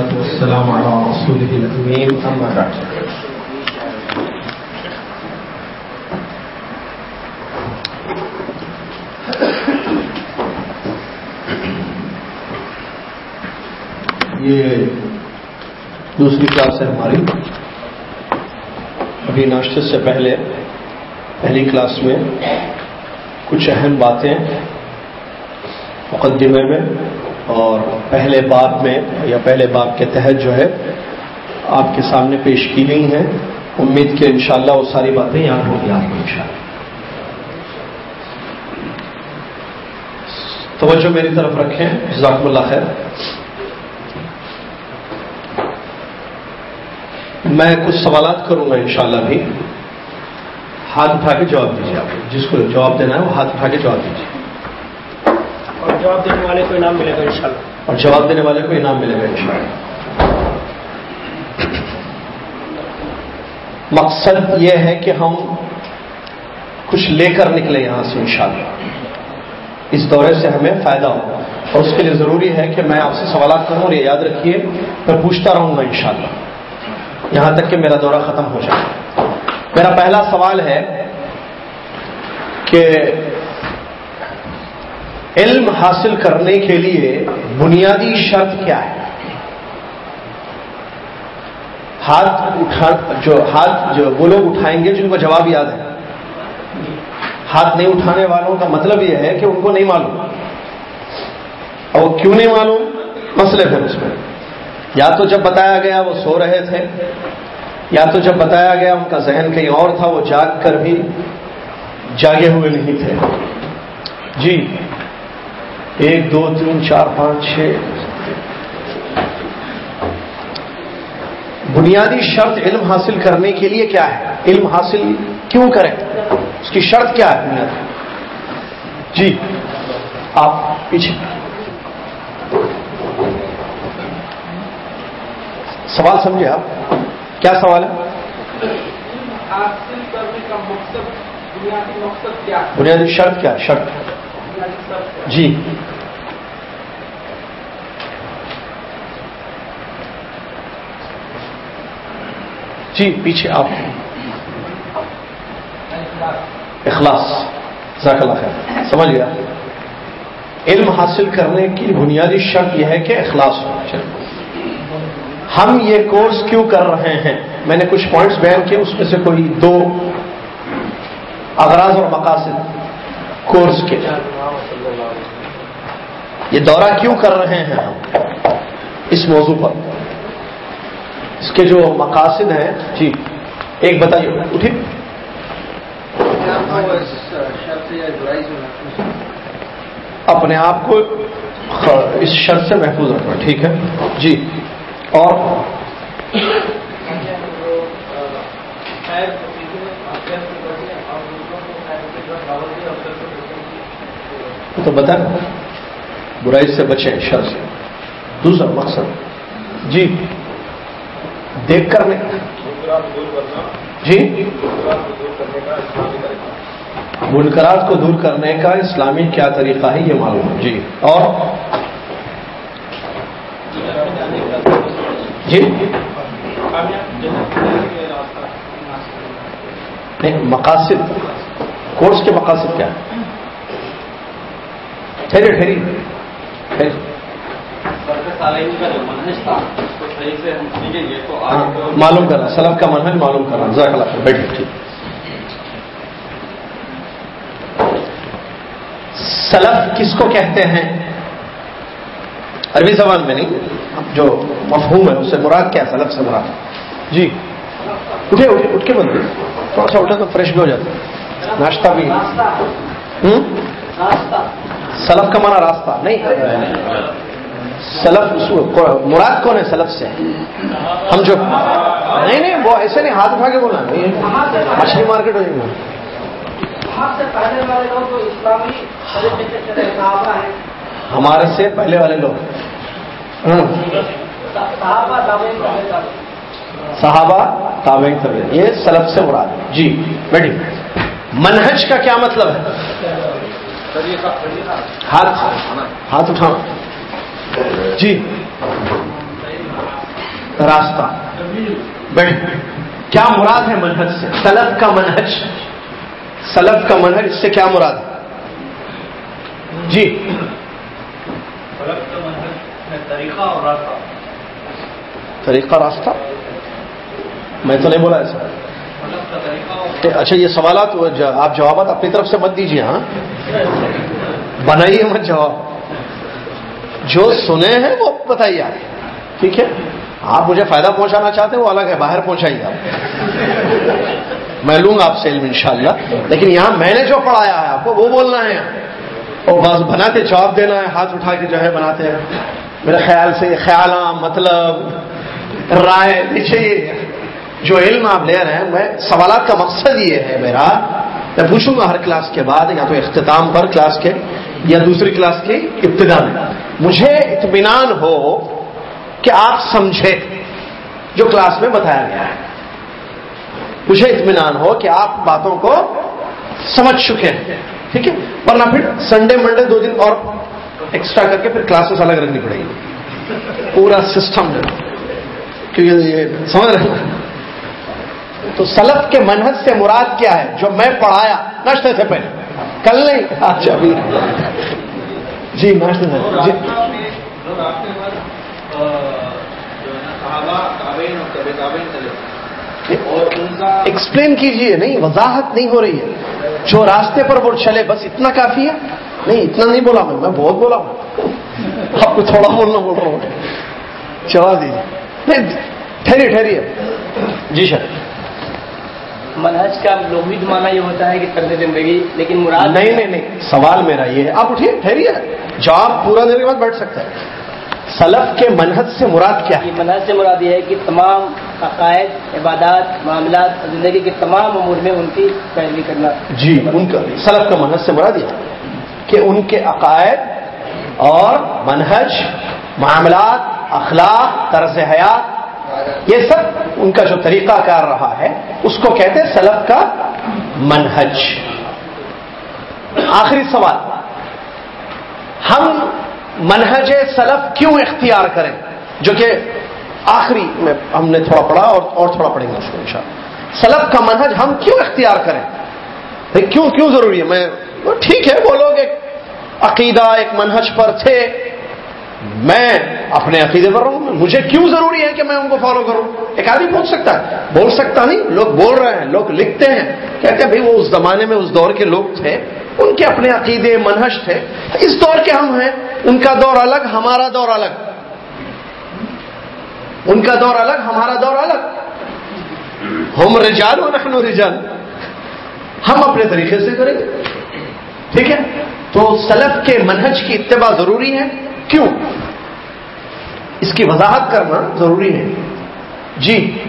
والصلاة والسلام على رسوله الأمين، أما بعد. یہ دوسری کلاس ہے ہماری۔ ابھی ناشتے سے پہلے، پہلی کلاس میں کچھ اہم باتیں مقدمے میں اور پہلے باب میں یا پہلے باب کے تحت جو ہے آپ کے سامنے پیش کی گئی ہیں۔ امید کہ انشاءاللہ وہ ساری باتیں یاد ہوگی آپ کو انشاءاللہ۔ توجہ میری طرف رکھیں۔ جزاکم اللہ خیر۔ میں کچھ سوالات کروں گا انشاءاللہ بھی۔ ہاتھ اٹھا کے جواب دیجیے آپ۔ جس کو جواب دینا ہے وہ ہاتھ اٹھا کے جواب دیجیے جواب دینے والے کو انعام ملے گا انشاءاللہ۔ اور جواب دینے والے کو انعام ملے گا انشاءاللہ۔ مقصد یہ ہے کہ ہم کچھ لے کر نکلے یہاں سے انشاءاللہ۔ اس دورے سے ہمیں فائدہ ہوگا۔ اور اس کے لیے ضروری ہے کہ میں آپ سے سوالات کروں اور یہ یاد رکھیے، میں پوچھتا رہوں گا انشاءاللہ۔ یہاں تک کہ میرا دورہ ختم ہو جائے۔ میرا پہلا سوال ہے کہ علم حاصل کرنے کے لیے بنیادی شرط کیا ہے؟ ہاتھ اٹھا جو ہاتھ جو وہ لوگ اٹھائیں گے جن کو جواب یاد ہے۔ ہاتھ نہیں اٹھانے والوں کا مطلب یہ ہے کہ ان کو نہیں معلوم۔ اور وہ کیوں نہیں معلوم؟ مسئلے پھر اس میں۔ یا تو جب بتایا گیا وہ سو رہے تھے، یا تو جب بتایا گیا ان کا ذہن کہیں اور تھا، وہ جاگ کر بھی جاگے ہوئے نہیں تھے۔ جی۔ ایک، دو، تین، چار، پانچ، چھ۔ بنیادی شرط علم حاصل کرنے کے لیے کیا ہے؟ علم حاصل کیوں کریں؟ اس کی شرط کیا ہے بنیادی؟ جی آپ پیچھے۔ سوال سمجھے آپ؟ کیا سوال ہے؟ حاصل کرنے کا مقصد بنیادی مقصد کیا بنیادی شرط کیا ہے؟ شرط۔ جی۔ جی پیچھے آپ۔ اخلاص۔ ذاک اللہ خیر۔ سمجھ گیا؟ علم حاصل کرنے کی بنیادی شرط یہ ہے کہ اخلاص ہو۔ چلو۔ ہم یہ کورس کیوں کر رہے ہیں؟ میں نے کچھ پوائنٹس بیان کیے، اس میں سے کوئی دو اغراض اور مقاصد کورس کے۔ یہ دورہ کیوں کر رہے ہیں ہم؟ اس موضوع پر۔ اس کے جو مقاصد ہیں جی۔ ایک بتائیے۔ اٹھیے۔ اپنے آپ کو اس شرط سے محفوظ رکھنا ٹھیک ہے؟ جی۔ اور؟ تو بتا برائی سے بچیں شر سے۔ دوسرا مقصد۔ جی۔ دیکھ کر جی؟ منکرات کو دور کرنے کا اسلامی کیا طریقہ ہے یہ معلوم ہے۔ جی۔ اور؟ جی؟ نہیں، مقاصد۔ کورس کے مقاصد کیا ہے ٹھہرے، ٹھہری۔ ٹھہری۔ معلوم کرنا سلف کا منہج معلوم کرنا جزاک اللہ بیٹھے ٹھیک۔ سلف کس کو کہتے ہیں؟ عربی زبان میں نہیں جو مفہوم ہے اس سے مراد کیا ہے؟ سلف سے مراد۔ جی۔ اٹھے اٹھے اٹھ کے بندے۔ تھوڑا سا اٹھے تو فریش بھی ہو جاتا ناشتہ بھی۔ سلف کا مانا راستہ۔ نہیں۔ سلف مراد کون ہے سلف سے؟ ہم جو نہیں نہیں، وہ ایسے نہیں، ہاتھ اٹھا کے بولا۔ مچھلی مارکیٹ ہو جائے گا ہمارے سے پہلے والے لوگ۔ صحابہ تابعین پہلے تابعین یہ سلف سے مراد۔ جی بیٹھی منہج کا کیا مطلب ہے؟ ہاتھ ہاتھ اٹھاؤ۔ جی۔ راستہ۔ بڑھ کیا مراد ہے منہج سے؟ سلف کا منہج۔ سلف کا منہج اس سے کیا مراد؟ ہے جی طریقہ اور راستہ۔ طریقہ راستہ؟ میں تو نہیں بولا ایسا۔ اچھا یہ سوالات آپ جوابات اپنی طرف سے مت دیجیے ہاں۔ بنائیے مت جواب۔ جو سنے ہیں وہ بتائیے آپ ٹھیک ہے؟ آپ مجھے فائدہ پہنچانا چاہتے ہیں، وہ الگ ہے، باہر پہنچائیے آپ۔ میں لوں گا آپ سے علم انشاءاللہ۔ لیکن یہاں میں نے جو پڑھایا ہے آپ کو، وہ بولنا ہے۔ اور بس بناتے جواب دینا ہے، ہاتھ اٹھا کے جو ہے بناتے ہیں۔ میرے خیال سے خیال مطلب رائے نیچے جو علم آپ لے رہے ہیں، میں سوالات کا مقصد یہ ہے میرا میں پوچھوں گا ہر کلاس کے بعد، یا تو اختتام پر کلاس کے، یا دوسری کلاس کی ابتدا میں۔ مجھے اطمینان ہو کہ آپ سمجھے جو کلاس میں بتایا گیا ہے۔ مجھے اطمینان ہو کہ آپ باتوں کو سمجھ چکے ہیں۔ ٹھیک ہے؟ ورنہ پھر سنڈے منڈے دو دن اور ایکسٹرا کر کے پھر کلاسز الگ رکھنی پڑے گی۔ پورا سسٹم کیونکہ یہ سمجھ رہے ہیں۔ تو سلف کے منحص سے مراد کیا ہے؟ جو میں پڑھایا ناشتے سے پہلے۔ کل نہیں اچھا ابھی۔ جی ناشتے سے۔ جی۔ ایکسپلین کیجیے نہیں وضاحت نہیں ہو رہی ہے۔ جو راستے پر وہ چلے بس اتنا کافی ہے؟ نہیں اتنا نہیں بولا میں میں بہت بولا ہوں۔ آپ کو تھوڑا بولنا بول رہا ہوں۔ چلا دیجیے نہیں ٹھہری ٹھہری۔ جی سر منہج کا لوہید مانا یہ ہوتا ہے کہ طرز زندگی لیکن مراد نہیں نہیں نہیں سوال میرا یہ ہے۔ آپ اٹھیے ٹھہریے۔ جواب پورا دینے کے بعد بیٹھ سکتا ہے۔ سلف کے منحج سے مراد کیا ہے؟ منحج سے مراد یہ ہے کہ تمام عقائد عبادات معاملات زندگی کے تمام امور میں ان کی پیروی کرنا۔ جی ان کا سلف کا منحج سے مراد یہ کہ ان کے عقائد اور منہج معاملات اخلاق طرز حیات یہ سب ان کا جو طریقہ کار رہا ہے، اس کو کہتے ہیں سلف کا منہج۔ آخری سوال، ہم منہج سلف کیوں اختیار کریں؟ جو کہ آخری میں ہم نے تھوڑا پڑھا اور اور تھوڑا پڑھیں گے اس کو ان سلف کا منہج ہم کیوں اختیار کریں؟ کیوں کیوں ضروری ہے؟ میں ٹھیک ہے، وہ لوگ ایک عقیدہ، ایک منہج پر تھے۔ میں اپنے عقیدے پر رہوں، مجھے کیوں ضروری ہے کہ میں ان کو فالو کروں؟ ایک آدمی پوچھ سکتا ہے، بول سکتا نہیں، لوگ بول رہے ہیں، لوگ لکھتے ہیں۔ کہتے ہیں، بھائی، وہ اس زمانے میں، اس دور کے لوگ تھے، ان کے اپنے عقیدے منہج تھے۔ اس دور کے ہم ہیں، ان کا دور الگ، ہمارا دور الگ۔ ان کا دور الگ، ہمارا دور الگ۔ ہم رجال و نحن رجال۔ ہم اپنے طریقے سے کریں گے۔ ٹھیک ہے؟ تو سلف کے منہج کی اتباع ضروری ہے؟ کیوں؟ اس کی وضاحت کرنا ضروری ہے۔ جی۔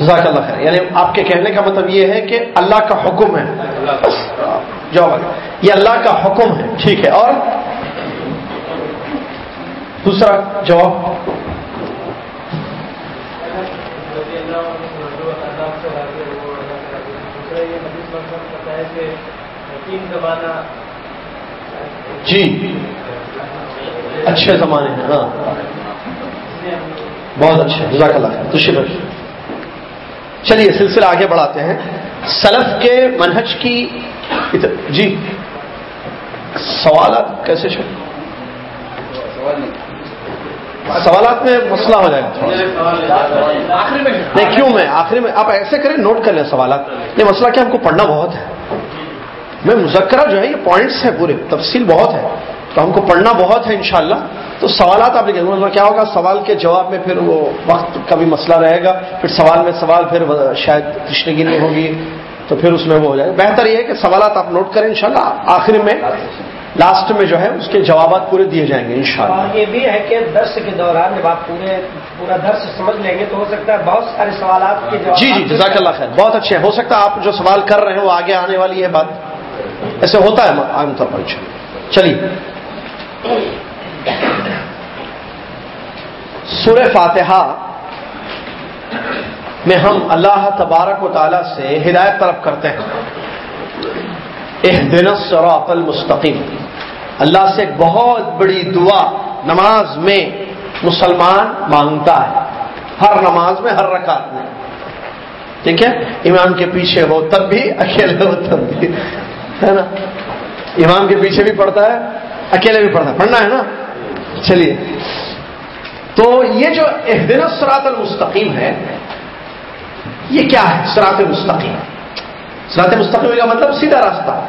جزاک اللہ خیر۔ یعنی آپ کے کہنے کا مطلب یہ ہے کہ اللہ کا حکم ہے۔ جواب۔ یہ اللہ کا حکم ہے۔ ٹھیک ہے۔ اور دوسرا جواب۔ جی۔ اچھے زمانے ہیں ہاں۔ بہت اچھے جزاک اللہ خیر۔ تشریف چلیے، سلسلہ آگے بڑھاتے ہیں۔ سلف کے منہج کی جی۔ سوالات کیسے چل سوالات میں مسئلہ ہو جائے گا نہیں کیوں میں، آخری میں آپ ایسے کریں، نوٹ کر لیں سوالات۔ نہیں مسئلہ کیا ہم کو پڑھنا بہت ہے۔ میں مذکرہ جو ہے یہ پوائنٹس ہے پورے تفصیل بہت ہے تو ہم کو پڑھنا بہت ہے انشاءاللہ۔ تو سوالات آپ لکھیں کیا ہوگا؟ سوال کے جواب میں پھر وہ وقت کا بھی مسئلہ رہے گا پھر سوال میں سوال پھر شاید تشنگی نہیں ہوگی تو پھر اس میں وہ ہو جائے گا۔ بہتر یہ ہے کہ سوالات آپ نوٹ کریں انشاءاللہ آخر میں لاسٹ میں جو ہے اس کے جوابات پورے دیے جائیں گے انشاءاللہ۔ یہ بھی ہے کہ درس کے دوران جب آپ پورے پورا درس سمجھ لیں گے تو ہو سکتا ہے بہت سارے سوالات کے جواب جی جی جزاک اللہ خیر۔ بہت اچھے ہو سکتا ہے آپ جو سوال کر رہے ہیں وہ آگے آنے والی ہے بات۔ ایسے ہوتا ہے، عام طور پر چلیے۔ سور فاتحہ میں ہم اللہ تبارک و تعالی سے ہدایت طلب کرتے ہیں۔ دن الصراط المستقیم۔ اللہ سے ایک بہت بڑی دعا نماز میں مسلمان مانگتا ہے۔ ہر نماز میں، ہر رکعت میں۔ ٹھیک ہے؟ امام کے پیچھے ہو تب بھی، اکیلے ہو تب بھی۔ ہے نا؟ امام کے پیچھے بھی پڑھتا ہے، اکیلے بھی پڑھتا ہے۔ پڑھنا ہے نا؟ چلیے۔ تو یہ جو دن سرات المستقیم ہے، یہ کیا ہے؟ سرات مستقیم سرات مستقیم کا مطلب سیدھا راستہ۔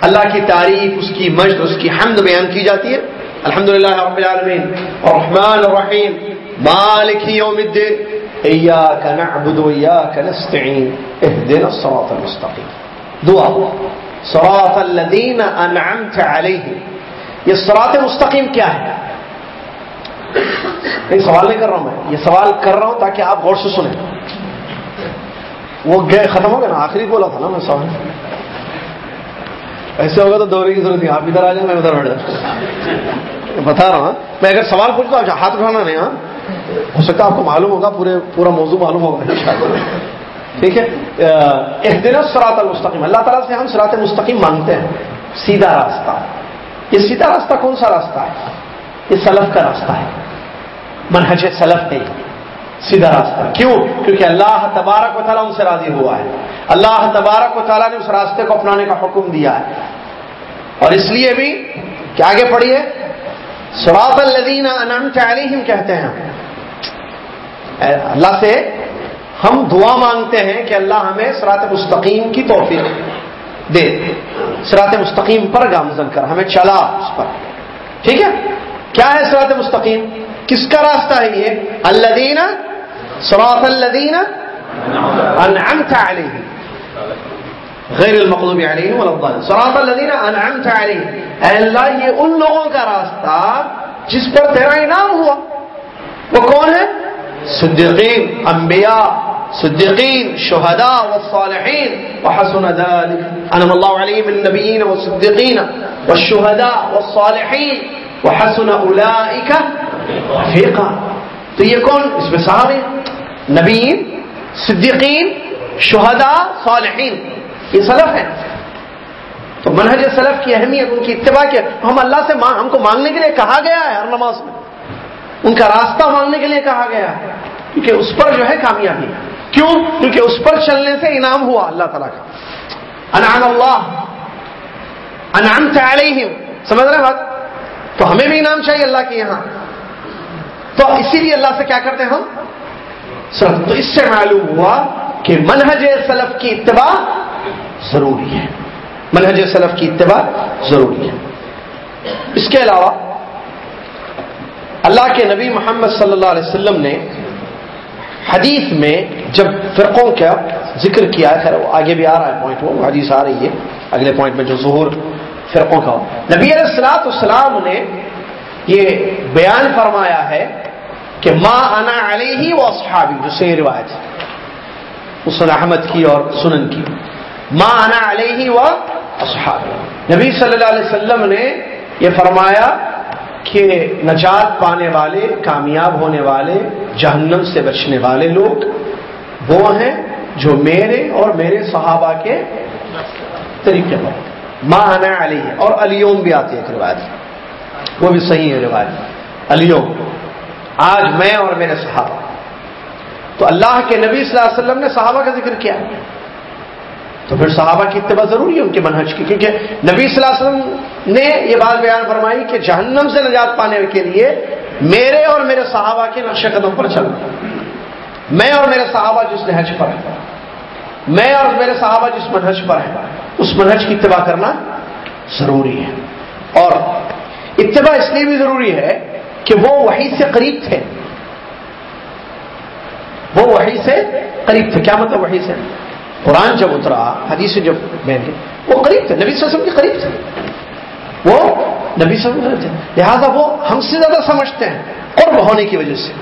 اللہ کی تعریف، اس کی مجد، اس کی حمد بیان کی جاتی ہے۔ الحمد للہ رب العالمین۔ الرحمن الرحیم۔ مالک یوم الدین۔ ایاک نعبد و ایاک نستعین۔ اہدنا الصراط المستقیم۔ دعا. صراط الذین انعمت علیہم. یہ صراط مستقیم کیا ہے؟ نہیں سوال نہیں کر رہا ہوں میں. یہ سوال کر رہا ہوں تاکہ آپ غور سے سنیں. وہ گئے ختم ہو گیا نا؟ آخری بولا تھا نا میں سوال. ایسے ہوگا تو دوری کی ضرورت نہیں. آپ ادھر آ جائیں، میں ادھر بیٹھ جاؤں. بتا رہا ہوں ہاں؟ میں اگر سوال پوچھتا ہوں ہاں، ہاتھ اٹھانا نہیں ہاں؟ ہو سکتا ہے آپ کو معلوم ہوگا، پورے پورا موضوع معلوم ہوگا. ٹھیک ہے ایک دن سرات المستقیم۔ اللہ تعالیٰ سے ہم سرات مستقیم مانگتے ہیں۔ سیدھا راستہ۔ یہ سیدھا راستہ کون سا راستہ ہے؟ یہ سلف کا راستہ ہے۔ منہج سلف ہے سیدھا راستہ۔ کیوں؟ کیونکہ اللہ تبارک و تعالیٰ ان سے راضی ہوا ہے۔ اللہ تبارک و تعالیٰ نے اس راستے کو اپنانے کا حکم دیا ہے۔ اور اس لیے بھی کہ آگے پڑھیے سراط الدین انعمت علیہم کہتے ہیں۔ اللہ سے ہم دعا مانگتے ہیں کہ اللہ ہمیں سرات مستقیم کی توفیق دے۔ سرات مستقیم پر گامزن کر، ہمیں چلا اس پر۔ ٹھیک ہے؟ کیا ہے سرات مستقیم؟ کس کا راستہ ہے یہ؟ الدین سراط الدین انعمت علیہم۔ غیر المقلوب علیہم ولا الدین انعمت علیہم۔ اے اللہ، یہ ان لوگوں کا راستہ جس پر تیرا انعام ہوا۔ وہ کون ہے صدیقین، انبیاء۔ صدیقین شهداء والصالحین وحسن ذلك انعم الله عليهم النبيين والصديقين والشهداء والصالحين وحسن اولئك رفیقا. تو یہ کون؟ اس میں صحابی نبیین، صدیقین، شہداء، صالحین. یہ سلف ہے تو منہج سلف کی اہمیت، ان کی اتباع کی ہم اللہ سے ہم کو مانگنے کے لیے کہا گیا ہے ہر نماز میں. ان کا راستہ مانگنے کے لیے کہا گیا ہے. کیونکہ اس پر جو ہے کامیابی کیوں؟ کیونکہ اس پر چلنے سے انعام ہوا اللہ تعالیٰ کا۔ انعام اللہ انعام علیہم۔ سمجھ رہے بات؟ تو ہمیں بھی انعام چاہیے اللہ کے یہاں۔ تو اسی لیے اللہ سے کیا کرتے ہیں ہم؟ سلف تو اس سے معلوم ہوا کہ منہج سلف کی اتباع ضروری ہے۔ منہج سلف کی اتباع ضروری ہے۔ اس کے علاوہ اللہ کے نبی محمد صلی اللہ علیہ وسلم نے حدیث میں جب فرقوں کا ذکر کیا ہے وہ آگے بھی آ رہا ہے پوائنٹ وہ حدیث آ رہی ہے۔ اگلے پوائنٹ میں جو ظہور فرقوں کا ہو۔ نبی علیہ السلاط السلام نے یہ بیان فرمایا ہے کہ ماں انا علیہ ہی وہ اصحابی جو صحیح روایت ہے مسن احمد کی اور سنن کی۔ ماں انا علیہ ہی وہ اصحابی نبی صلی اللہ علیہ وسلم نے یہ فرمایا کہ نجات پانے والے، کامیاب ہونے والے، جہنم سے بچنے والے لوگ وہ ہیں جو میرے اور میرے صحابہ کے طریقے پر ماں انا علی اور علیوم بھی آتی ہے ایک روایت۔ وہ بھی صحیح ہے روایت۔ علیوم آج میں اور میرے صحابہ۔ تو اللہ کے نبی صلی اللہ علیہ وسلم نے صحابہ کا ذکر کیا۔ تو پھر صحابہ کی اتباع ضروری ہے ان کے منہج کی، کیونکہ نبی صلی اللہ علیہ وسلم نے یہ بات بیان فرمائی کہ جہنم سے نجات پانے کے لیے میرے اور میرے صحابہ کے نقش قدم پر چلنا میں اور میرے صحابہ جس نہج پر ہے میں اور میرے صحابہ جس منہج پر ہے اس منہج کی اتباع کرنا ضروری ہے۔ اور اتباع اس لیے بھی ضروری ہے کہ وہ وہی سے قریب تھے۔ وہ وہی سے قریب تھے۔ کیا مطلب وہی سے؟ قرآن جب اترا، حدیث جب میں نے وہ قریب تھے، نبی صلی اللہ علیہ وسلم کے قریب تھے۔ وہ نبی صلی اللہ علیہ وسلم تھے۔ لہٰذا وہ ہم سے زیادہ سمجھتے ہیں، قرب ہونے کی وجہ سے۔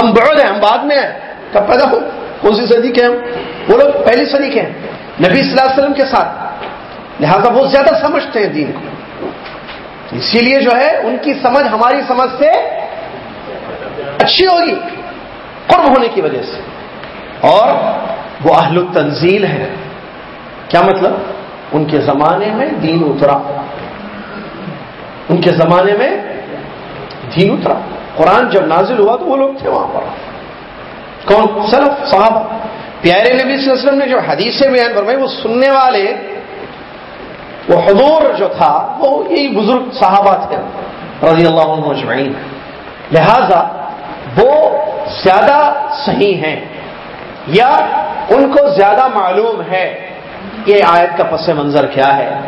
ہم بڑھ ہیں، ہم بعد میں ہیں۔ کب پیدا ہو کون سی صدی کے ہم؟ وہ لوگ پہلی صدی کے ہیں۔ نبی صلی اللہ علیہ وسلم کے ساتھ۔ لہٰذا وہ زیادہ سمجھتے ہیں دین کو۔ اسی لیے جو ہے، ان کی سمجھ، ہماری سمجھ سے اچھی ہوگی، قرب ہونے کی وجہ سے۔ اور وہ اہل التنزیل ہے کیا مطلب؟ ان کے زمانے میں دین اترا۔ ان کے زمانے میں دین اترا۔ قرآن جب نازل ہوا تو وہ لوگ تھے وہاں پر۔ کون؟ سلف، صحابہ۔ پیارے نبی صلی اللہ علیہ وسلم نے جو حدیثیں بیان فرمائی، وہ سننے والے، وہ حضور جو تھا، وہ یہی بزرگ صحابہ تھے، رضی اللہ عنہ مجمعین لہذا وہ زیادہ صحیح ہیں۔ یا ان کو زیادہ معلوم ہے یہ آیت کا پس منظر کیا ہے،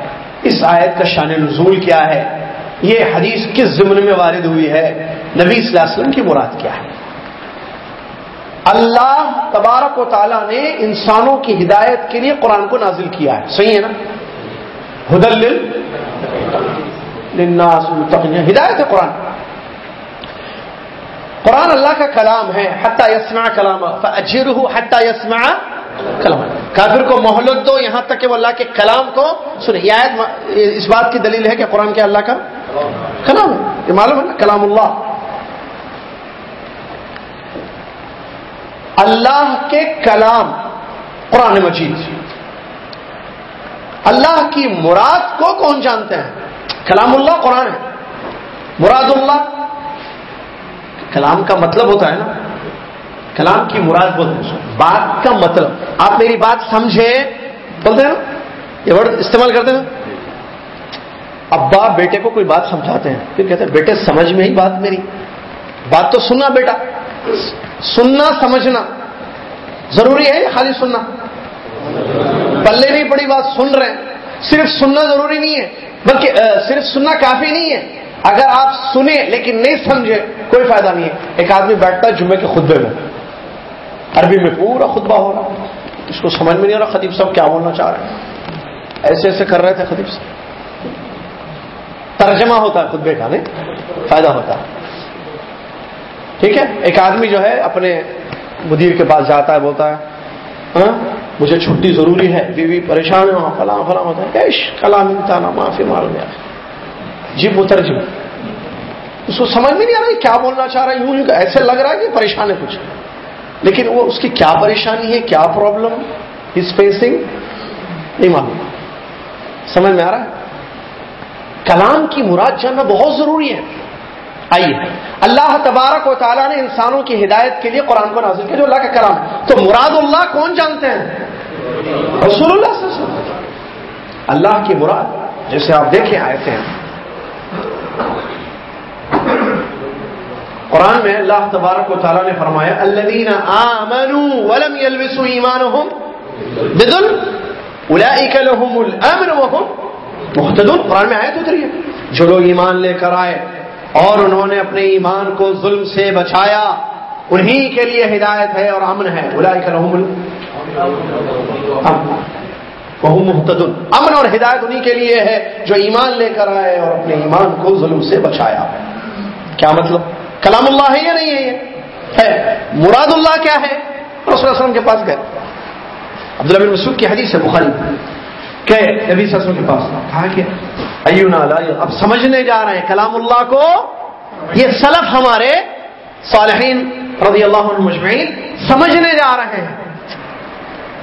اس آیت کا شان نزول کیا ہے، یہ حدیث کس ضمن میں وارد ہوئی ہے، نبی صلی اللہ علیہ وسلم کی مراد کیا ہے۔ اللہ تبارک و تعالیٰ نے انسانوں کی ہدایت کے لیے قرآن کو نازل کیا ہے۔ صحیح ہے نا؟ ہدل ہدایت ہے قرآن۔ قرآن اللہ کا کلام ہے، حتیٰ یسما کلام اجر حتیٰ یسما کلام کافر کو مہلت دو، یہاں تک کہ وہ اللہ کے کلام کو سنے آیت اس بات کی دلیل ہے کہ قرآن کے اللہ کا کلام ہے۔ یہ معلوم ہے نا؟ کلام اللہ۔ اللہ کے کلام قرآن مجید۔ اللہ کی مراد کو کون جانتے ہیں؟ کلام اللہ قرآن ہے۔ مراد اللہ کلام کا مطلب ہوتا ہے نا؟ کلام کی مراد بولتے ہیں بات کا مطلب۔ آپ میری بات سمجھے؟ بولتے ہیں نا؟ یہ ورڈ استعمال کرتے ہیں ابا بیٹے کو کوئی بات سمجھاتے ہیں۔ پھر کہتے ہیں، بیٹے سمجھ میں ہی بات میری۔ بات تو سننا بیٹا۔ سننا، سمجھنا۔ ضروری ہے خالی سننا؟ پلے نہیں پڑی بات، سن رہے ہیں۔ صرف سننا ضروری نہیں ہے، بلکہ صرف سننا کافی نہیں ہے۔ اگر آپ سنیں لیکن نہیں سمجھے کوئی فائدہ نہیں ہے۔ ایک آدمی بیٹھتا ہے جمعے کے خطبے میں۔ عربی میں پورا خطبہ ہو رہا اس کو سمجھ میں نہیں آ رہا خطیب صاحب کیا بولنا چاہ رہے ہیں؟ ایسے ایسے کر رہے تھے خطیب صاحب۔ ترجمہ ہوتا ہے خطبے کا، نہیں؟ فائدہ ہوتا ہے۔ ٹھیک ہے؟ ایک آدمی جو ہے، اپنے مدیر کے پاس جاتا ہے، بولتا ہے ہاں مجھے چھٹی ضروری ہے، بیوی پریشان ہے فلاں فلاں ہوتا ہے۔ کیش، کلام نا معافی مار گیا جی وہ ترجمہ جی۔ اس کو سمجھ میں نہیں آ رہا کیا بولنا چاہ رہا ہے؟ یوں ایسے لگ رہا ہے کہ پریشان ہے کچھ۔ لیکن وہ اس کی کیا پریشانی ہے؟ کیا پرابلم از فیسنگ نہیں معلوم۔ سمجھ میں آ رہا ہے؟ کلام کی مراد جاننا بہت ضروری ہے۔ آئیے۔ اللہ تبارک و تعالیٰ نے انسانوں کی ہدایت کے لیے قرآن کو نازل کیا، جو اللہ کا کلام تو مراد اللہ کون جانتے ہیں؟ رسول اللہ سے اللہ کی مراد، جیسے آپ دیکھیں آئے تھے قرآن میں اللہ تبارک و تعالیٰ نے فرمایا، الذین آمنوا ولم يلبسوا ایمانهم بدل اولئک لهم الامن وهم محتدون قرآن میں آئے تو اتری ہے۔ جو لوگ ایمان لے کر آئے اور انہوں نے اپنے ایمان کو ظلم سے بچایا، انہی کے لیے ہدایت ہے اور امن ہے۔ اولئک لهم وہ محتدن امن اور ہدایت انہی کے لیے ہے جو ایمان لے کر آئے اور اپنے ایمان کو ظلم سے بچایا۔ کیا مطلب؟ کلام اللہ ہے یا نہیں ہے یہ؟ ہے مراد اللہ کیا ہے؟ رسول اللہ علیہ وسلم کے پاس گئے۔ عبداللہ بن مسعود کی حدیث ہے بخاری۔ کہ نبی صلی اللہ علیہ وسلم کے پاس کہا کہ ایونا اب سمجھنے جا رہے ہیں کلام اللہ کو۔ یہ سلف ہمارے صالحین رضی اللہ عنہ مجمعین سمجھنے جا رہے ہیں۔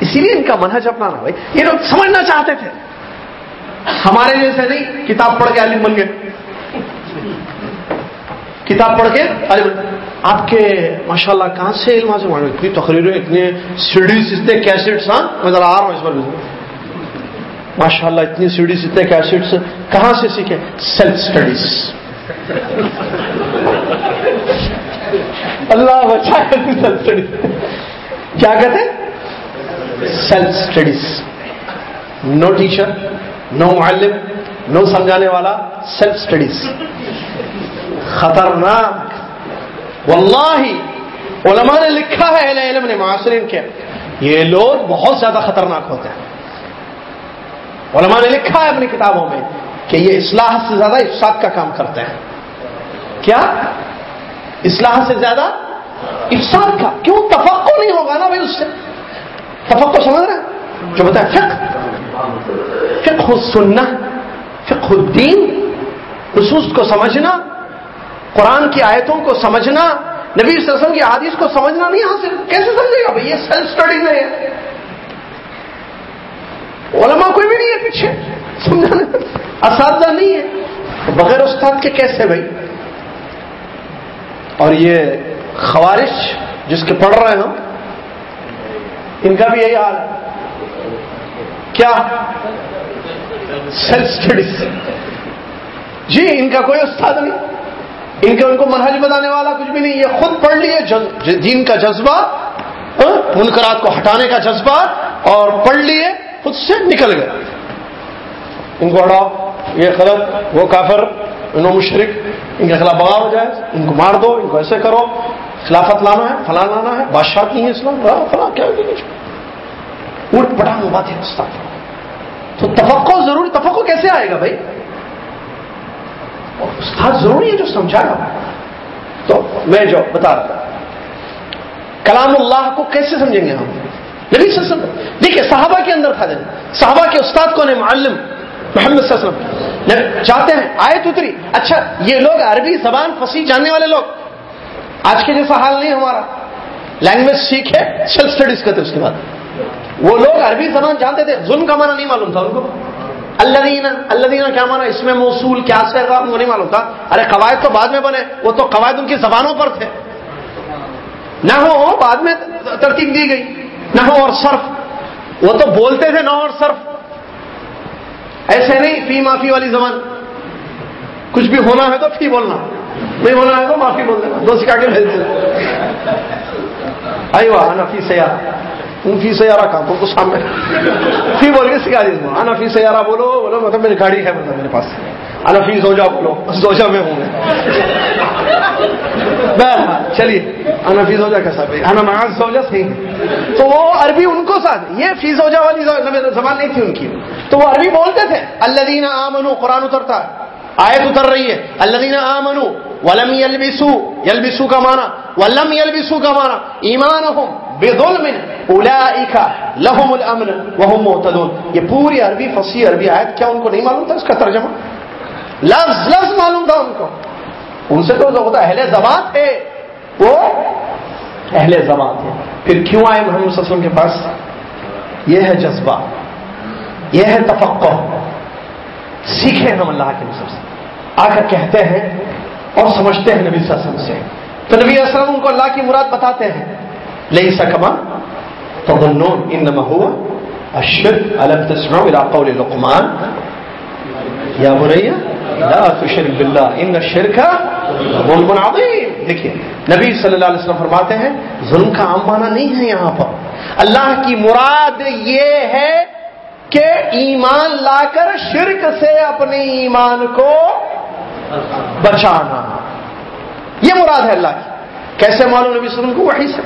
اسی لیے ان کا منہج اپنانا بھائی یہ لوگ سمجھنا چاہتے تھے۔ ہمارے جیسے نہیں، کتاب پڑھ کے عالم بن گئے۔ کتاب پڑھ کے آپ کے ماشاء اللہ کہاں سے علم حاصل اتنی تقریریں اتنے سیڈیز اتنے کیسٹس ہاں؟ میں ذرا آ رہا ہوں اس پر ماشاء اللہ اتنی سیڈیز اتنے کیسٹس، کہاں سے سیکھے؟ سیلف اسٹڈیز اللہ بچا سیلف اسٹڈیز کیا کہتے self studies no teacher no معلم نو سمجھانے والا سیلف اسٹڈیز خطرناک واللہ علماء نے لکھا ہے اہل علم نے معاصرین کے یہ لوگ بہت زیادہ خطرناک ہوتے ہیں علماء نے لکھا ہے اپنی کتابوں میں کہ یہ اصلاح سے زیادہ افساد کا کام کرتے ہیں کیا اصلاح سے زیادہ افساد کا کیوں تفقع نہیں ہوگا نا بھائی اس سے تفقع سمجھ رہے جو بتایا فقہ فقہ سننا فقہ الدین خصوص کو سمجھنا، قرآن کی آیتوں کو سمجھنا، نبی صلی اللہ علیہ وسلم کی حادث کو سمجھنا نہیں حاصل کیسے سمجھے گا بھائی؟ یہ سیلف اسٹڈی میں ہے۔ علماء کوئی بھی نہیں ہے پیچھے۔ اساتذہ نہیں ہے۔ بغیر استاد کے کیسے بھائی؟ اور یہ خوارش جس کے پڑھ رہے ہم ان کا بھی یہی حال ہے۔ کیا؟ سیلف اسٹڈیز جی ان کا کوئی استاد نہیں۔ ان کے ان کو منہج بتانے والا کچھ بھی نہیں۔ یہ خود پڑھ لیے۔ دین کا جذبہ ہاں، منکرات کو ہٹانے کا جذبہ اور پڑھ لیے، خود سے نکل گئے۔ ان کو ہٹاؤ۔ یہ غلط۔ وہ کافر انو مشرق ان کے خلاف بغاؤ ہو جائے۔ ان کو مار دو۔ ان کو ایسے کرو۔ خلافت لانا ہے فلاں لانا ہے، بادشاہ نہیں ہے اسلام، فلاں کیا اٹھ پٹا بات ہے استاد تو تفقو ضروری تفقو کیسے آئے گا بھائی؟ استاد ضروری ہے جو سمجھا گا تو میں جو بتا رہا کلام اللہ کو کیسے سمجھیں گے ہم؟ نبی صلی اللہ علیہ وسلم، دیکھیے صحابہ کے اندر تھا صحابہ کے استاد کون ہے؟ معلم محمد صلی اللہ علیہ وسلم۔ چاہتے ہیں؟ آئے اتری۔ اچھا یہ لوگ عربی زبان فصیح جاننے والے لوگ۔ آج کے جیسا حال نہیں ہمارا۔ لینگویج سیکھے سیلف اسٹڈیز کرتے اس کے بعد۔ وہ لوگ عربی زبان جانتے تھے، ظلم کا معنی نہیں معلوم تھا ان کو۔ اللہ دینا اللہ دینا کیا مانا اس میں موصول، کیا سے وہ نہیں معلوم تھا۔ ارے، قواعد تو بعد میں بنے۔ وہ تو قواعد ان کی زبانوں پر تھے۔ نہ ہو، بعد میں ترتیب دی گئی۔ نہ ہو اور صرف۔ وہ تو بولتے تھے، نہ اور صرف۔ ایسے نہیں، فی معافی والی زبان۔ کچھ بھی ہونا ہے تو فی بولنا۔ نہیں ہونا ہے تو معافی بول دینا دو سکھا کے بھیج دینا۔ آئی وہ آنا فی سیارہ۔ ان فی سیارہ کا تم کو سامنے۔ فی بول کے سکھا دیجیے آنا فی سیارہ بولو بولو مطلب میری گاڑی ہے مطلب میرے پاس۔ آنا فی سوجا بولو۔ سوجا میں ہوں چلیے۔ آنا فی سوجا کیسا آنا معاذ سوجا صحیح تو وہ عربی ان کو ساتھ۔ یہ فی سوجا والی زبان نہیں تھی ان کی۔ تو وہ عربی بولتے تھے۔ اللہ دینا آمنو قرآن اترتا ہے۔ آیت اتر رہی ہے اللہ دینا آمنو ولم یلبسو یلبسو کا مانا ولم یلبسو کا مانا ایمان بے ظلم لہم الامن وہم محتدون یہ پوری عربی فصیح عربی آیت کیا ان کو نہیں معلوم تھا اس کا ترجمہ؟ لفظ لفظ معلوم تھا ان کو۔ ان سے تو ہوتا اہل زبان تھے۔ وہ اہل زبان تھے۔ پھر کیوں آئے محمد صلی اللہ علیہ وسلم کے پاس؟ یہ ہے جذبہ، یہ ہے تفقع سیکھے ہم اللہ کے نصب آ کر کہتے ہیں اور سمجھتے ہیں نبی صلی اللہ علیہ وسلم سے۔ تو نبی وسلم ان کو اللہ کی مراد بتاتے ہیں۔ لئی سکما تو ان ہوا اشر الگ تسمع قول لقمان۔ یا بنیا لا تشرک باللہ، ان الشرک ظلم عظیم۔ دیکھیے، نبی صلی اللہ علیہ وسلم فرماتے ہیں، ظلم کا عام معنی نہیں ہے یہاں پر۔ اللہ کی مراد یہ ہے کہ ایمان لا کر شرک سے اپنے ایمان کو بچانا یہ مراد ہے اللہ کی۔ کیسے معلوم نبی صلی اللہ علیہ وسلم کو وہی سے؟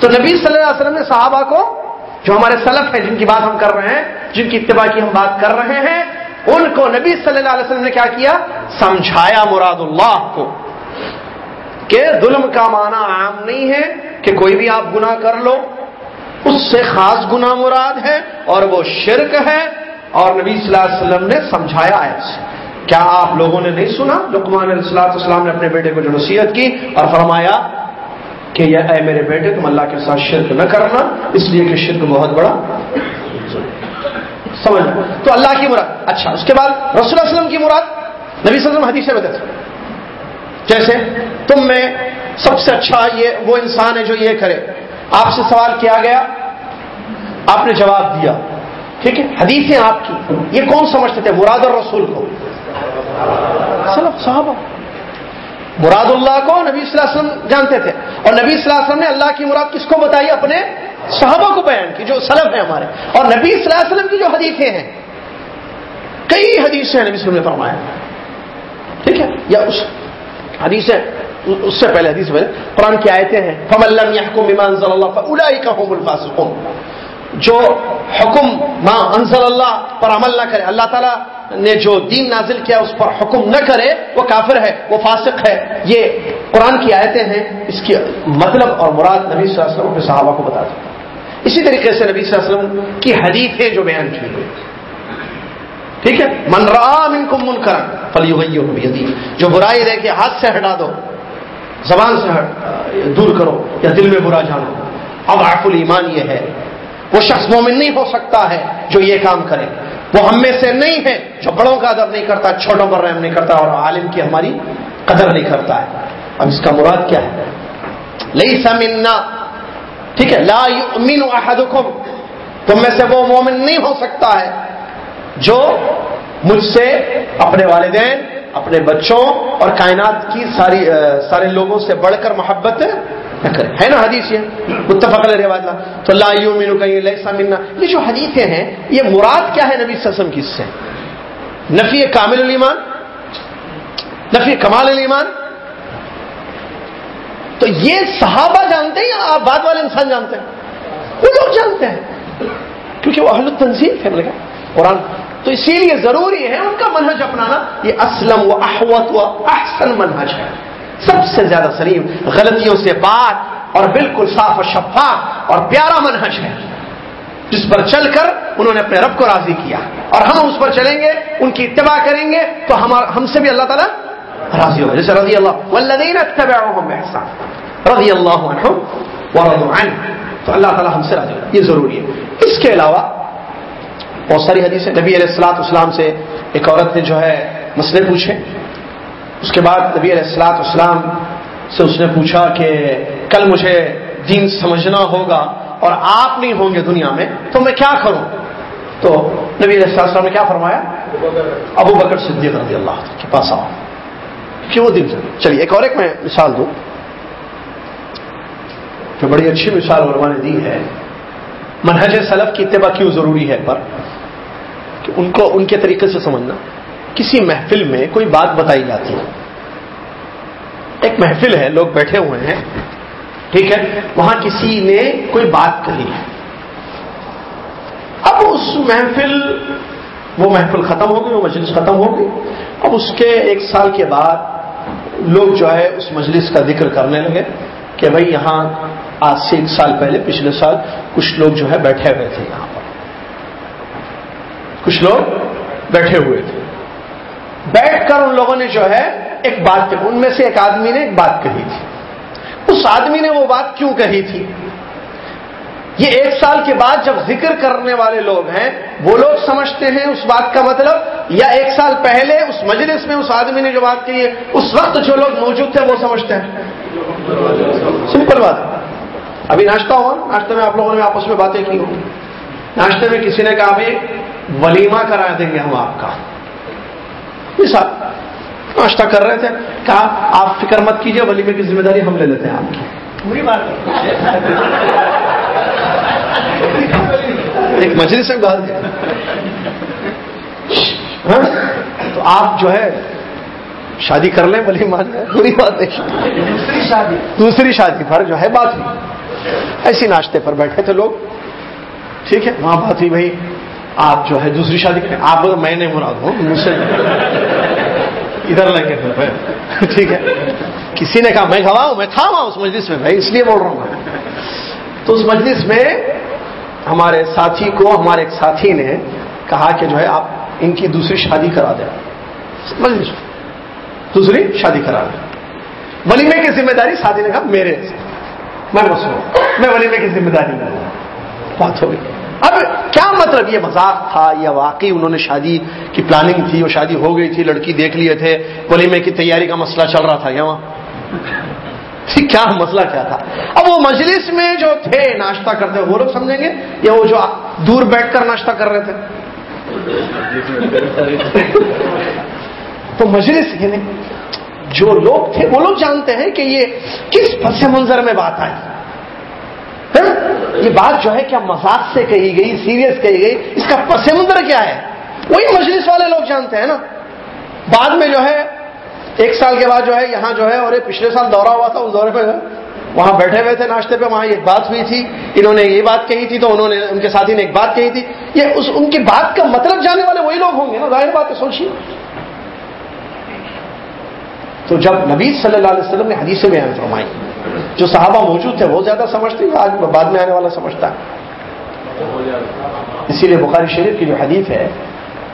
تو نبی صلی اللہ علیہ وسلم نے صحابہ کو، جو ہمارے سلف ہیں، جن کی بات ہم کر رہے ہیں، جن کی اتباع کی ہم بات کر رہے ہیں، ان کو نبی صلی اللہ علیہ وسلم نے کیا کیا؟ سمجھایا مراد اللہ کو۔ کہ ظلم کا معنی عام نہیں ہے کہ کوئی بھی آپ گناہ کر لو۔ اس سے خاص گناہ مراد ہے اور وہ شرک ہے۔ اور نبی صلی اللہ علیہ وسلم نے سمجھایا ایسے کیا آپ لوگوں نے نہیں سنا؟ لکمان علیہ السلام نے اپنے بیٹے کو جو نصیحت کی اور فرمایا کہ یہ اے میرے بیٹے تم اللہ کے ساتھ شرک نہ کرنا، اس لیے کہ شرک بہت بڑا سمجھ تو اللہ کی مراد اچھا اس کے بعد رسول اللہ علیہ وسلم کی مراد، نبی صلی اللہ علیہ وسلم حدیث بتاتے جیسے، تم میں سب سے اچھا یہ وہ انسان ہے جو یہ کرے۔ آپ سے سوال کیا گیا؟ آپ نے جواب دیا۔ ٹھیک ہے، حدیثیں آپ کی۔ یہ کون سمجھتے تھے؟ مراد اور رسول کو۔ سلف صحابہ۔ مراد اللہ کو نبی صلی اللہ علیہ وسلم جانتے تھے۔ اور نبی صلی اللہ علیہ وسلم نے اللہ کی مراد کس کو بتائی؟ اپنے صحابہ کو بیان کی، جو سلف ہیں ہمارے۔ اور نبی صلی اللہ علیہ وسلم کی جو حدیثیں ہیں، کئی حدیث ہیں نبی صلی اللہ علیہ وسلم نے فرمایا۔ ٹھیک ہے؟ یا اس حدیث اس سے پہلے حدیث پہلے قرآن کی آیتیں ہیں۔ فم اللہ يحكم بما انزل اللہ فاولئک هم الفاسقون۔ جو حکم، ما انزل اللہ پر عمل نہ کرے، اللہ تعالیٰ نے جو دین نازل کیا اس پر حکم نہ کرے، وہ کافر ہے، وہ فاسق ہے۔ یہ قرآن کی آیتیں ہیں۔ اس کی مطلب اور مراد نبی صلی اللہ علیہ وسلم کے صحابہ کو بتا دیں۔ اسی طریقے سے نبی صلی اللہ علیہ وسلم کی حدیث ہے جو بیان کی ہوئی ٹھیک ہے؟ من رام ان کو من کر پلی جو برائی دے کے ہاتھ سے ہٹا دو، زبان سے ہٹ دور کرو یا دل میں برا جانو۔ اب آف ایمان یہ ہے۔ وہ شخص مومن نہیں ہو سکتا ہے جو یہ کام کرے۔ وہ ہم میں سے نہیں ہے جو بڑوں کا ادب نہیں کرتا، چھوٹوں پر رحم نہیں کرتا اور عالم کی ہماری قدر نہیں کرتا ہے۔ اب اس کا مراد کیا ہے؟ لئی سمنا ٹھیک ہے، لا یؤمن احدکم، تم میں سے وہ مومن نہیں ہو سکتا ہے جو مجھ سے اپنے والدین اپنے بچوں اور کائنات کی ساری سارے لوگوں سے بڑھ کر محبت نہ کرے۔ ہے نا حدیث یہ؟ متفق روایت تو لا یؤمن کہیں لیسا منا۔ یہ جو حدیثیں ہیں، یہ مراد کیا ہے نبی وسلم کی اس سے؟ نفی کامل الایمان؟ نفی کمال الایمان؟ تو یہ صحابہ جانتے ہیں یا آپ بعد والے انسان جانتے ہیں؟ وہ لوگ جانتے ہیں۔ کیونکہ وہ اہل التنظیم ہے قرآن تو اسی لیے ضروری ہے ان کا منہج اپنانا، یہ اسلم و احوت و احسن منہج ہے۔ سب سے زیادہ سلیم، غلطیوں سے بات اور بالکل صاف و شفاف اور پیارا منہج ہے۔ جس پر چل کر انہوں نے اپنے رب کو راضی کیا۔ اور ہم اس پر چلیں گے، ان کی اتباع کریں گے، تو ہم سے بھی اللہ تعالیٰ راضی ہوگا۔ جیسے رضی اللہ والذین رضی اللہ عنہ۔ تو اللہ تعالیٰ ہم سے راضی ہوگا۔ یہ ضروری ہے۔ اس کے علاوہ بہت ساری حدیثیں۔ نبی علیہ السلاط اسلام سے ایک عورت نے جو ہے مسئلے پوچھے۔ اس کے بعد نبی علیہ السلاط اسلام سے اس نے پوچھا کہ کل مجھے دین سمجھنا ہوگا اور آپ نہیں ہوں گے دنیا میں، تو میں کیا کروں؟ تو نبی علیہ السلام نے کیا فرمایا؟ ابو بکر صدیق رضی اللہ کے پاس آؤ۔ کہ وہ دن چلیے، ایک اور ایک میں مثال دوں۔ جو بڑی اچھی مثال علماء نے دی ہے، منہج سلف کی اتباع کیوں ضروری ہے پر؟ کہ ان کو ان کے طریقے سے سمجھنا کسی محفل میں کوئی بات بتائی جاتی ہے۔ ایک محفل ہے، لوگ بیٹھے ہوئے ہیں۔ ٹھیک ہے، وہاں کسی نے کوئی بات کہی۔ ہے اب اس محفل، وہ محفل ختم ہو گئی، وہ مجلس ختم ہو گئی۔ اب اس کے ایک سال کے بعد لوگ جو ہے اس مجلس کا ذکر کرنے لگے کہ بھائی یہاں آج سے ایک سال پہلے، پچھلے سال کچھ لوگ جو ہے بیٹھے ہوئے تھے یہاں پر۔ کچھ لوگ بیٹھے ہوئے تھے۔ بیٹھ کر ان لوگوں نے جو ہے ایک بات ان میں سے ایک آدمی نے ایک بات کہی تھی۔ اس آدمی نے وہ بات کیوں کہی تھی؟ یہ ایک سال کے بعد جب ذکر کرنے والے لوگ ہیں، وہ لوگ سمجھتے ہیں اس بات کا مطلب۔ یا ایک سال پہلے اس مجلس میں اس آدمی نے جو بات کی ہے، اس وقت جو لوگ موجود تھے، وہ سمجھتے ہیں۔ سمپل بات۔ ابھی ناشتہ ہوا؟ ناشتے میں آپ لوگوں نے آپس میں باتیں کی ہوں۔ ناشتے میں کسی نے کہا بھائی ولیمہ کرا دیں گے ہم آپ کا۔ مثال ناشتہ کر رہے تھے کہا آپ فکر مت کیجیے ولیمے کی ذمہ داری ہم لے لیتے ہیں آپ کی۔ پوری بات۔ ایک مجلس سے بات۔ ہاں؟ تو آپ جو ہے شادی کر لیں ولی مان بری بات ہے دوسری شادی۔ دوسری شادی پر جو ہے بات ہوئی۔ ایسی ناشتے پر بیٹھے تھے لوگ۔ ٹھیک ہے وہاں بات ہوئی بھائی۔ آپ جو ہے دوسری شادی کریں۔ آپ میں نے مراد ہوں، مجھ سے۔ ادھر لیں گے ٹھیک ہے۔ کسی نے کہا، میں گواہ ہوں، میں تھا وہاں اس مجلس میں بھائی اس لیے بول رہا ہوں۔ تو اس مجلس میں ہمارے ساتھی کو، ہمارے ایک ساتھی نے کہا کہ جو ہے، آپ ان کی دوسری شادی کرا دیں۔ مجلس دوسری شادی کرا دیں۔ ولیمے کی ذمہ داری؟ ساتھی نے کہا، میرے۔ میں مسئلہ میں ولیمے کی ذمہ داری لوں بات ہو گئی۔ اب کیا مطلب یہ مذاق تھا؟ یا واقعی انہوں نے شادی کی پلاننگ تھی، وہ شادی ہو گئی تھی، لڑکی دیکھ لیے تھے ولیمے کی تیاری کا مسئلہ چل رہا تھا، یہاں کیا مسئلہ کیا تھا؟ اب وہ مجلس میں جو تھے، ناشتہ کرتے وہ لوگ سمجھیں گے؟ یا وہ جو دور بیٹھ کر ناشتہ کر رہے تھے؟ تو مجلس یعنی جو لوگ تھے، وہ لوگ جانتے ہیں کہ یہ کس پس منظر میں بات آئی۔ یہ بات جو ہے کیا مذاق سے کہی گئی سیریس کہی گئی، اس کا پس منظر کیا ہے؟ وہی مجلس والے لوگ جانتے ہیں نا۔ بعد میں جو ہے، ایک سال کے بعد جو ہے، یہاں جو ہے، اور پچھلے سال دورہ ہوا تھا، اس دورے پہ وہاں بیٹھے ہوئے تھے ناشتے پہ، وہاں ایک بات ہوئی تھی، انہوں نے یہ بات کہی تھی، تو انہوں نے، ان کے ساتھی نے ایک بات کہی تھی۔ یہ اس، ان کی بات کا مطلب جانے والے وہی لوگ ہوں گے نا، ظاہر بات ہے، سوچیے۔ تو جب نبی صلی اللہ علیہ وسلم نے حدیث بیان فرمائی جو صحابہ موجود تھے وہ زیادہ سمجھتے آج بعد میں آنے والا سمجھتا ہے۔ اسی لیے بخاری شریف کی جو حدیث ہے،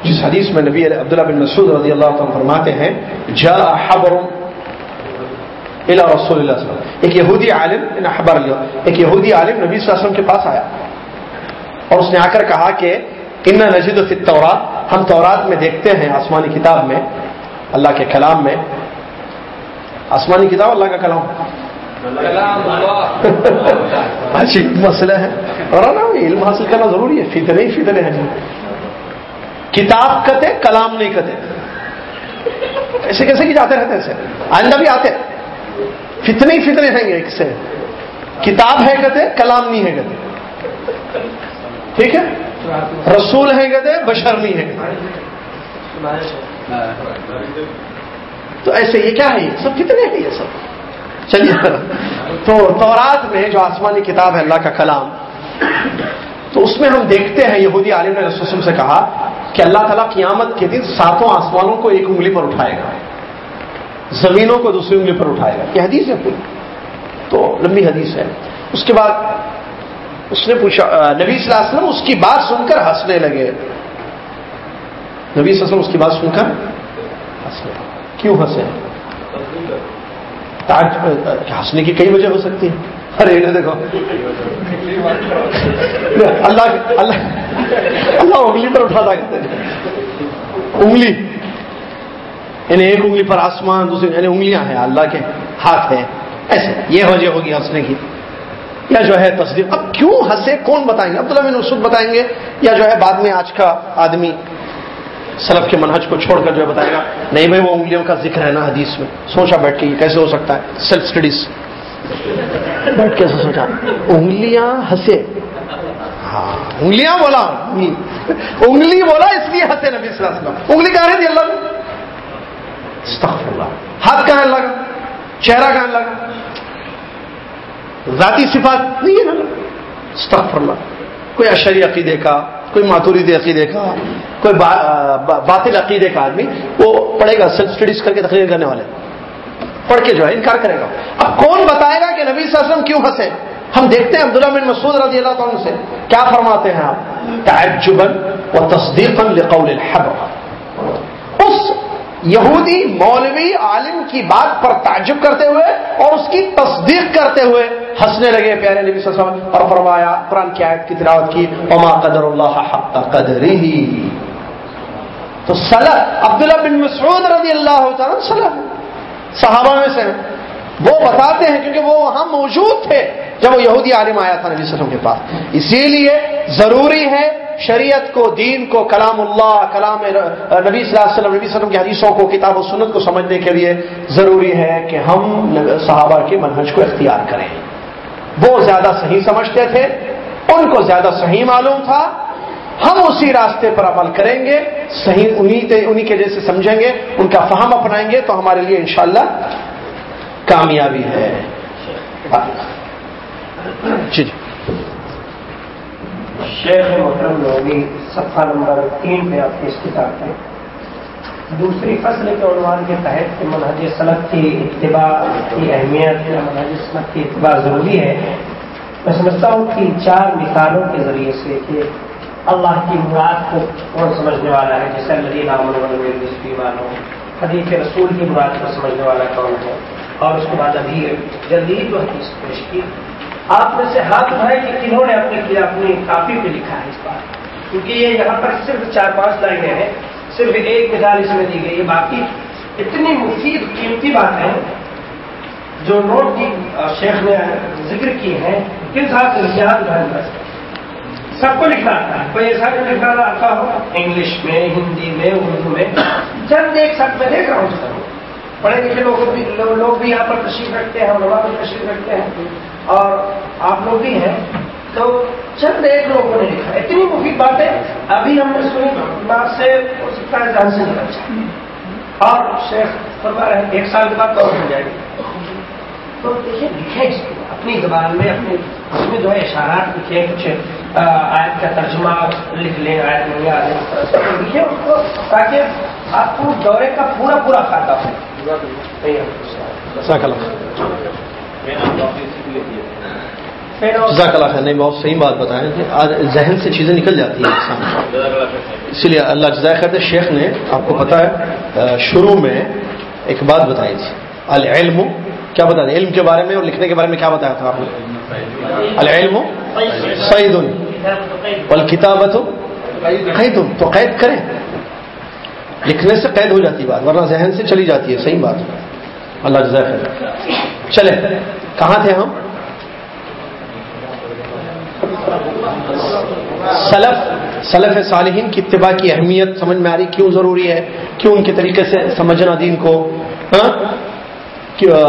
جس حدیث میں نبی عبداللہ بن مسعود رضی اللہ عنہ فرماتے ہیں جا حبر الى رسول اللہ صلی اللہ علیہ وسلم۔ ایک یہودی عالم، ان حبر ایک یہودی عالم نبی صلی اللہ علیہ وسلم کے پاس آیا۔ اور اس نے آ کر کہا کہ، ان نجید فی تورات ہم تورات میں دیکھتے ہیں آسمانی کتاب میں، اللہ کے کلام میں۔ آسمانی کتاب، اللہ کا کلام۔ اچھی مسئلہ ہے۔ اور نا علم حاصل کرنا ضروری ہے۔ فتنے ہی فتنے ہیں جی۔ کتاب کتے کلام نہیں کتے ایسے کیسے کی جاتے رہتے ایسے آئندہ بھی آتے۔ فتنے ہی فتنے ہیں ایک سے؟ کتاب ہے کہتے، کلام نہیں ہے کہتے۔ ٹھیک ہے؟ رسول ہے کہتے، بشر نہیں ہے تو ایسے یہ کیا ہے؟ یہ سب کتنے ہیں یہ سب۔ چلیے۔ تو تورات میں جو آسمانی کتاب ہے اللہ کا کلام، تو اس میں ہم دیکھتے ہیں، یہودی عالم نے رسوسم سے کہا کہ اللہ تعالیٰ قیامت کے دن ساتوں آسمانوں کو ایک انگلی پر اٹھائے گا، زمینوں کو دوسری انگلی پر اٹھائے گا۔ یہ حدیث ہے پوری۔ تو لمبی حدیث ہے۔ اس کے بعد اس نے پوچھا، نبی صلی اللہ علیہ وسلم اس کی بات سن کر ہنسنے لگے۔ نبی صلی اللہ علیہ وسلم اس کی بات سن کر ہنسنے کیوں ہنسے؟ اچھا, ہنسنے کی کئی وجہ ہو سکتی ہے ارے دیکھو۔ اللہ اللہ اللہ انگلی پر اٹھاتا کہتے ہیں انگلی یعنی ایک انگلی پر آسمان، دوسری یعنی انگلیاں ہیں، اللہ کے ہاتھ ہیں۔ ایسے، یہ وجہ ہوگی ہنسنے کی۔ یا جو ہے تصدیق۔ اب کیوں ہنسے؟ کون بتائیں گے؟ عبداللہ بن مسود بتائیں گے۔ یا جو ہے بعد میں آج کا آدمی سلف کے منہج کو چھوڑ کر جو ہے بتائے گا، نہیں بھائی وہ انگلیوں کا ذکر ہے نا حدیث میں، سوچا بیٹھ کے یہ کیسے ہو سکتا ہے سیلف اسٹڈیز بیٹھ کیسے سوچا، انگلیاں ہنسے ہاں انگلیاں بولا، انگلی بولا اس لیے ہنسے نبی صلی اللہ علیہ وسلم، انگلی کہاں رہی تھی اللہ نے استغفر اللہ ہاتھ کہاں لگا چہرہ کہاں لگا ذاتی صفات نہیں ہے نا استغفر اللہ کوئی اشری عقیدے کا کوئی ماتوریدی عقیدے کا، کوئی باطل عقیدے کا آدمی وہ پڑھے گا سیلف اسٹڈیز کر کے تقریر کرنے والے۔ پڑھ کے جو ہے انکار کرے گا۔ اب کون بتائے گا کہ نبی صلی اللہ علیہ وسلم کیوں ہنسے ہم دیکھتے ہیں عبداللہ بن مسعود رضی اللہ تعالیٰ سے۔ کیا فرماتے ہیں آپ؟ تعجبا و تصدیقا لقول الحبر۔ یہودی مولوی عالم کی بات پر تعجب کرتے ہوئے اور اس کی تصدیق کرتے ہوئے ہنسنے لگے پیارے نبی صلی اللہ علیہ وسلم اور فرمایا، قرآن کی آیت کی تلاوت کی، وما قدر اللہ حق قدره۔ تو سلف، عبداللہ بن مسعود رضی اللہ تعالیٰ سلف صحابہ میں سے وہ بتاتے ہیں کیونکہ وہ وہاں موجود تھے جب وہ یہودی عالم آیا تھا نبی صلی اللہ علیہ وسلم کے پاس۔ اسی لیے ضروری ہے شریعت کو دین کو کلام اللہ کلام نبی صلی اللہ علیہ وسلم نبی وسلم کی حدیثوں کو کتاب و سنت کو سمجھنے کے لیے ضروری ہے کہ ہم صحابہ کے منہج کو اختیار کریں۔ وہ زیادہ صحیح سمجھتے تھے ان کو زیادہ صحیح معلوم تھا۔ ہم اسی راستے پر عمل کریں گے صحیح انہی کے جیسے سمجھیں گے ان کا فہم اپنائیں گے تو ہمارے لیے انشاءاللہ کامیابی ہے۔ جی جی۔ شیخ محترم لوگی، صفحہ نمبر تین پہ آپ کی اس کتاب ہے دوسری فصل کے عنوان کے تحت منہج سلق کی اتباع کی اہمیت، یا منہج سلق کی اتباع ضروری ہے۔ میں سمجھتا ہوں کہ چار مثالوں کے ذریعے سے کہ اللہ کی مراد کو کون سمجھنے والا ہے۔ جیسے اللہ نام والوں، حدیث رسول کی مراد کو سمجھنے والا کون ہے؟ اور اس کے بعد ابھی جلدی جو حدیث پیش کی۔ آپ میں سے ہاتھ اٹھائے کہ کنہوں نے اپنی اپنی کاپی پہ لکھا ہے اس بات کیونکہ یہ یہاں پر صرف چار پانچ لائنیں ہیں، صرف ایک مثال اس میں دی گئی ہے۔ باقی اتنی مفید قیمتی باتیں جو نوٹ کی شیخ نے ذکر کی ہیں کن ساتھ امتحان گھر سب کو لکھنا آتا ہے۔ کوئی ایسا بھی لکھنا آتا ہو۔ انگلش میں، ہندی میں، اردو میں۔ چند ایک ساتھ میں دیکھ رہا ہوں سر پڑھے لکھے لوگ بھی لوگ بھی یہاں پر تشریف رکھتے ہیں علماء بھی تشریف رکھتے ہیں۔ اور آپ لوگ بھی ہیں تو چند ایک لوگوں نے لکھا۔ اتنی مفید باتیں ابھی ہم نے سنی بات سے ہو سکتا ہے جان سے جائے اور شیخ فرما رہے ہیں ایک سال کے بعد کور ہو جائے گی۔ تو دیکھیے لکھے اس کو؟ اپنی زبان میں اپنی اس میں جو ہے اشارات لکھے کچھ آیت کا ترجمہ لکھ لیں آیت نہیں آ رہے لکھے اس کو تاکہ آپ کو دورے کا پورا پورا کھاتا ہو۔ جزاک اللہ خیر نہیں بہت صحیح بات بتائیں کہ آج ذہن سے چیزیں نکل جاتی ہیں انسان اسی لیے اللہ جزائے خیر شیخ نے آپ کو پتا ہے شروع میں ایک بات بتائی تھی۔ العلم کیا بتا دیں علم کے بارے میں اور لکھنے کے بارے میں کیا بتایا تھا آپ نے؟ العلم سعید الکتابت تم تو قید کریں۔ لکھنے سے قید ہو جاتی بات ورنہ ذہن سے چلی جاتی ہے۔ صحیح بات اللہ جزائے چلے کہاں تھے ہم؟ سلف سلف صالحین کی اتباع کی اہمیت سمجھ میں آ رہی کیوں ضروری ہے؟ کیوں ان کے طریقے سے سمجھنا دین کو؟ ہاں؟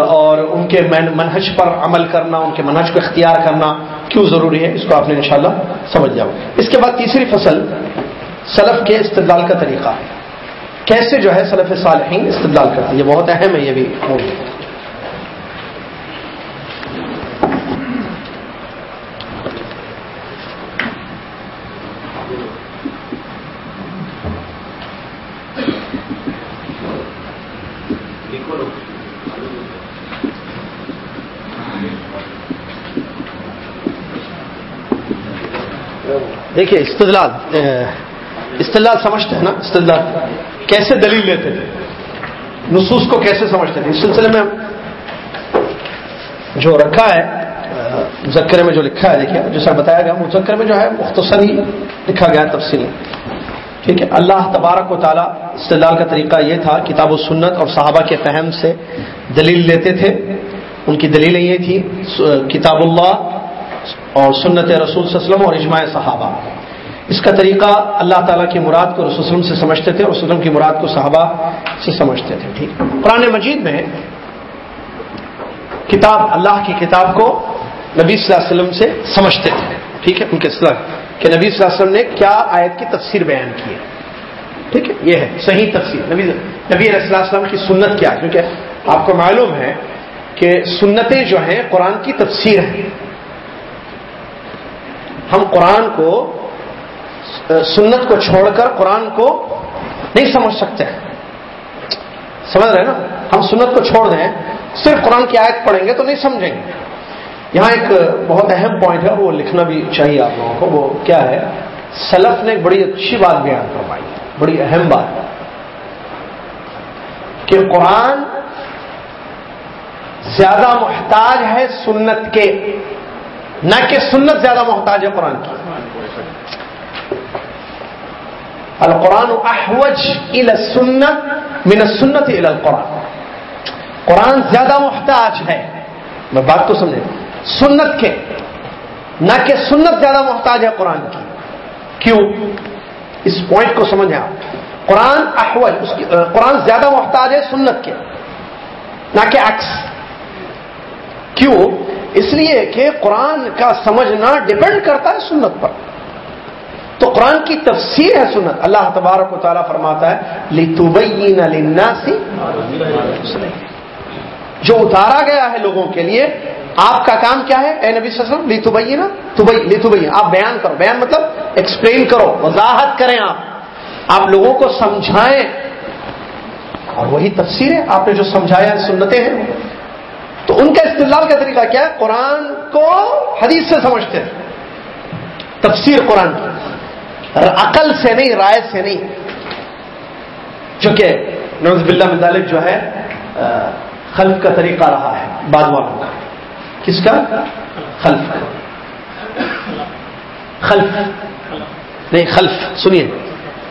اور ان کے منہج پر عمل کرنا، ان کے منہج کو اختیار کرنا کیوں ضروری ہے؟ اس کو آپ نے انشاءاللہ سمجھ جاؤ اس کے بعد تیسری فصل، سلف کے استدلال کا طریقہ۔ کیسے جو ہے سلف صالحین استدلال کرتے ہیں؟ یہ بہت اہم ہے، یہ بھی موضوع دیکھیے استدلال۔ استدلال سمجھتے ہیں نا؟ استدلال۔ کیسے دلیل لیتے تھے نصوص کو کیسے سمجھتے تھے اس سلسلے میں جو رکھا ہے مذکرے میں جو لکھا ہے دیکھیے جیسا بتایا گیا مذکر میں جو ہے مختصر ہی لکھا گیا تفصیل۔ ٹھیک ہے اللہ تبارک و تعالیٰ استدلال کا طریقہ یہ تھا کتاب و سنت اور صحابہ کے فہم سے دلیل لیتے تھے۔ ان کی دلیلیں یہ تھی کتاب اللہ اور سنت رسول صلی اللہ علیہ وسلم اور اجماع صحابہ۔ اس کا طریقہ اللہ تعالیٰ کی مراد کو رسول وسلم سے سمجھتے تھے اور وسلم کی مراد کو صحابہ سے سمجھتے تھے، ٹھیک۔ قرآن مجید میں کتاب، اللہ کی کتاب کو نبی صلی اللہ علیہ وسلم سے سمجھتے تھے، ٹھیک ہے، ان کے سلح کہ نبی صلی اللہ علیہ وسلم نے کیا آیت کی تفسیر بیان کی ہے۔ ٹھیک ہے، یہ ہے، صحیح تفسیر۔ نبی نبی علیہ اللہ وسلم کی سنت کیا ہے؟ کیونکہ آپ کو معلوم ہے کہ سنتیں جو ہیں قرآن کی تفسیر ہیں۔ ہم قرآن کو سنت کو چھوڑ کر قرآن کو نہیں سمجھ سکتے۔ سمجھ رہے نا؟ ہم سنت کو چھوڑ دیں صرف قرآن کی آیت پڑھیں گے تو نہیں سمجھیں گے۔ یہاں ایک بہت اہم پوائنٹ ہے وہ لکھنا بھی چاہیے آپ لوگوں کو۔ وہ کیا ہے؟ سلف نے ایک بڑی اچھی بات بیان کروائی بڑی اہم بات۔ کہ قرآن زیادہ محتاج ہے سنت کے۔ نہ کہ سنت زیادہ محتاج ہے قرآن کی۔ القرآن احوج الى السنت من السنت الى القرآن۔ قرآن زیادہ محتاج ہے۔ میں بات کو سمجھے۔ سنت کے۔ نہ کہ سنت زیادہ محتاج ہے قرآن کی۔ کیوں؟ اس پوائنٹ کو سمجھیں آپ۔ قرآن احوج، اس کی قرآن زیادہ محتاج ہے سنت کے۔ نہ کہ عکس۔ کیوں؟ اس لیے کہ قرآن کا سمجھنا ڈپینڈ کرتا ہے سنت پر۔ تو قرآن کی تفسیر ہے سنت۔ اللہ تبارک و تعالیٰ فرماتا ہے لتبین للناس جو اتارا گیا ہے لوگوں کے لیے، آپ کا کام کیا ہے؟ اے نبی صلی اللہ علیہ وسلم لیتوبین آپ بیان کرو، بیان مطلب ایکسپلین کرو، وضاحت کریں آپ۔ آپ لوگوں کو سمجھائیں۔ اور وہی تفسیر ہے، آپ نے جو سمجھایا ہے سنتیں ہیں۔ ان کا استدلال کا طریقہ کیا ہے؟ قرآن کو حدیث سے سمجھتے ہیں۔ تفسیر قرآن کی۔ عقل سے نہیں، رائے سے نہیں۔ چونکہ نوز بلّہ مدالک جو ہے خلف کا طریقہ رہا ہے، بعد والوں کا۔ کس کا؟ خلف خلف نہیں، خلف۔ سنیے۔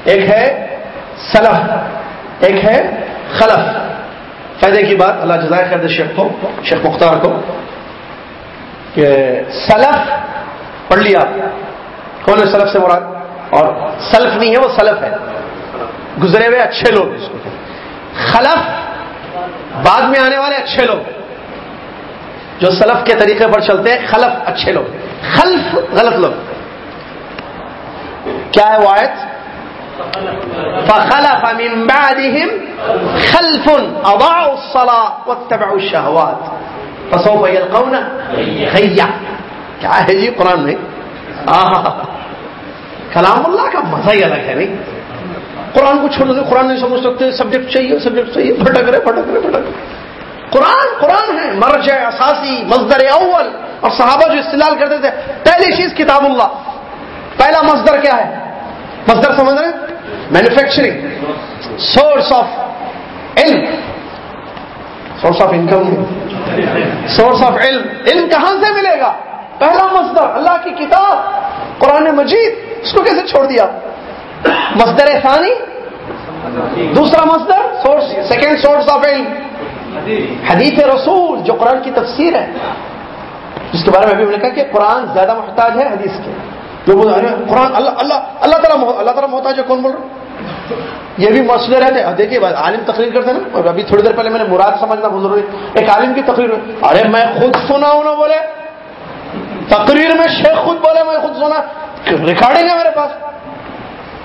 ایک ہے سلف ایک ہے خلف۔ فائدے کی بات اللہ جزائے خیر شیخ کو، شیخ مختار کو، کہ سلف پڑھ لیا۔ کون ہے سلف سے مراد؟ اور سلف نہیں ہے، وہ سلف ہے۔ گزرے ہوئے اچھے لوگ اس کو۔ خلف بعد میں آنے والے اچھے لوگ۔ جو سلف کے طریقے پر چلتے ہیں، خلف اچھے لوگ۔ خلف غلط لوگ۔ کیا ہے وہ آیت؟ فخلف من بعدهم خلف اضاعوا الصلاه واتبعوا الشهوات. فسوف يلقون غيا کیا ہے جی قرآن میں کلام اللہ کا مزہ ہی الگ ہے نہیں قرآن کو چھوڑ دے قرآن نہیں سمجھ سکتے سبجیکٹ چاہیے سبجیکٹ چاہیے پھٹک رہے پھٹک رہے پھٹک رہے. قرآن قرآن ہے مرج ہے اساسی مزدر اول. اور صحابہ جو استعمال کرتے تھے، پہلی چیز کتاب اللہ. پہلا مزدر کیا ہے؟ مزدر سمجھ رہے مینوفیکچرنگ سورس آف علم source of income source of علم علم کہاں سے ملے گا؟ پہلا مصدر، اللہ کی کتاب، قرآن مجید، اس کو کیسے چھوڑ دیا؟ مصدر ثانی؟ دوسرا مصدر سورس سیکنڈ سورس آف علم حدیث رسول، جو قرآن کی تفسیر ہے۔ جس کے بارے میں ابھی ہم نے کہا کہ قرآن زیادہ محتاج ہے حدیث کے۔ جو قرآن اللہ اللہ اللہ تعالیٰ اللہ تعالیٰ محتاج ہے کون بول رہا یہ بھی مسئلے رہتے ہیں دیکھیے عالم تقریر کرتے ہیں نا ابھی تھوڑی دیر پہلے میں نے مراد سمجھنا بول رہی ایک عالم کی تقریر میں ارے میں خود سنا ہوں نا بولے تقریر میں شیخ خود بولے میں خود سنا ریکارڈنگ ہے میرے پاس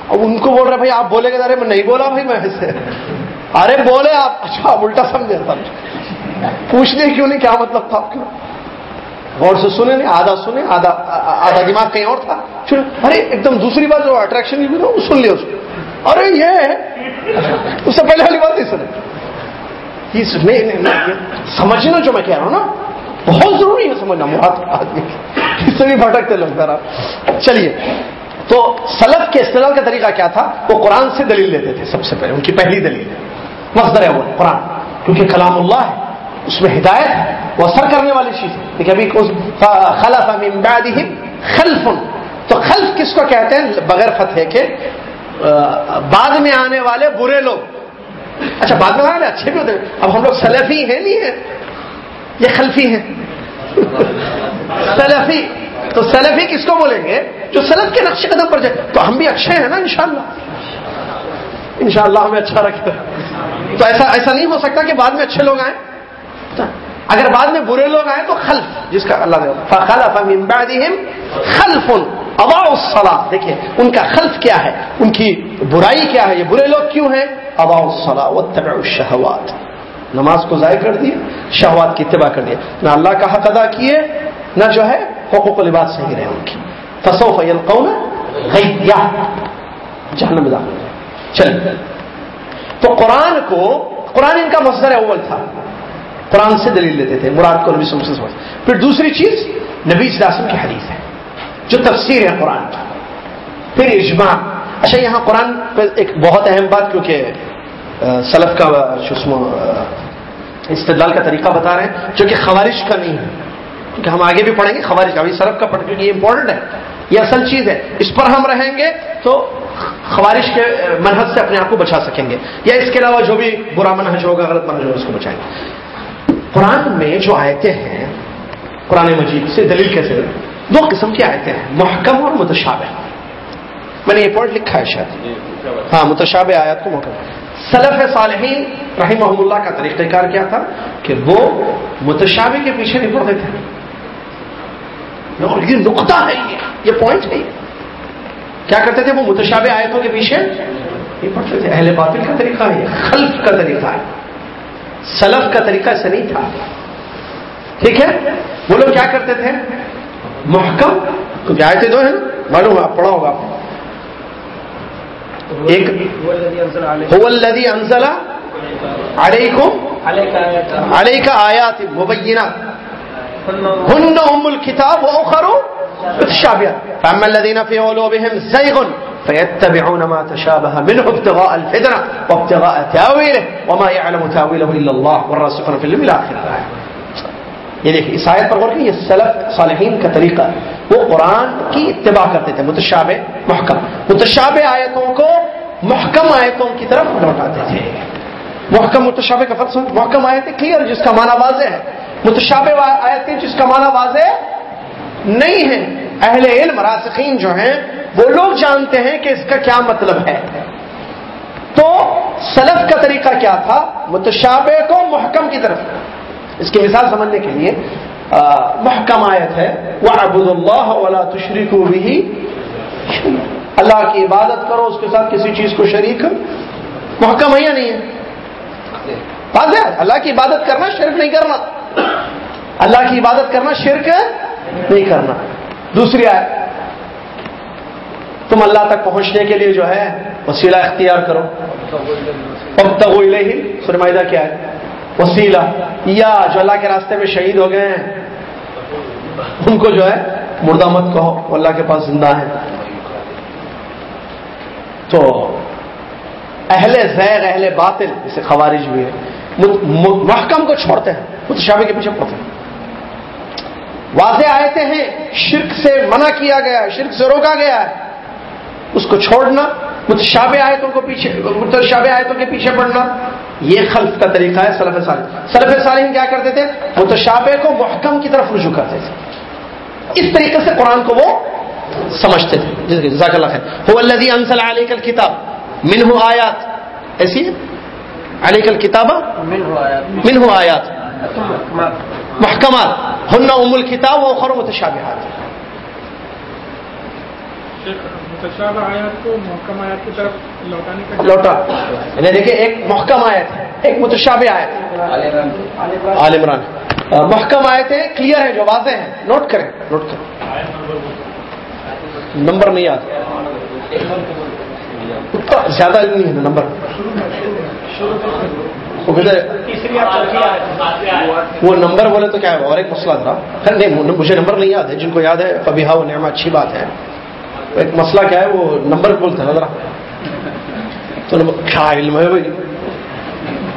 اب ان کو بول رہے بھائی آپ بولے گا ارے میں نہیں بولا بھائی میں ایسے ارے بولے آپ اچھا الٹا سمجھے پوچھنے کیوں نہیں کیا مطلب تھا آپ کا غور سے سنے نہیں آدھا سنے آدھا آدھا دماغ کہیں اور تھا۔ ارے، ایک دم دوسری بات جو اٹریکشن بھی وہ سن لیا اس کو۔ ارے، یہ اس سے پہلے والی بات نہیں سنے سمجھنا جو میں کہہ رہا ہوں نا، بہت ضروری ہے سمجھنا آدمی اس سے بھی بھٹکتے لوگ ذرا۔ چلیے، تو سلف کے استعمال کا طریقہ کیا تھا؟ وہ قرآن سے دلیل لیتے تھے سب سے پہلے، ان کی پہلی دلیل۔ مقدر ہے وہ، قرآن۔ کیونکہ کلام اللہ ہے۔ اس میں ہدایت وہ اثر کرنے والی چیز ہے۔ دیکھیے ابھی خلف خلف۔ تو خلف کس کو کہتے ہیں؟ بغیر فتح کے بعد میں آنے والے برے لوگ۔ اچھا بعد میں آنے والے اچھے بھی ہوتے ہیں۔ اب ہم لوگ سلفی ہیں نہیں ہیں؟ یہ خلفی ہیں۔ سلفی۔ تو سلفی کس کو بولیں گے؟ جو سلف کے نقش قدم پر جائے۔ تو ہم بھی اچھے ہیں نا، انشاءاللہ۔ انشاءاللہ ہمیں اچھا رکھے تو ایسا ایسا نہیں ہو سکتا کہ بعد میں اچھے لوگ آئیں۔ اگر بعد میں برے لوگ آئے تو خلف، جس کا اللہ خلف ابا الصلاح دیکھیے ان کا خلف کیا ہے؟ ان کی برائی کیا ہے؟ یہ برے لوگ کیوں ہیں؟ ابا الصلاح الشہوات۔ نماز کو ضائع کر دیے، شہوات کی اتباع کر دیا نہ اللہ کا حق ادا کیے، نہ جو ہے، حقوق و لباس صحیح رہے ان کی۔ فصو فیل قوم جہنم داخل چلیے تو قرآن کو، قرآن ان کا مصدر اول تھا۔ قرآن سے دلیل لیتے تھے، مراد کو نبی سے سمجھ پھر دوسری چیز، نبی اسلام کی حدیث ہے، جو تفسیر ہے قرآن کی۔ پھر اجماع۔ اچھا یہاں قرآن پہ ایک بہت اہم بات، کیونکہ سلف کا استدلال کا طریقہ بتا رہے ہیں، جو کہ خوارش کا نہیں ہے۔ کیونکہ ہم آگے بھی پڑھیں گے خوارش کا۔ سلف کا پڑھ کیونکہ یہ امپورٹنٹ ہے۔ یہ اصل چیز ہے۔ اس پر ہم رہیں گے تو خوارش کے منحص سے اپنے آپ کو بچا سکیں گے۔ یا اس کے علاوہ جو بھی برا منحج ہوگا، غلط منحج ہوگا، اس کو بچائیں گے۔ قرآن میں جو آیتیں ہیں قرآن مجید سے دلیل کیسے دو قسم کی آیتیں ہیں محکم اور متشابہ۔ میں نے یہ پوائنٹ لکھا ہے شاید۔ ہاں متشابہ آیات کو محکم۔ سلف صالحین رحیم اللہ کا طریقہ کار کیا تھا؟ کہ وہ متشابہ کے پیچھے نہیں پڑتے تھے اور یہ نقطہ ہے یہ۔ یہ پوائنٹ ہے۔ کیا کرتے تھے وہ متشابہ آیتوں کے پیچھے؟ یہ پڑھتے تھے۔ اہل باطل کا طریقہ ہے خلف کا طریقہ ہے۔ سلف کا طریقہ ایسا نہیں تھا۔ ٹھیک ہے؟ وہ لوگ کیا کرتے تھے؟ محکم۔ کیونکہ آئے تھے دو ہیں۔ معلوم آپ پڑھا ہوگا ایک الدی انزلہ علیکم علیہ آیات مبینہ هن ام الكتاب واخر متشابهات فاما الذين في قلوبهم زيغ فيتبعون ما تشابه منه ابتغاء الفتنه وابتغاء تاويله وما يعلم تاويله الا الله والراسخون في العلم الى اخر الايه یعنی یہ دیکھیں اس آیت پر غور کہ یہ سلف صالحین کا طریقہ وہ قرآن کی اتباع کرتے تھے، متشابہ محکم۔ متشابہ آیتوں کو محکم آیتوں کی طرف لوٹاتے تھے۔ محکم، متشابہ کا فرق محکم آیتیں کلیئر جس کا معنی واضح ہے۔ متشابہ آیتیں جس کا معنی واضح نہیں ہے اہل علم، راسخین جو ہیں، وہ لوگ جانتے ہیں کہ اس کا کیا مطلب ہے۔ تو سلف کا طریقہ کیا تھا؟ متشابہ کو محکم کی طرف۔ اس کی مثال سمجھنے کے لیے محکم آیت ہے وہ ابود اللہ ولا تشری کو بھی اللہ کی عبادت کرو، اس کے ساتھ کسی چیز کو شریک۔ محکم ہے یا نہیں ہے؟ واضح اللہ کی عبادت کرنا شرک نہیں کرنا۔ اللہ کی عبادت کرنا شرک نہیں کرنا۔ دوسری آئے تم اللہ تک پہنچنے کے لیے جو ہے، وسیلہ اختیار کرو۔ ہی سرمائدہ کیا ہے؟ وسیلہ۔ یا جو اللہ کے راستے میں شہید ہو گئے ہیں، ان کو جو ہے، مردہ مت کہو، وہ اللہ کے پاس زندہ ہے تو اہل زیر اہل باطل، جسے خوارج بھی ہے محکم کو چھوڑتے ہیں، متشابہ کے پیچھے پڑتے ہیں۔ واضح آئے ہیں شرک سے منع کیا گیا ہے شرک سے روکا گیا ہے۔ اس کو چھوڑنا متشابہ آیتوں کو پیچھے متشابہ آیتوں کے پیچھے پڑنا یہ خلف کا طریقہ ہے سلف صالح۔ سلف صالح کیا کرتے تھے؟ متشابہ کو محکم کی طرف رجوع کرتے تھے۔ اس طریقے سے قرآن کو وہ سمجھتے تھے۔ جزاک اللہ خیر۔ هو الذي انزل عليك الكتاب منه آیات۔ ایسی ہے؟ عليك الكتاب منه آیات۔ محکمات ہن ام الکتاب و خر متشابہات۔ متشابہ آیات کو محکم آیات کی طرف لوٹانے کا لوٹا۔ یعنی دیکھیں ایک محکم آیت ہے ایک متشابہ آیت ہے۔ عال عمران۔ محکم آیتیں کلیئر ہیں جو واضح ہیں۔ نوٹ کریں نوٹ کریں۔ نمبر نہیں اتنا زیادہ نہیں ہے نمبر۔ وہ نمبر بولے تو کیا ہے اور ایک مسئلہ تھا خیر نہیں مجھے نمبر نہیں یاد ہے جن کو یاد ہے فبیہا و نعمہ اچھی بات ہے۔ ایک مسئلہ کیا ہے وہ نمبر بولتے ہیں ذرا۔ تو کیا علم ہے بھائی؟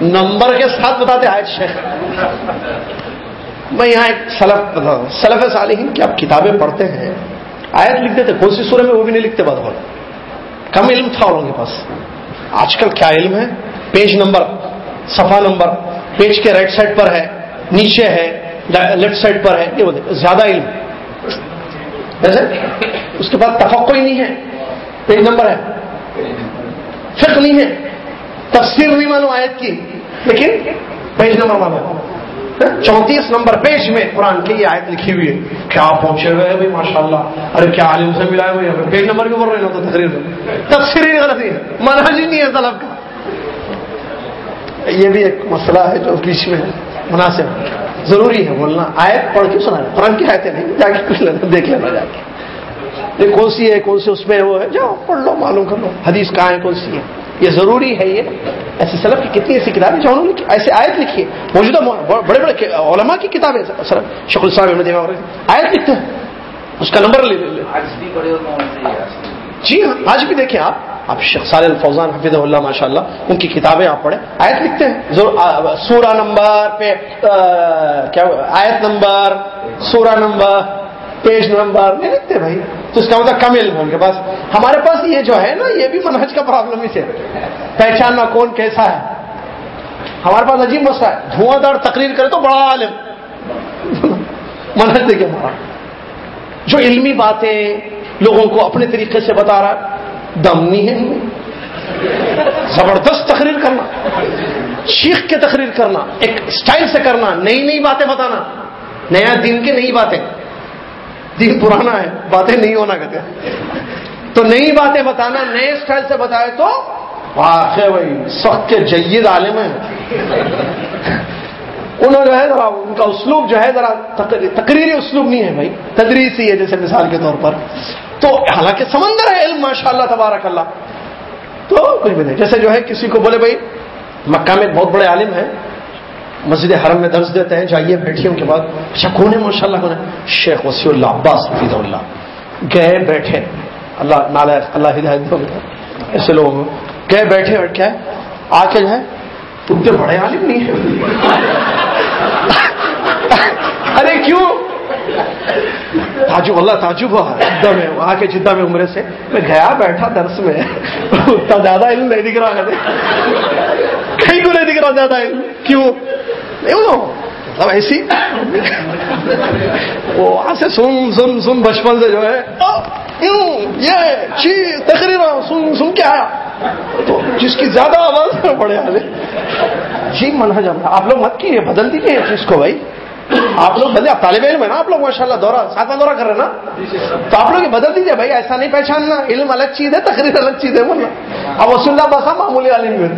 نمبر کے ساتھ بتاتے آئے شیخ۔ میں یہاں ایک سلف بتا دوں سلف صالحین کی آپ کتابیں پڑھتے ہیں آیت لکھتے تھے کون سی سورہ میں وہ بھی نہیں لکھتے بات بہت کم علم تھا ان کے پاس۔ آج کل کیا علم ہے؟ Page number. صفحہ نمبر پیج کے رائٹ سائڈ پر ہے، نیچے ہے لیفٹ سائڈ پر ہے، یہ زیادہ علم۔ اس کے بعد تفقع ہی نہیں ہے، پیج نمبر ہے۔ فقہ نہیں ہے، تفسیر نہیں مانو آیت کی، لیکن پیج نمبر مانو چونتیس نمبر پیج میں قرآن کی یہ آیت لکھی ہوئی ہے۔ کیا پہنچے ہوئے ہیں ماشاء اللہ ارے، کیا عالم سے ملا ہے پیج نمبر کیوں بول رہے ہیں تو تقریر میں تفسیر ہی غلطی ہے۔ منہج ہی نہیں ہے طلب کا۔ یہ بھی ایک مسئلہ ہے جو بیچ میں مناسب ضروری ہے بولنا۔ آیت پڑھ کے سنا قرآن کی آیتیں نہیں جا کے کچھ لینا دیکھ لینا۔ جا کے یہ کون سی ہے کون سی اس میں وہ ہے؟ جاؤ پڑھ لو معلوم کر لو۔ حدیث کہاں ہے کون سی ہے؟ یہ ضروری ہے یہ۔ ایسی سلف کی کتنی ایسی کتابیں جو انہوں نے ایسے آیت لکھی ہے۔ موجودہ بڑے بڑے علماء کی کتابیں سر شکل صاحب آیت لکھتے ہیں۔ اس کا نمبر لے لے جی ہاں آج بھی دیکھیں آپ۔ آپ شیخ صالح الفوزان حفیظ اللہ ماشاء اللہ ان کی کتابیں آپ پڑھیں۔ آیت لکھتے ہیں، ضرور سورہ نمبر پہ کیا آیت نمبر، سورہ نمبر، پیج نمبر، نہیں لکھتے بھائی۔ تو اس کا مطلب کم علم ہے ان کے پاس۔ ہمارے پاس یہ جو ہے نا، یہ بھی منہج کا پرابلم ہی سے پہچاننا کون کیسا ہے۔ ہمارے پاس عجیب مسئلہ ہے۔ دھواں دار تقریر کرے تو بڑا عالم۔ منہج دیکھیں۔ ہمارا جو علمی باتیں لوگوں کو اپنے طریقے سے بتا رہا ہے۔ دم نہیں ہے ان میں۔ زبردست تقریر کرنا، شیخ کے تقریر کرنا، ایک سٹائل سے کرنا، نئی نئی باتیں بتانا۔ نیا دین کے نئی باتیں۔ دین پرانا ہے، باتیں نہیں ہونا کہتے تو نئی باتیں بتانا، نئے سٹائل سے بتائے تو واقع بھائی، سخت کے جید عالم ہیں۔ انہوں جو ہے ذرا ان کا اسلوب جو ہے ذرا تقریری اسلوب نہیں ہے بھائی، تدریسی ہے جیسے مثال کے طور پر۔ تو حالانکہ سمندر ہے علم ماشاء اللہ تبارک اللہ تو کچھ بھی نہیں، جیسے جو ہے کسی کو بولے بھائی، مکہ میں بہت بڑے عالم ہیں، مسجد حرم میں درس دیتے ہیں، جائیے بیٹھیے ان کے بعد۔ اچھا کون ہے؟ ماشاء اللہ کون ہے؟ شیخ وسیع اللہ عباس حفیظ اللہ۔ گئے، بیٹھے۔ اللہ نالا اللہ ہدایت ایسے لوگوں کو گئے، بیٹھے، اور کیا ہے؟ آ کے جو ہے اتنے بڑے عالم نہیں ہیں۔ ارے کیوں؟ تعجب، اللہ تعجب ہوا۔ جدہ میں وہاں کے جدہ میں عمرے سے میں گیا، بیٹھا درس میں۔ اتنا زیادہ علم نہیں دکھ رہا کہیں کو نہیں دکھ رہا زیادہ علم؟ کیوں؟ نہیں مطلب ایسی۔ وہ وہاں سے سن سن سن بچپن سے جو ہے۔ یوں، یہ چیز تقریر سن سن کے آیا۔ تو جس کی زیادہ آواز پڑے آلے۔ جی منہج ہم، آپ لوگ مت کیجیے بدل دیجیے اس چیز کو بھائی۔ آپ لوگ بدلے آپ طالب علم ہے نا، آپ لوگ ماشاء اللہ دورہ، ساتواں دورہ کر رہے نا۔ تو آپ لوگ یہ بدل دیجیے بھائی، ایسا نہیں پہچاننا۔ علم الگ چیز ہے، تقریر الگ چیز ہے، بولنا۔ اب وصول اللہ بسا معمولی عالم بھی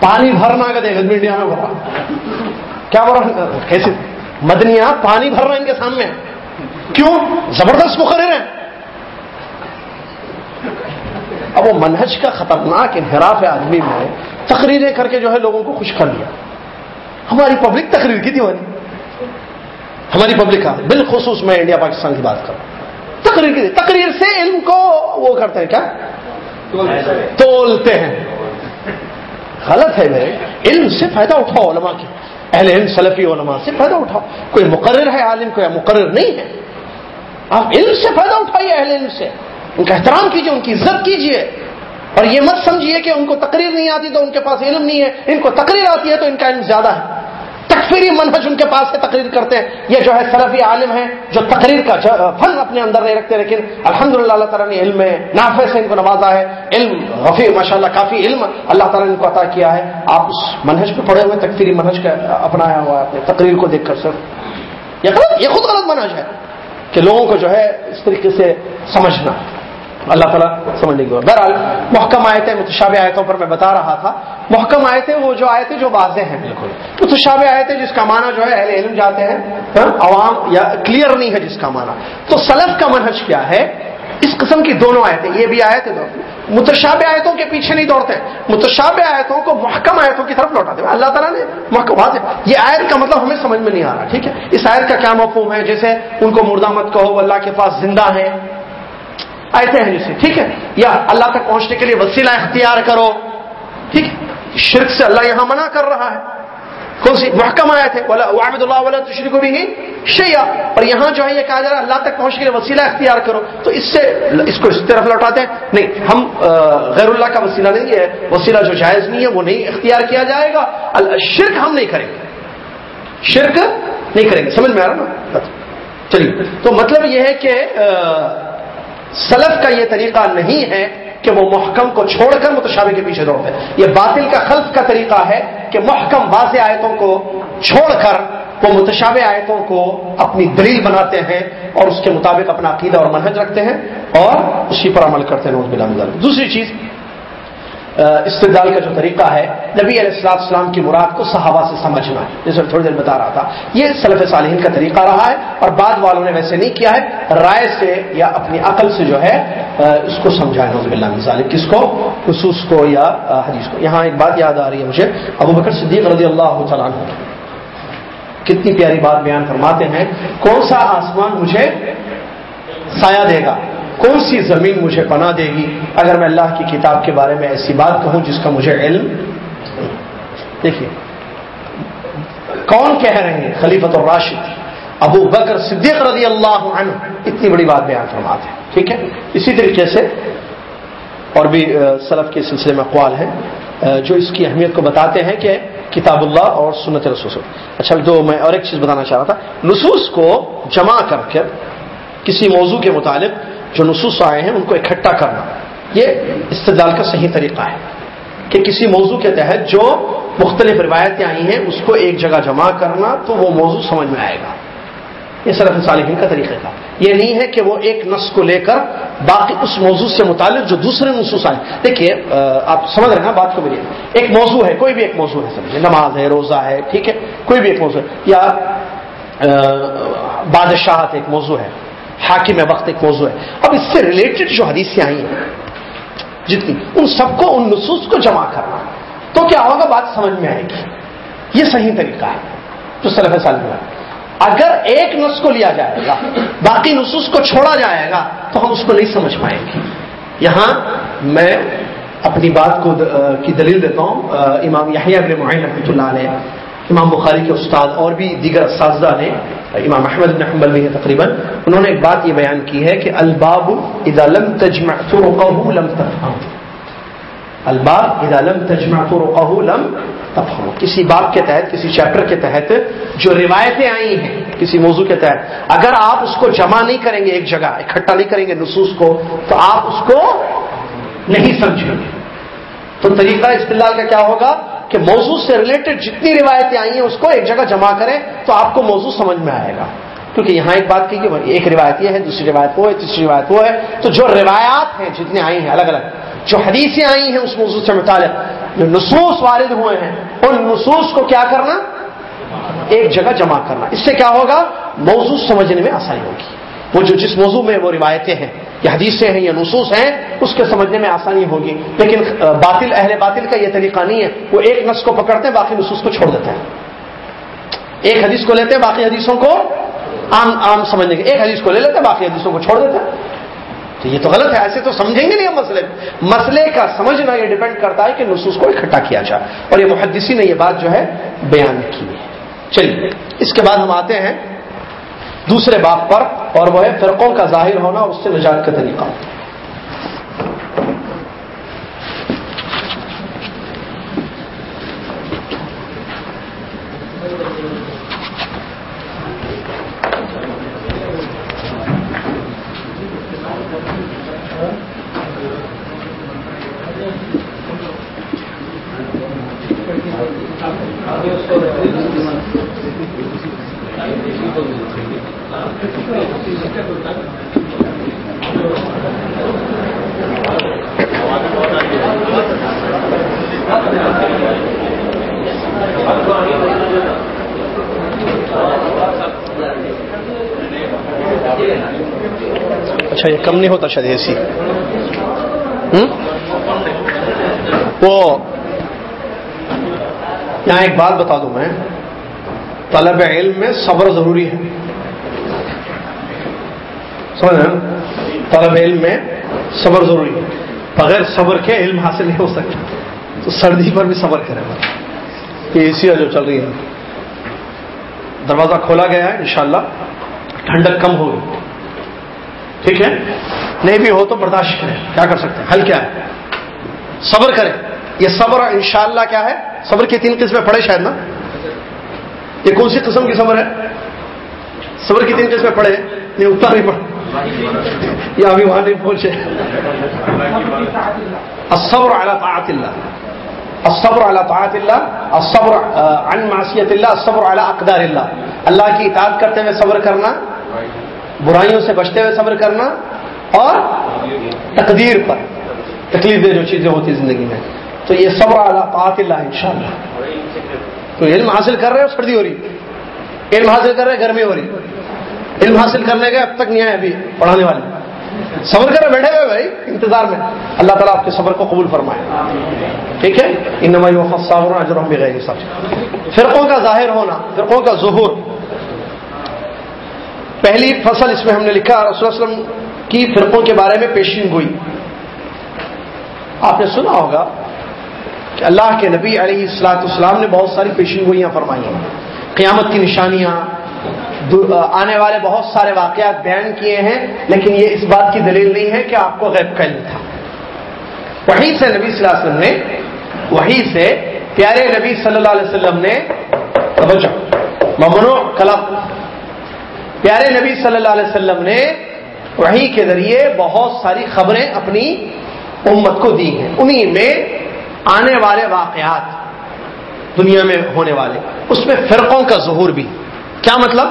پانی بھرنا کا دیکھ، انڈیا میں بھرا کیا بھرا کیسے؟ مدنیاں پانی بھر رہے ہیں ان کے سامنے۔ کیوں؟ زبردست مقرر ہیں اب وہ منہج کا خطرناک انحراف ہے آدمی میں تقریریں کر کے جو ہے لوگوں کو خوش کر لیا۔ ہماری پبلک تقریر کی دیوانی ہماری پبلک کا بالخصوص میں انڈیا، پاکستان کی بات کروں۔ تقریر کی تقریر سے علم کو وہ کرتے ہیں کیا؟ تولتے ہیں۔ غلط ہے میرے۔ علم سے فائدہ اٹھاؤ علماء کی۔ اہل علم سلفی علماء سے فائدہ اٹھاؤ۔ کوئی مقرر ہے عالم کو یا مقرر نہیں ہے؟ آپ علم سے فائدہ اٹھائیے اہل علم سے۔ ان کا احترام کیجیے ان کی عزت کیجیے اور یہ مت سمجھیے کہ ان کو تقریر نہیں آتی تو ان کے پاس علم نہیں ہے۔ ان کو تقریر آتی ہے تو ان کا علم زیادہ ہے۔ تکفیری منہج ان کے پاس سے تقریر کرتے ہیں۔ یہ جو ہے سلفی عالم ہیں، جو تقریر کا فن اپنے اندر نہیں رکھتے، لیکن الحمد للہ اللہ تعالیٰ نے علم نافع سے ان کو نوازا ہے۔ علم غفی ماشاء اللہ کافی علم اللہ تعالیٰ نے ان کو عطا کیا ہے۔ آپ اس منہج پہ پڑے ہوئے تکفیری منہج کا اپنایا ہوا ہے، اپنے تقریر کو دیکھ کر سر یہ غلط، یہ خود غلط منہج ہے۔ کہ لوگوں کو جو ہے اس طریقے سے سمجھنا۔ اللہ تعالیٰ سمجھنے کی بہرحال محکم آئے تھے متشاب آیتوں پر میں بتا رہا تھا۔ محکم آئے تھے وہ جو آئے تھے جو واضح ہیں۔ بالکل۔ متشاب آئے تھے جس کا معنی جو ہے اہل علم جاتے ہیں ہاں، عوام یا کلیئر نہیں ہے جس کا معنی۔ تو سلف کا منحج کیا ہے؟ اس قسم کی دونوں آیتیں یہ بھی آئے تھے متشاب آیتوں کے پیچھے نہیں دوڑتے۔ متشاب آیتوں کو محکم آیتوں کی طرف لوٹاتے ہیں اللہ تعالیٰ نے محکم یہ آیت کا مطلب ہمیں سمجھ میں نہیں آ رہا، ٹھیک ہے؟ اس آیت کا کیا مفہوم ہے؟ جیسے ان کو مردہ مت کہو، اللہ کے پاس زندہ ہے ایسے ہیں جسے ٹھیک ہے؟ یا اللہ تک پہنچنے کے لیے وسیلہ اختیار کرو۔ ٹھیک ہے؟ شرک سے اللہ یہاں منع کر رہا ہے۔ کون سی محکم آئے تھے وحمد اللہ علیہ تشری کو بھی شیا اور یہاں جو ہے یہ کہا جا رہا ہے، اللہ تک پہنچ کے لیے وسیلہ اختیار کرو۔ تو اس سے اس کو اس طرف لوٹاتے ہیں۔ نہیں، ہم غیر اللہ کا وسیلہ نہیں ہے۔ وسیلہ جو جائز نہیں ہے، وہ نہیں اختیار کیا جائے گا۔ شرک ہم نہیں کریں گے۔ شرک نہیں کریں گے۔ سمجھ میں آ رہا نا؟ چلیے۔ تو مطلب یہ ہے کہ سلف کا یہ طریقہ نہیں ہے کہ وہ محکم کو چھوڑ کر متشابہ کے پیچھے دوڑتے یہ باطل کا خلف کا طریقہ ہے کہ محکم واضح آیتوں کو چھوڑ کر وہ متشابہ آیتوں کو اپنی دلیل بناتے ہیں اور اس کے مطابق اپنا عقیدہ اور منہج رکھتے ہیں اور اسی پر عمل کرتے ہیں۔ دوسری چیز استدال کا جو طریقہ ہے، نبی علیہ السلام السلام کی مراد کو صحابہ سے سمجھنا جیسے تھوڑی دیر بتا رہا تھا۔ یہ صلف صالحین کا طریقہ رہا ہے اور بعد والوں نے ویسے نہیں کیا ہے، رائے سے یا اپنی عقل سے جو ہے اس کو سمجھائے نوز اللہ مثال کس کو؟ خصوص کو یا حدیث کو۔ یہاں ایک بات یاد آ رہی ہے مجھے۔ ابو بکر صدیق رضی اللہ تعالیٰ کتنی پیاری بات بیان فرماتے ہیں۔ کون سا آسمان مجھے سایہ دے گا؟ کون سی زمین مجھے بنا دے گی؟ اگر میں اللہ کی کتاب کے بارے میں ایسی بات کہوں جس کا مجھے علم دیکھیے، کون کہہ رہے ہیں؟ خلیفت الراشد، ابو بکر صدیق رضی اللہ عنہ۔ اتنی بڑی بات بیان فرماتے ہیں، ٹھیک ہے؟ اسی طریقے سے اور بھی سلف کے سلسلے میں اقوال ہیں جو اس کی اہمیت کو بتاتے ہیں کہ کتاب اللہ اور سنت رسوس اچھا جو میں اور ایک چیز بتانا چاہ رہا تھا۔ نصوص کو جمع کر کے کسی موضوع کے متعلق جو نصوص آئے ہیں ان کو اکٹھا کرنا۔ یہ استدلال کا صحیح طریقہ ہے کہ کسی موضوع کے تحت جو مختلف روایتیں آئی ہیں اس کو ایک جگہ جمع کرنا تو وہ موضوع سمجھ میں آئے گا۔ یہ صرف صالحین کا طریقہ تھا۔ یہ نہیں ہے کہ وہ ایک نس کو لے کر باقی اس موضوع سے متعلق جو دوسرے نصوص آئے۔ دیکھیے آپ سمجھ رہے ہیں بات کو ملیے ایک موضوع ہے، کوئی بھی ایک موضوع ہے سمجھے نماز ہے، روزہ ہے، ٹھیک ہے؟ کوئی بھی ایک موضوع ہے۔ یا بادشاہت ایک موضوع ہے۔ حاکم وقت ایک موضوع ہے۔ اب اس سے ریلیٹڈ جو حدیثیں آئی ہیں، جتنی، ان سب کو، ان نصوص کو جمع کرنا۔ تو کیا ہوگا؟ بات سمجھ میں آئے گی۔ یہ صحیح طریقہ ہے، جو سلف سال میں اگر ایک نس کو لیا جائے گا، باقی نصوص کو چھوڑا جائے گا، تو ہم اس کو نہیں سمجھ پائیں گے۔ یہاں میں اپنی بات کو کی دلیل دیتا ہوں۔ امام یحییٰ بن معین رحمۃ اللہ علیہ امام بخاری کے استاد اور بھی دیگر اساتذہ نے، امام احمد بن حنبل بھی ہے تقریباً، انہوں نے ایک بات یہ بیان کی ہے کہ الباب اذا لم تجمع طرقه لم تفهم۔ الباب اذا لم تجمع طرقه لم تفهم۔ کسی باب کے تحت، کسی چیپٹر کے تحت جو روایتیں آئی ہیں، کسی موضوع کے تحت، اگر آپ اس کو جمع نہیں کریں گے ایک جگہ، اکٹھا نہیں کریں گے نصوص کو، تو آپ اس کو نہیں سمجھیں گے۔ تو طریقہ استدلال کا کیا ہوگا؟ کہ موضوع سے ریلیٹڈ جتنی روایتیں آئی ہیں اس کو ایک جگہ جمع کریں تو آپ کو موضوع سمجھ میں آئے گا۔ کیونکہ یہاں ایک بات کی کہ ایک روایت یہ ہے، دوسری روایت وہ ہے، تیسری روایت وہ ہے۔ تو جو روایات ہیں جتنے آئی ہیں الگ الگ، جو حدیثیں آئی ہیں اس موضوع سے متعلق، جو نصوص وارد ہوئے ہیں، ان نصوص کو کیا کرنا؟ ایک جگہ جمع کرنا۔ اس سے کیا ہوگا؟ موضوع سمجھنے میں آسانی ہوگی۔ وہ جو جس موضوع میں وہ روایتیں ہیں یا حدیثیں ہیں یا نصوص ہیں، اس کے سمجھنے میں آسانی ہوگی۔ لیکن باطل، اہل باطل کا یہ طریقہ نہیں ہے۔ وہ ایک نس کو پکڑتے ہیں، باقی نصوص کو چھوڑ دیتے ہیں۔ ایک حدیث کو لیتے ہیں، باقی حدیثوں کو عام عام سمجھنے کے۔ ایک حدیث کو لے لیتے ہیں، باقی حدیثوں کو چھوڑ دیتے ہیں۔ تو یہ تو غلط ہے، ایسے تو سمجھیں گے نہیں ہم مسئلے۔ مسئلے کا سمجھنا یہ ڈپینڈ کرتا ہے کہ نصوص کو اکٹھا کیا جائے۔ اور یہ محدثی نے یہ بات جو ہے بیان کی ہے۔ چلیے، اس کے بعد ہم آتے ہیں۔ دوسرے باپ پر اور وہ ہے فرقوں کا ظاہر ہونا اور اس سے نجات کا طریقہ اچھا یہ کم نہیں ہوتا شاید اے سی وہ یہاں ایک بات بتا دوں میں۔ طلب علم میں صبر ضروری ہے۔ سمجھ طلب علم میں صبر ضروری ہے۔ بغیر صبر کے علم حاصل نہیں ہو سکتا۔ تو سردی پر بھی صبر کرے یہ اے سی جو چل رہی ہے۔ دروازہ کھولا گیا ہے، انشاءاللہ، ٹھنڈک کم ہوگی۔ ٹھیک ہے؟ نہیں بھی ہو تو برداشت کریں۔ کیا کر سکتے ہیں؟ حل کیا ہے؟ صبر کریں۔ یہ صبر انشاءاللہ کیا ہے؟ صبر کی تین قسمیں پڑے شاید نا۔ یہ کون سی قسم کی صبر ہے؟ صبر کی تین قسمیں پڑے نہیں، اتنا نہیں پڑھ۔ یا ابھی وہاں نہیں پہنچے۔ الصبر على طاعت اللہ۔ الصبر على طاعت اللہ۔ الصبر عن معصیت اللہ۔ الصبر على اقدار اللہ۔ اللہ کی اطاعت کرتے ہوئے صبر کرنا برائیوں سے بچتے ہوئے صبر کرنا اور تقدیر پر تکلیف دہ جو چیزیں ہوتی زندگی میں۔ تو یہ صبر اعلیٰ طاعت اللہ انشاءاللہ۔ تو علم حاصل کر رہے ہو سردی ہو رہی۔ علم حاصل کر رہے گرمی ہو رہی۔ علم حاصل کرنے کا اب تک نہیں آئے ابھی پڑھانے والے۔ صبر کرے بیٹھے ہوئے بھائی، انتظار میں۔ اللہ تعالیٰ آپ کے صبر کو قبول فرمائے۔ ٹھیک ہے؟ ان نمائی صابر اجر بھی گئے سب فرقوں کا ظاہر ہونا، فرقوں کا ظہور۔ پہلی فصل اس میں ہم نے لکھا، رسول اللہ علیہ وسلم کی فرقوں کے بارے میں پیشین گوئی۔ آپ نے سنا ہوگا کہ اللہ کے نبی علیہ السلاط اسلام نے بہت ساری پیشین گوئیاں فرمائی ہیں۔ قیامت کی نشانیاں آنے والے بہت سارے واقعات بیان کیے ہیں، لیکن یہ اس بات کی دلیل نہیں ہے کہ آپ کو غیب کا علم تھا۔ وہیں سے نبی صلی اللہ علیہ وسلم نے وہیں سے پیارے نبی صلی اللہ علیہ وسلم نے ممنوع کلب پیارے نبی صلی اللہ علیہ وسلم نے وہی کے ذریعے بہت ساری خبریں اپنی امت کو دی ہیں۔ انہی میں آنے والے واقعات دنیا میں ہونے والے، اس میں فرقوں کا ظہور بھی۔ کیا مطلب؟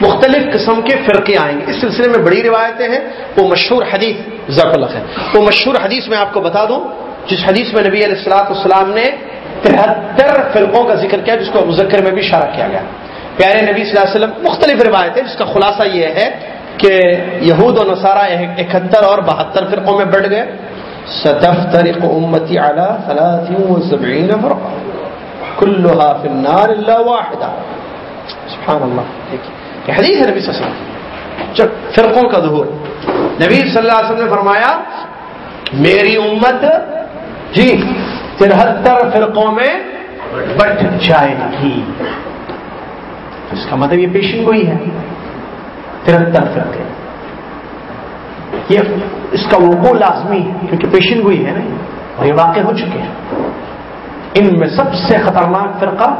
مختلف قسم کے فرقے آئیں گے۔ اس سلسلے میں بڑی روایتیں ہیں۔ وہ مشہور حدیث ذک اللہ ہے وہ مشہور حدیث میں آپ کو بتا دوں، جس حدیث میں نبی علیہ السلاط السلام نے تہتر فرقوں کا ذکر کیا، جس کو مذکر میں بھی اشارہ کیا گیا۔ پیارے نبی صلی اللہ علیہ وسلم، مختلف روایت ہے جس کا خلاصہ یہ ہے کہ یہود و نصارہ اکہتر اور بہتر فرقوں میں بڑھ گئے۔ ستفترق امتی اعلیٰ كلها في النار الا واحدہ سبحان اللہ یہ حدیث ہے نبی صلی اللہ علیہ وسلم۔ جب فرقوں کا ظہور۔ نبی صلی اللہ علیہ وسلم نے فرمایا، میری امت جی ترہتر فرقوں میں بٹ جائے گی۔ اس کا مطلب یہ پیشن گوئی ہے۔ ترہتر فرقے یہ اس کا وقوع لازمی ہے، کیونکہ پیشن گوئی ہے نا۔ اور یہ واقع ہو چکے ہیں۔ ان میں سب سے خطرناک فرقہ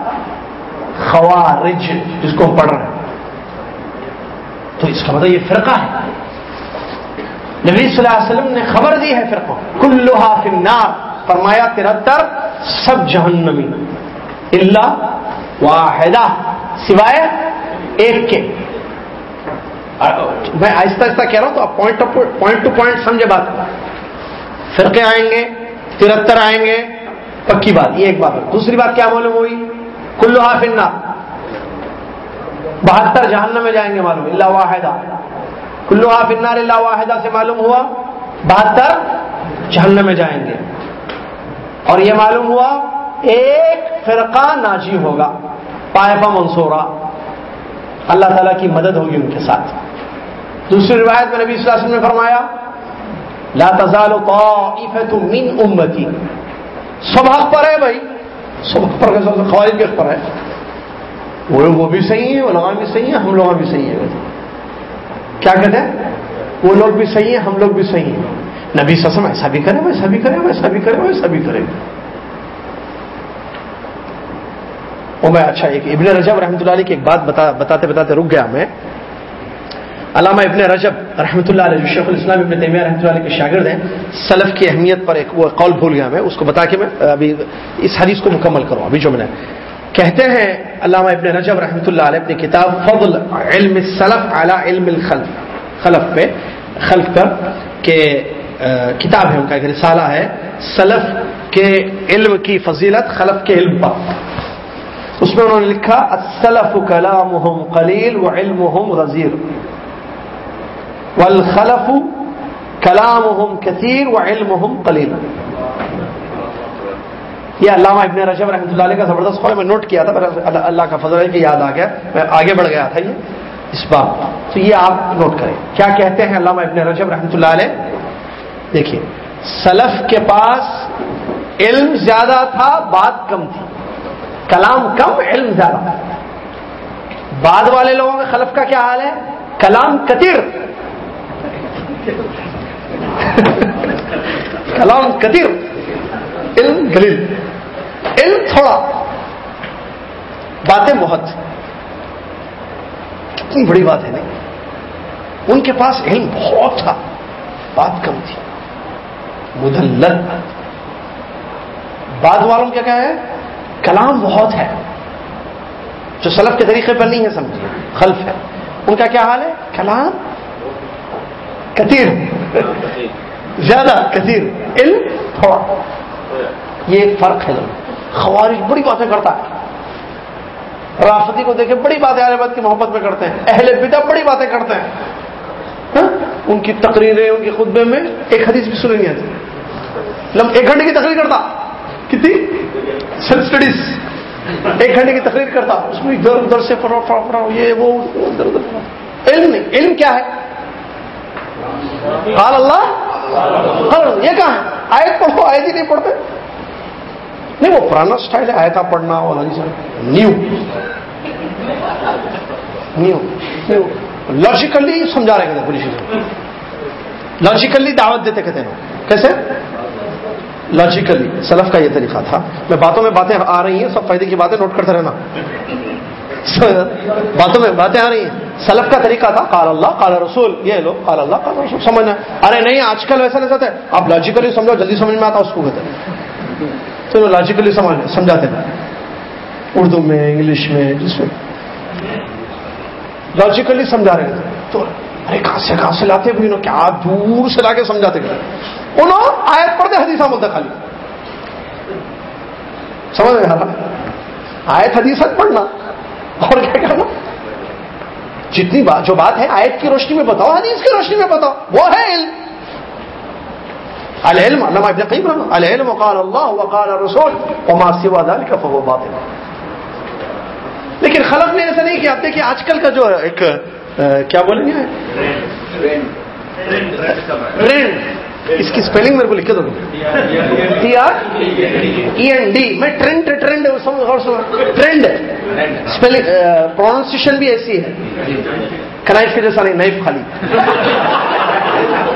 خوارج، جس کو ہم پڑھ رہے ہیں۔ تو اس کا مطلب یہ فرقہ ہے۔ نبی صلی اللہ علیہ وسلم نے خبر دی ہے فرقوں کلوہا فی النار۔ فرمایا ترہتر سب جہنمی۔ اللہ واحدہ۔ سوائے ایک کے۔ میں آہستہ آہستہ کہہ رہا ہوں تو آپ پوائنٹ پوائنٹ ٹو پوائنٹ سمجھے بات۔ فرقے آئیں گے ترہتر آئیں گے پکی بات۔ یہ ایک بات۔ دوسری بات کیا معلوم ہوئی؟ کلو حافنا بہتر جہنم میں جائیں گے معلوم۔ اللہ واحدہ۔ کلو حافنار اللہ واحدہ سے معلوم ہوا بہتر جہنم میں جائیں گے۔ اور یہ معلوم ہوا ایک فرقہ ناجی ہوگا۔ پائپا منصورہ۔ اللہ تعالیٰ کی مدد ہوگی ان کے ساتھ۔ دوسری روایت میں نبی صلی اللہ علیہ وسلم نے فرمایا، لا تزال طائفة من امتی۔ سب حق پر ہے بھائی۔ سب حق پر خوارج کے حق پر ہے۔ وہ وہ بھی صحیح ہیں علماء بھی صحیح ہیں، ہم لوگ بھی صحیح ہیں۔ کیا کہتے ہیں؟ وہ لوگ بھی صحیح ہیں، ہم لوگ بھی صحیح ہیں۔ نبی سسم ایسا بھی کرے ویسا بھی کرے ویسا بھی کرے ویسا بھی کرے وہ میں اچھا ایک ابن رجب رحمۃ اللہ علیہ کی ایک بات بتا بتاتے بتاتے رک گیا میں۔ علامہ ابن رجب رحمۃ اللہ علیہ شیخ الاسلام ابن تیمیہ رحمۃ اللہ علیہ کے شاگرد ہیں، سلف کی اہمیت پر ایک وہ قول بھول گیا میں، اس کو بتا کے میں ابھی اس حدیث کو مکمل کروں، ابھی جو میں نے کہتے ہیں علامہ ابن رجب رحمۃ اللہ علیہ اپنی کتاب فضل علم السلف علی علم الخلف، خلف پہ، خلف پر کہ کتاب ہے ان کا ایک رسالہ ہے، سلف کے علم کی فضیلت، خلف کے علم پر۔ اس میں انہوں نے لکھا، السلف کلامہم قلیل وعلمہم غزیر والخلف کلامہم کثیر وعلمہم قلیل یہ علامہ ابن رجب رحمۃ اللہ علیہ کا زبردست خواب میں نوٹ کیا تھا اللہ کا فضل ہے کہ یاد آ گیا۔ میں آگے بڑھ گیا تھا یہ، اس بات تو یہ آپ نوٹ کریں۔ کیا کہتے ہیں علامہ ابن رجب رحمۃ اللہ علیہ؟ دیکھیے، سلف کے پاس علم زیادہ تھا، بات کم تھی۔ کلام کم علم زیادہ۔ بعد والے لوگوں میں خلف کا کیا حال ہے؟ کلام کثیر۔ کلام کثیر۔ علم گلیل علم تھوڑا۔ باتیں بہت۔ کتنی بڑی بات ہے نہیں؟ ان کے پاس علم بہت تھا۔ بات کم تھی۔ مدلل۔ بعد والوں کیا کیا ہے؟ کلام بہت ہے، جو سلف کے طریقے پر نہیں ہے، سمجھیے، خلف ہے۔ ان کا کیا حال ہے؟ کلام کثیر۔ زیادہ کثیر۔ علم تھوڑا۔ یہ ایک فرق ہے۔ خوارج بڑی باتیں کرتا ہے۔ رافتی کو دیکھے بڑی باتیں اہل بات کی محبت میں کرتے ہیں۔ اہل بدا بڑی باتیں کرتے ہیں۔ ہاں؟ ان کی تقریریں، ان کے خطبے میں ایک حدیث بھی سنی نہیں آتی ایک گھنٹے کی تقریر کرتا۔ کتنی؟ سیلف اسٹڈیز ایک گھنٹے کی تقریر کرتا اس میں ادھر ادھر سے پڑھو پڑھو یہ وہ ادھر ادھر۔ علم نہیں، علم کیا ہے؟ قال اللہ؟ ہاں، یہ کہاں ہے؟ آیت پڑھو، آیت ہی نہیں پڑھتے۔ نہیں، وہ پرانا اسٹائل ہے آیتا پڑھنا اور نیو۔ نیو۔ نیو۔ لاجیکلی سمجھا رہے کہتے پوری لاجیکلی دعوت دیتے کہتے ہیں۔ کیسے؟ لاجیکلی سلف کا یہ طریقہ تھا۔ میں باتوں میں باتیں آ رہی ہیں، سب فائدے کی باتیں نوٹ کرتے رہنا۔ باتوں میں باتیں آ رہی ہیں۔ سلف کا طریقہ تھا کال اللہ کال رسول، یہ لو کال اللہ کال رسول، سمجھنا۔ ارے نہیں، آج کل ویسا نہیں چاہتے آپ لاجیکلی سمجھو، جلدی سمجھ میں آتا اس کو کہتے ہیں۔ لاجیکلی سمجھ سمجھاتے ہیں۔ اردو میں، انگلش میں، جس میں۔ لاجیکلی سمجھا رہے تھے تو ارے کہاں سے کہاں سے لاتے بھی انہوں کیا دور سے لا کے سمجھاتے گئے انہوں آیت پڑھتے حدیثہ بولتے خالی۔ سمجھ میں آتا آیت، حدیث پڑھنا۔ اور کیا کرنا جتنی بات جو بات ہے، آیت کی روشنی میں بتاؤ، حدیث کی روشنی میں بتاؤ۔ وہ ہے علم۔ العلم، علامہ ابن قیم رحمہ العلم وقال اللہ وقال الرسول وما سوا ذلك فهو باطل۔ لیکن خلق نے ایسا نہیں کیا کہ آج کل کا جو ایک کیا بولیں گے؟ ٹرینڈ اس کی اسپیلنگ میرے کو لکھ کے دو۔ T R E N D میں trend trend trend spelling pronunciation بھی ایسی ہے۔ کنائف کے جیسا نہیں نائف خالی۔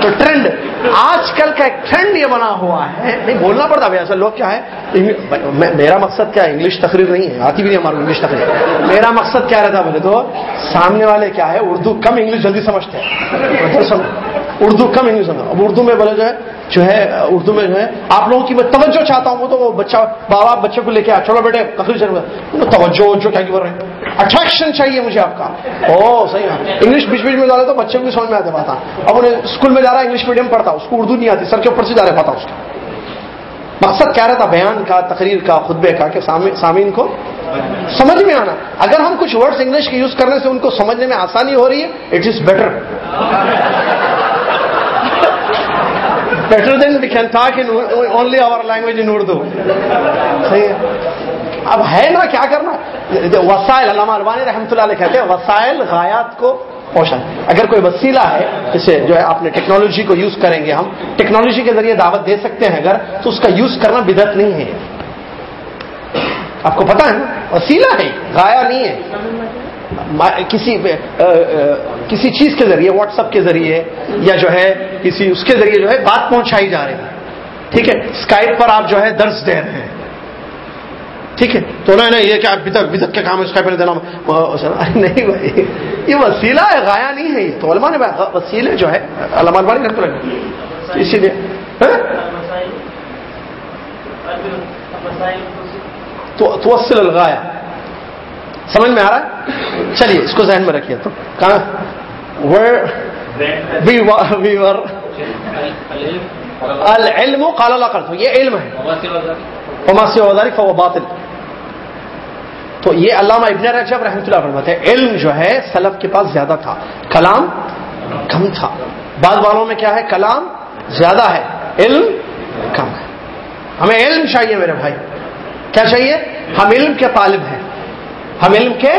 تو ٹرینڈ آج کل کا ایک ٹرینڈ یہ بنا ہوا ہے۔ نہیں، بولنا پڑتا بھائی، ایسا لوگ کیا ہے میرا مقصد کیا ہے؟ انگلش تقریر نہیں ہے، آتی بھی نہیں ہمارا انگلش تقریر۔ میرا مقصد کیا رہتا بولے تو سامنے والے کیا ہے؟ اردو کم انگلش جلدی سمجھتے ہیں۔ اردو کم انگلش سمجھ اب اردو میں بولے جو ہے جو ہے، اردو میں جو ہے، آپ لوگوں کی میں توجہ چاہتا ہوں، وہ تو وہ بچہ بابا بچے کو لے کے آ، چلو بیٹے تقریر چلو توجہ، جو کیا بول رہے ہیں۔ اٹریکشن چاہیے مجھے آپ کا۔ او صحیح ہے انگلش بیچ بیچ میں جا رہے تو بچے کو سمجھ میں آتے پاتا اب انہیں اسکول میں جا رہا ہے انگلش میڈیم پڑھتا اس کو اردو نہیں آتی، سر کے اوپر سے جا رہا پاتا اس کا مقصد کیا رہتا؟ بیان کا، تقریر کا، خطبے کا، کہ سامعین کو سمجھ میں آنا۔ اگر ہم کچھ ورڈز انگلش کے یوز کرنے سے ان کو سمجھنے میں آسانی ہو رہی ہے it is better better than we can talk in only our language in Urdu صحیح ہے اب ہے نا، کیا کرنا? وسائل، علامہ البانی رحمۃ اللہ علیہ کہتے ہیں، وسائل غایات کو پوشن. اگر کوئی وسیلہ ہے، جسے جو ہے آپ نے ٹیکنالوجی کو یوز کریں گے ہم ٹیکنالوجی کے ذریعے دعوت دے سکتے ہیں اگر، تو اس کا یوز کرنا بدت نہیں ہے. آپ کو پتا ہے نا، وسیلہ ہے غایا نہیں ہے. کسی کسی چیز کے ذریعے واٹس ایپ کے ذریعے یا جو ہے کسی اس کے ذریعے جو ہے بات پہنچائی جا رہی ہے۔ ٹھیک ہے؟ اسکائپ پر آپ جو ہے درس دے رہے ہیں۔ ٹھیک ہے؟ تو نہیں نہیں یہ کیا بدت بدت کے کام اسکائپ پر دینا؟ نہیں بھائی یہ وسیلہ ہے غایا نہیں ہے یہ تو علماء نے وسیلے جو ہے علامہ البانی اسی لیے تو توسل الغایا سمجھ میں آ رہا ہے؟ چلیے، اس کو ذہن میں رکھیے تو۔ کہاں؟ وی العلم قال اللہ کر یہ علم ہے۔ وماسی وزاری فو باطل۔ تو یہ علامہ ابن رجب رحمۃ اللہ فرماتے ہیں، علم جو ہے سلف کے پاس زیادہ تھا۔ کلام کم تھا۔ بعض والوں میں کیا ہے؟ کلام زیادہ ہے۔ علم کم ہے۔ ہمیں علم چاہیے میرے بھائی۔ کیا چاہیے؟ ہم علم کے طالب ہیں۔ ہم علم کے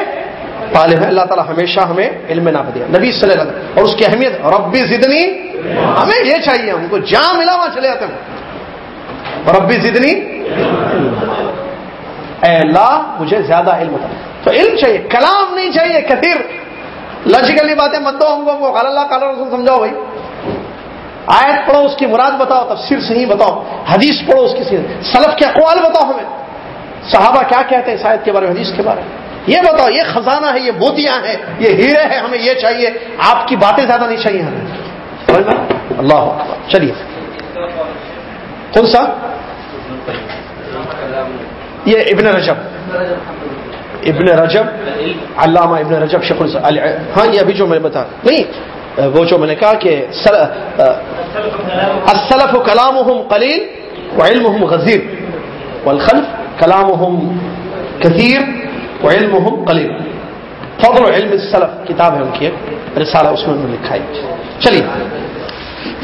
طالب ہیں۔ اللہ تعالیٰ ہمیشہ ہمیں علم نہ دیا نبی صلی اللہ علیہ وسلم، اور اس کی اہمیت، ربی زدنی، ہمیں یہ چاہیے ہم کو جہاں ملا وہاں چلے جاتے ہیں۔ ربی زدنی۔ اے اللہ، مجھے زیادہ علم تھا۔ تو علم چاہیے، کلام نہیں چاہیے، کثیر۔ لاجیکلی باتیں، مت دو ہم کو اللہ قال رسول سمجھاؤ بھائی۔ آیت پڑھو، اس کی مراد بتاؤ، تفسیر صحیح بتاؤ، حدیث پڑھو، اس کی سلف کے اقوال بتاؤ ہمیں۔ صحابہ کیا کہتے ہیں شاید کے بارے میں، حدیث کے بارے میں؟ یہ بتاؤ، یہ خزانہ ہے، یہ موتیاں ہیں، یہ ہیرے ہیں، ہمیں یہ چاہیے۔ آپ کی باتیں زیادہ نہیں چاہیے ہمیں۔ اللہ چلیے۔ کون سا؟ یہ ابن رجب۔ ابن رجب۔ علامہ ابن رجب، شیخ ہاں یہ ابھی جو میں بتا نہیں، وہ جو میں نے کہا کہ السلف کلامهم قلیل وعلمهم غزیر، والخلف کلامهم كثير وعلمهم قلیل فضل علم السلف، کتاب ہے ان کی، رسالہ اس میں لکھا ہے۔ چلیے،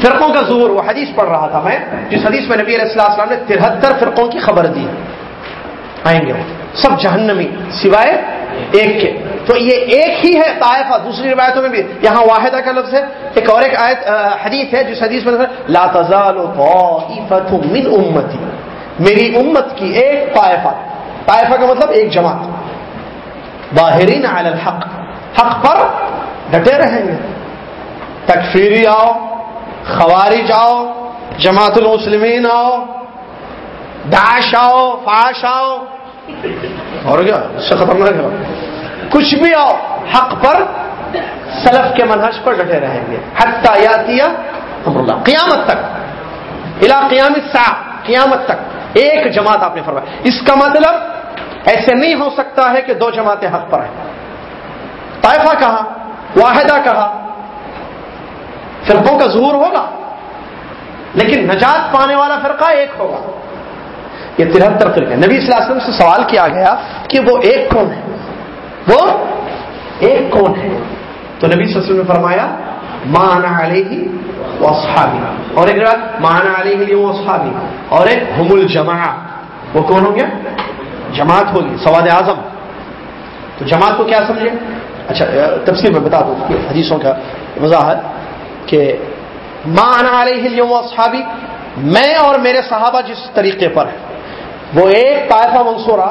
فرقوں کا ظہور وہ حدیث پڑھ رہا تھا میں، جس حدیث میں نبی علیہ السلام نے ترہتر فرقوں کی خبر دی۔ آئیں گے سب جہنمی، سوائے ایک کے۔ تو یہ ایک ہی ہے طائفہ، دوسری روایتوں میں بھی۔ یہاں واحدہ کا لفظ ہے، ایک اور ایک آیت حدیث ہے، جس حدیث میں لا تزال من امتی۔ میری امت کی ایک طائفہ طائفہ کا مطلب ایک جماعت۔ باہرین علی الحق. حق پر ڈٹے رہیں گے. تکفیری آؤ، خوارج آؤ، جماعت المسلمین آؤ داش آؤ، فاش آؤ. اور کیا؟ اس سے خطرناک ہے۔ کچھ بھی آؤ، حق پر سلف کے منحص پر ڈٹے رہیں گے۔ حق یاتیا اللہ قیامت تک۔ الا قیام سا قیامت تک۔ ایک جماعت آپ نے فرمایا۔ اس کا مطلب ایسے نہیں ہو سکتا ہے کہ دو جماعتیں حق پر ہیں۔ طائفہ کہا واحدہ کہا فرقوں کا ظہور ہوگا۔ لیکن نجات پانے والا فرقہ ایک ہوگا۔ یہ ترہتر فرقے۔ نبی صلی اللہ علیہ وسلم سے سوال کیا گیا کہ وہ ایک کون ہے؟ وہ ایک کون ہے؟ تو نبی صلی اللہ علیہ وسلم نے فرمایا، مانا علیہ وہ صحابی اور ایک مانا علیہ وہ اور ایک حم الجما وہ کون ہوں گے؟ جماعت ہوگی، سواد اعظم۔ تو جماعت کو کیا سمجھے؟ اچھا تفصیل میں بتا دوں حدیثوں کا وضاحت کہ مانا علیہ صحابی میں اور میرے صحابہ جس طریقے پر ہیں، وہ ایک طائفہ منصورہ،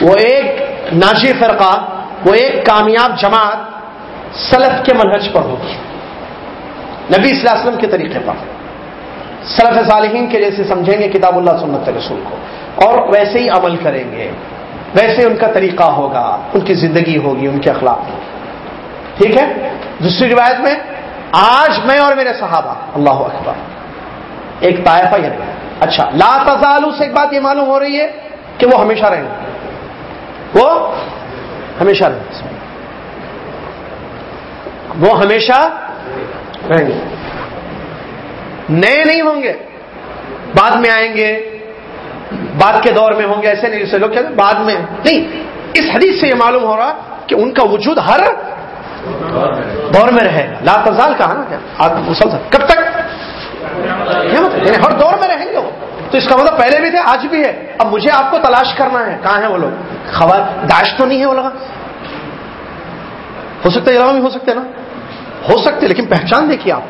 وہ ایک ناجی فرقہ وہ ایک کامیاب جماعت سلف کے منہج پر ہوگی، نبی صلی علیہ وسلم کے طریقے پر۔ سلف صالحین کے جیسے سمجھیں گے کتاب اللہ سنت رسول کو۔ اور ویسے ہی عمل کریں گے۔ ویسے ان کا طریقہ ہوگا، ان کی زندگی ہوگی، ان کے اخلاق ہوگی ٹھیک ہے؟ دوسری روایت میں، آج میں اور میرے صحابہ۔ اللہ اکبر۔ ایک طائفہ یہ اچھا لا تزالو سے ایک بات یہ معلوم ہو رہی ہے کہ وہ ہمیشہ رہیں گے۔ وہ ہمیشہ رہیں گے۔ وہ ہمیشہ رہیں گے۔ نئے نہیں ہوں گے۔ بعد میں آئیں گے۔ بعد کے دور میں ہوں گے، ایسے نہیں، جیسے لوگ کہتے بعد میں۔ نہیں، اس حدیث سے یہ معلوم ہو رہا کہ ان کا وجود ہر دور میں رہے۔ گا لا تزال کہا نا کیا؟ مسلسل۔ کب تک؟ مطلب یعنی ہر دور میں رہیں گے وہ۔ تو اس کا مطلب پہلے بھی تھے، آج بھی ہے۔ اب مجھے آپ کو تلاش کرنا ہے۔ کہاں ہے وہ لوگ؟ خبر داش تو نہیں ہے وہ لگا ہو سکتا ہے بھی ہو سکتے نا۔ ہو سکتے، لیکن پہچان دیکھیے آپ۔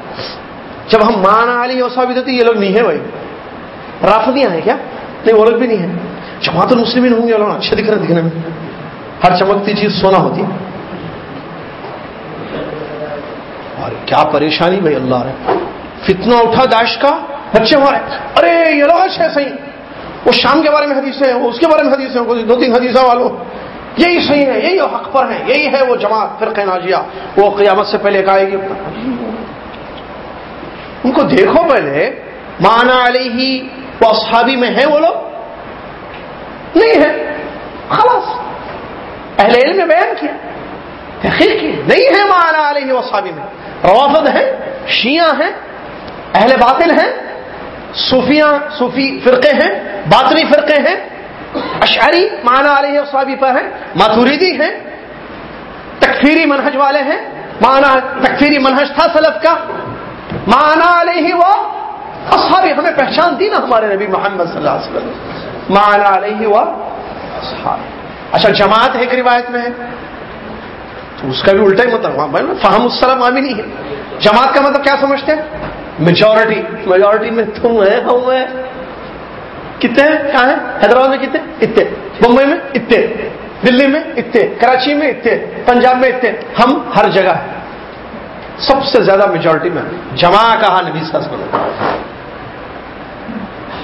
جب ہم مانا علی اور بھی دیتے یہ لوگ نہیں ہے بھائی۔ رافدیاں ہیں کیا؟ نہیں وہ لوگ بھی نہیں ہے۔ اچھا، جماعت المسلمین ہوں گے وہ لوگ اچھے دکھ رہے دکھنے میں۔ ہر چمکتی چیز سونا ہوتی اور کیا پریشانی بھائی، اللہ رہے فتنا اٹھا داعش کا، بچے ہمارے ارے، یہ لوگ اچھے صحیح۔ وہ شام کے بارے میں حدیث ہے اس کے بارے میں حدیث ہے دو تین حدیثہ والوں یہی صحیح ہے، یہی حق پر ہے یہی ہے وہ جماعت فرق ناجیہ۔ وہ قیامت سے پہلے کہے گی۔ ان کو دیکھو پہلے مانا علی ہی وہ اصحابی میں ہے وہ لوگ؟ نہیں ہے۔ خلاص۔ اہل علم نے بیان کیا۔ تحقیق کی۔ نہیں ہے مانا علیہ وصحابی میں۔ روافد ہیں، شیعہ ہیں، اہل باطل ہیں صوفیاں صوفی فرقے ہیں، باطنی فرقے ہیں۔ اشعری مانا علیہ وصحابی پر ہیں، ماتوریدی ہیں، تکفیری منہج والے ہیں۔ مانا تکفیری منہج تھا سلف کا۔ مانا علیہ وہ اصحابی ہمیں پہچان دی نا ہمارے نبی محمد صلی اللہ علیہ وسلم۔ مانا علیہ وہ اصحابی اچھا جماعت ایک روایت میں ہے۔ تو اس کا بھی الٹا ہی مطلب ہاں، فہم السلام عامی نہیں ہے جماعت کا مطلب کیا سمجھتے ہیں؟ میجورٹی میجورٹی میں تم ہے ہم ہیں۔ کتنے ہیں؟ کہاں ہیں؟ حیدرآباد میں کتنے؟ اتنے۔ بمبئی میں اتنے۔ دلی میں اتنے۔ کراچی میں اتنے۔ پنجاب میں اتنے۔ ہم ہر جگہ ہیں۔ سب سے زیادہ میجورٹی میں جمع کہا نبی سس بولے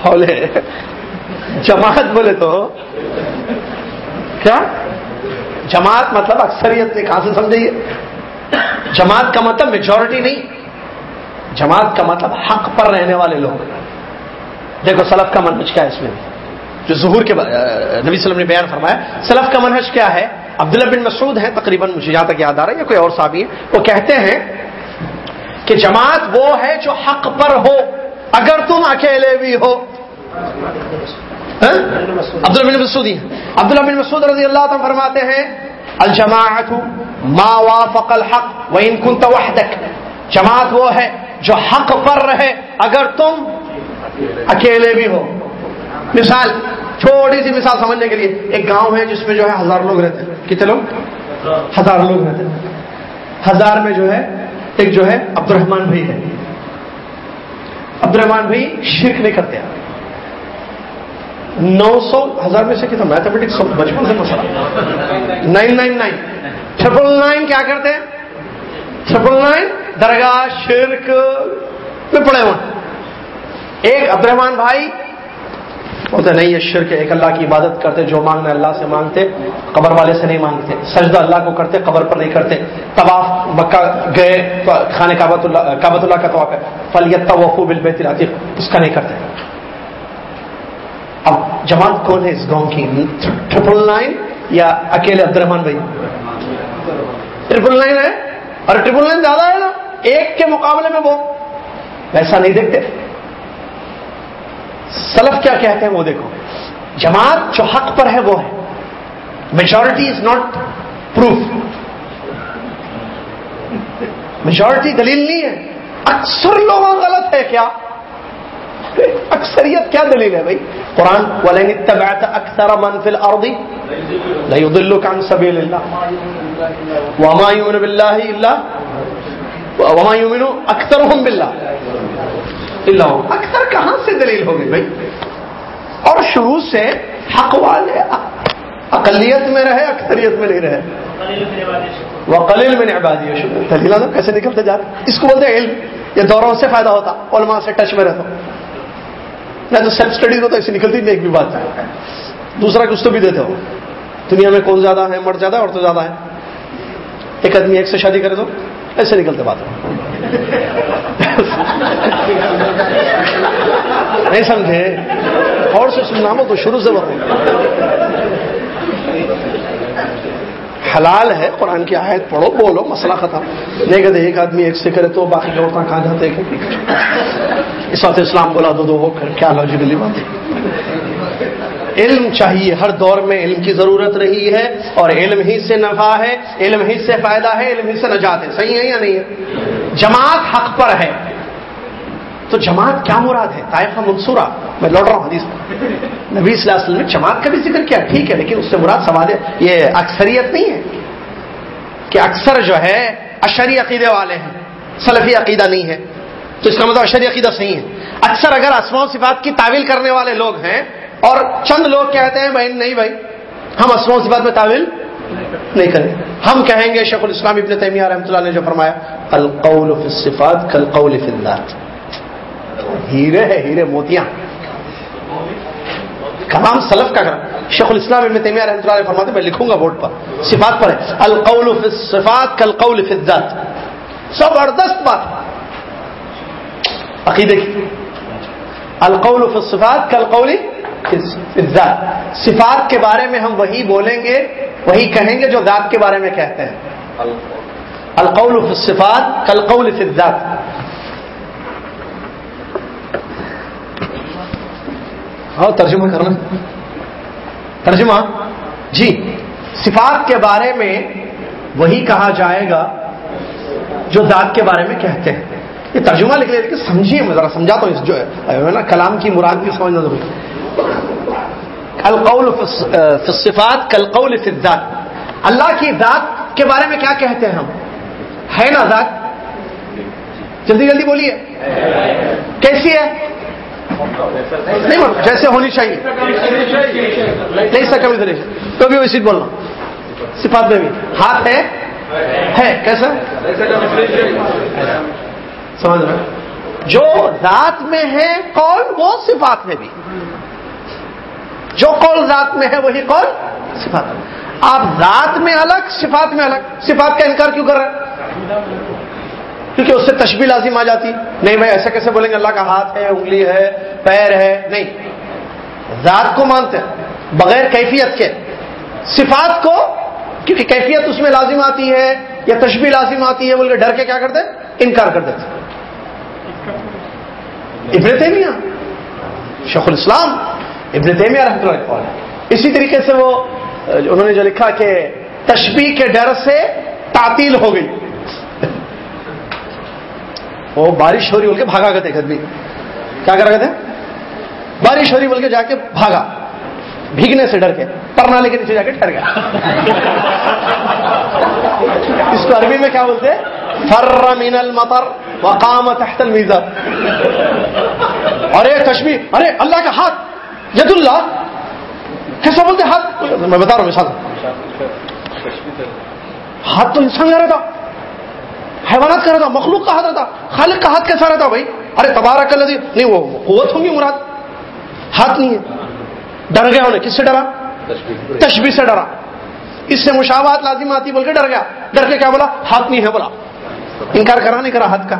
بولے جماعت بولے تو۔ کیا؟ جماعت مطلب اکثریت نے کہاں سے سمجھائیے جماعت کا مطلب میجورٹی نہیں۔ جماعت کا مطلب حق پر رہنے والے لوگ۔ دیکھو سلف کا منہج کیا ہے اس میں؟ جو ظہور کے نبی وسلم نے بیان فرمایا، سلف کا منہج کیا ہے؟ عبداللہ بن مسعود ہے تقریباً مجھے جہاں تک یاد آ رہا ہے یا کوئی اور صحابی ہے وہ کہتے ہیں کہ جماعت وہ ہے جو حق پر ہو، اگر تم اکیلے بھی ہو۔ ہاں؟ عبداللہ بن مسعود عبداللہ بن مسعود رضی اللہ عنہ فرماتے ہیں، الجماعت ما وافق الحق وان كنت وحدك جماعت وہ ہے جو حق پر رہے، اگر تم اکیلے بھی ہو۔ مثال چھوٹی سی مثال سمجھنے کے لیے، ایک گاؤں ہے جس میں جو ہے ہزار لوگ رہتے ہیں۔ کتنے لوگ؟ ہزار لوگ رہتے ہیں۔ ہزار میں جو ہے، ایک جو ہے عبد الرحمان بھائی ہے۔ عبد الرحمان بھائی شرک نہیں کرتے ہیں۔ نو سو، ہزار میں سے کتنا؟ میتھمیٹکس بچپن سے مسئلہ nine nine nine. Triple nine کیا کرتے ہیں؟ ٹریپل نائن درگاہ شرک میں پڑے ہوئے ایک عبد الرحمان بھائی بولتے نہیں یہ شرک، ایک اللہ کی عبادت کرتے جو مانگنا اللہ سے مانگتے، قبر والے سے نہیں مانگتے، سجدہ اللہ کو کرتے، قبر پر نہیں کرتے۔ طواف مکہ گئے خانے کابت اللہ کابت اللہ کا طواف ہے۔ فلیت وقوب البیت العتیق اس کا نہیں کرتے۔ اب جماعت کون ہے اس گاؤں کی؟ ٹریپل نائن یا اکیلے عبد الرحمان بھائی؟ ٹریپل نائن ہے۔ اور ٹریپل نائن زیادہ ہے نا، ایک کے مقابلے میں وہ ویسا نہیں دیکھتے۔ سلف کیا کہتے ہیں وہ دیکھو۔ جماعت جو حق پر ہے وہ ہے۔ Majority is not proof majority دلیل نہیں ہے۔ اکثر لوگوں غلط ہے کیا؟ اکثریت کیا دلیل ہے بھائی؟ قرآن ولین اتبعت اکثر من فی الارض لا يضلك عن سبيل الله. وما يؤمن بالله الا وما يؤمن بالله۔ الا اکثر کہاں سے دلیل ہوگی بھائی؟ اور شروع سے حق والے اقلیت میں رہے، اکثریت میں نہیں رہے. وہ قلیل میں عبادی دلیل کیسے نکلتے جا رہے اس کو بولتے ہیں علم. یہ دوروں سے فائدہ ہوتا، علماء سے ٹچ میں رہتا. یا تو سیلف اسٹڈی ہوتا ایسے نکلتی نہیں، ایک بھی بات ہے۔ دوسرا کچھ تو بھی دیتے ہو۔ دنیا میں کون زیادہ ہے؟ مرد زیادہ اور تو زیادہ ہے ایک آدمی ایک سے شادی کرے تو؟ ایسے نکلتے بات نہیں سمجھے؟ اور سے سننا ہو تو شروع سے بتاؤ۔ حلال ہے، قرآن کی آیت پڑھو، بولو، مسئلہ ختم۔ نہیں کہتے ایک آدمی ایک سے کرے تو باقی عورتیں کہاں جاتے ہیں؟ اس وقت اسلام بولا دو دو ہو کر۔ کیا لاجیکلی بات؟ ہے علم چاہیے۔ ہر دور میں علم کی ضرورت رہی ہے اور علم ہی سے نفع ہے، علم ہی سے فائدہ ہے، علم ہی سے نجات ہے۔ صحیح ہے یا نہیں ہے؟ جماعت حق پر ہے۔ تو جماعت کیا مراد ہے؟ طائفہ منصورہ۔ میں لوٹ رہا ہوں حدیث نبی صلی اللہ علیہ وسلم نے جماعت کا بھی ذکر کیا۔ ٹھیک ہے، لیکن اس سے مراد سوال ہے۔ یہ اکثریت نہیں ہے کہ اکثر جو ہے اشری عقیدے والے ہیں۔ سلفی عقیدہ نہیں ہے۔ تو اس کا مطلب اشری عقیدہ صحیح ہے۔ اکثر اگر اسماء صفات کی تعویل کرنے والے لوگ ہیں اور چند لوگ کہتے ہیں بھائی نہیں بھائی، ہم اسماء صفات میں تعویل نہیں کریں۔ ہم کہیں گے شیخ الاسلام ابن تیمیہ رحمۃ اللہ نے جو فرمایا، القول فی الصفات کل فی الذات۔ ہیرے ہے ہیرے موتیاں۔ کلام سلف کا کرم شیخ الاسلام ابن تیمیہ رحمۃ اللہ فرماتے میں لکھوں گا بورڈ پر۔ صفات پر ہے۔ القول فی الصفات کل فی الذات۔ زبردست بات۔ عقیدے کی۔ القول فی الصفات کل ذات صفات کے بارے میں ہم وہی بولیں گے، وہی کہیں گے جو ذات کے بارے میں کہتے ہیں۔ القول فی الصفات کلقول فی الذات۔ ہاں ترجمہ کرنا ترجمہ؟ جی۔ صفات کے بارے میں وہی کہا جائے گا جو ذات کے بارے میں کہتے ہیں۔ یہ ترجمہ لکھ لیتے سمجھیے میں ذرا سمجھا تو اس جو ہے نا کلام کی مراد بھی سمجھنا ضروری ہے۔ القول فی الصفات کلقول فی الذات۔ اللہ کی ذات کے بارے میں کیا کہتے ہیں ہم؟ ہے نا ذات؟ جلدی جلدی بولیے۔ کیسی ہے؟ نہیں بول، جیسے ہونی چاہیے۔ نہیں سکا بھی تو بھی ویسی بولنا۔ صفات میں بھی۔ ہاتھ ہے؟ ہے۔ کیسا؟ سمجھ رہے جو ذات میں ہے کون وہ صفات میں بھی۔ جو قول ذات میں ہے وہی قول صفات میں۔ آپ ذات میں الگ، صفات میں الگ۔ صفات کا انکار کیوں کر رہے ہیں؟ کیونکہ اس سے تشبیح لازم آ جاتی۔ نہیں بھائی، ایسا کیسے بولیں گے؟ اللہ کا ہاتھ ہے، انگلی ہے، پیر ہے۔ نہیں۔ ذات کو مانتے ہیں، بغیر کیفیت کے۔ صفات کو، کیونکہ کیفیت اس میں لازم آتی ہے یا تشبیح لازم آتی ہے بول کے ڈر کے کیا کرتے انکار کر دیتے ابن تیمیہ، شیخ الاسلام ابن تیمیہ رحمۃ اللہ اسی طریقے سے وہ، انہوں نے جو لکھا کہ تشبیح کے ڈر سے تعطیل ہو گئی۔ وہ بارش ہو رہی بول کے بھاگا کرتے خود بھی کیا کرا کرتے بارش ہو رہی بول کے جا کے بھاگا۔ بھیگنے سے ڈر کے پرنالے کے نیچے جا کے ٹھہر گیا۔ اس کو عربی میں کیا بولتے فر من المطر وقام تحت المیزان۔ ارے کشمیر ارے اللہ کا ہاتھ! ید اللہ کیسا بولتے ہاتھ میں بتا رہا ہوں مثال ہاتھ تو انسان کا رہتا، حیوانات کا رہتا، مخلوق کا ہاتھ رہتا، خالق کا ہاتھ کیسا رہتا بھائی؟ ارے تبارہ کر نہیں، وہ قوت ہوں گی مراد. ہاتھ نہیں ہے. ڈر گیا انہیں، کس سے ڈرا؟ تشبیح سے ڈرا. اس سے مشابہت لازم آتی بول کے ڈر گیا. ڈر کے کیا بولا؟ ہاتھ نہیں ہے بولا. انکار کرا نہیں کرا ہاتھ کا؟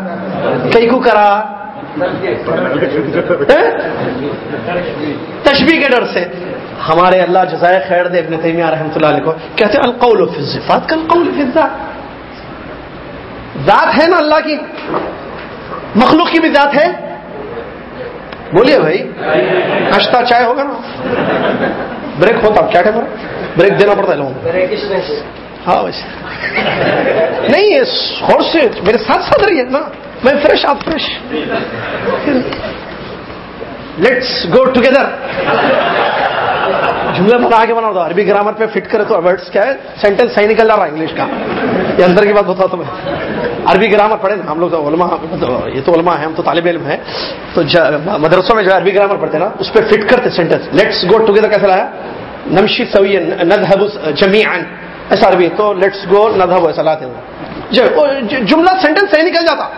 کئی کو کرا؟ تشبیح کے ڈر سے ہمارے اللہ جزائے خیر دے ابن تیمیہ رحمۃ اللہ علیہ کو کہتے ہیں القول فی الصفات کا القول فی الذات۔ ذات ہے نا اللہ کی؟ مخلوق کی بھی ذات ہے؟ بولیے بھائی ناشتہ چائے ہوگا نا؟ بریک ہوتا کیا ٹائم بریک دینا پڑتا ہے لوگوں کو۔ ہاں ویسے۔ نہیں یہ سے میرے ساتھ ساتھ رہی ہے نا۔ میں فریش آپ فریش لیٹس گو ٹوگیدر جملے بنا کے بنا دو عربی گرامر پہ فٹ کرے تو ورڈس کیا ہے؟ سینٹینس صحیح نکل جا رہا ہے انگلش کا۔ یہ اندر کی بات بتا تو میں۔ عربی گرامر پڑھے نا، ہم لوگ تو علماء یہ تو علماء ہیں، ہم تو طالب علم ہیں۔ تو مدرسوں میں جو عربی گرامر پڑھتے نا، اس پہ فٹ کرتے سینٹینس لیٹس گو ٹوگیدر کیسا لایا؟ نمشی سوی ندہب جمی ایسا عربی تو لیٹس گو ندہب ایسا لاتے ہیں۔ جملہ سینٹینس صحیح نکل جاتا۔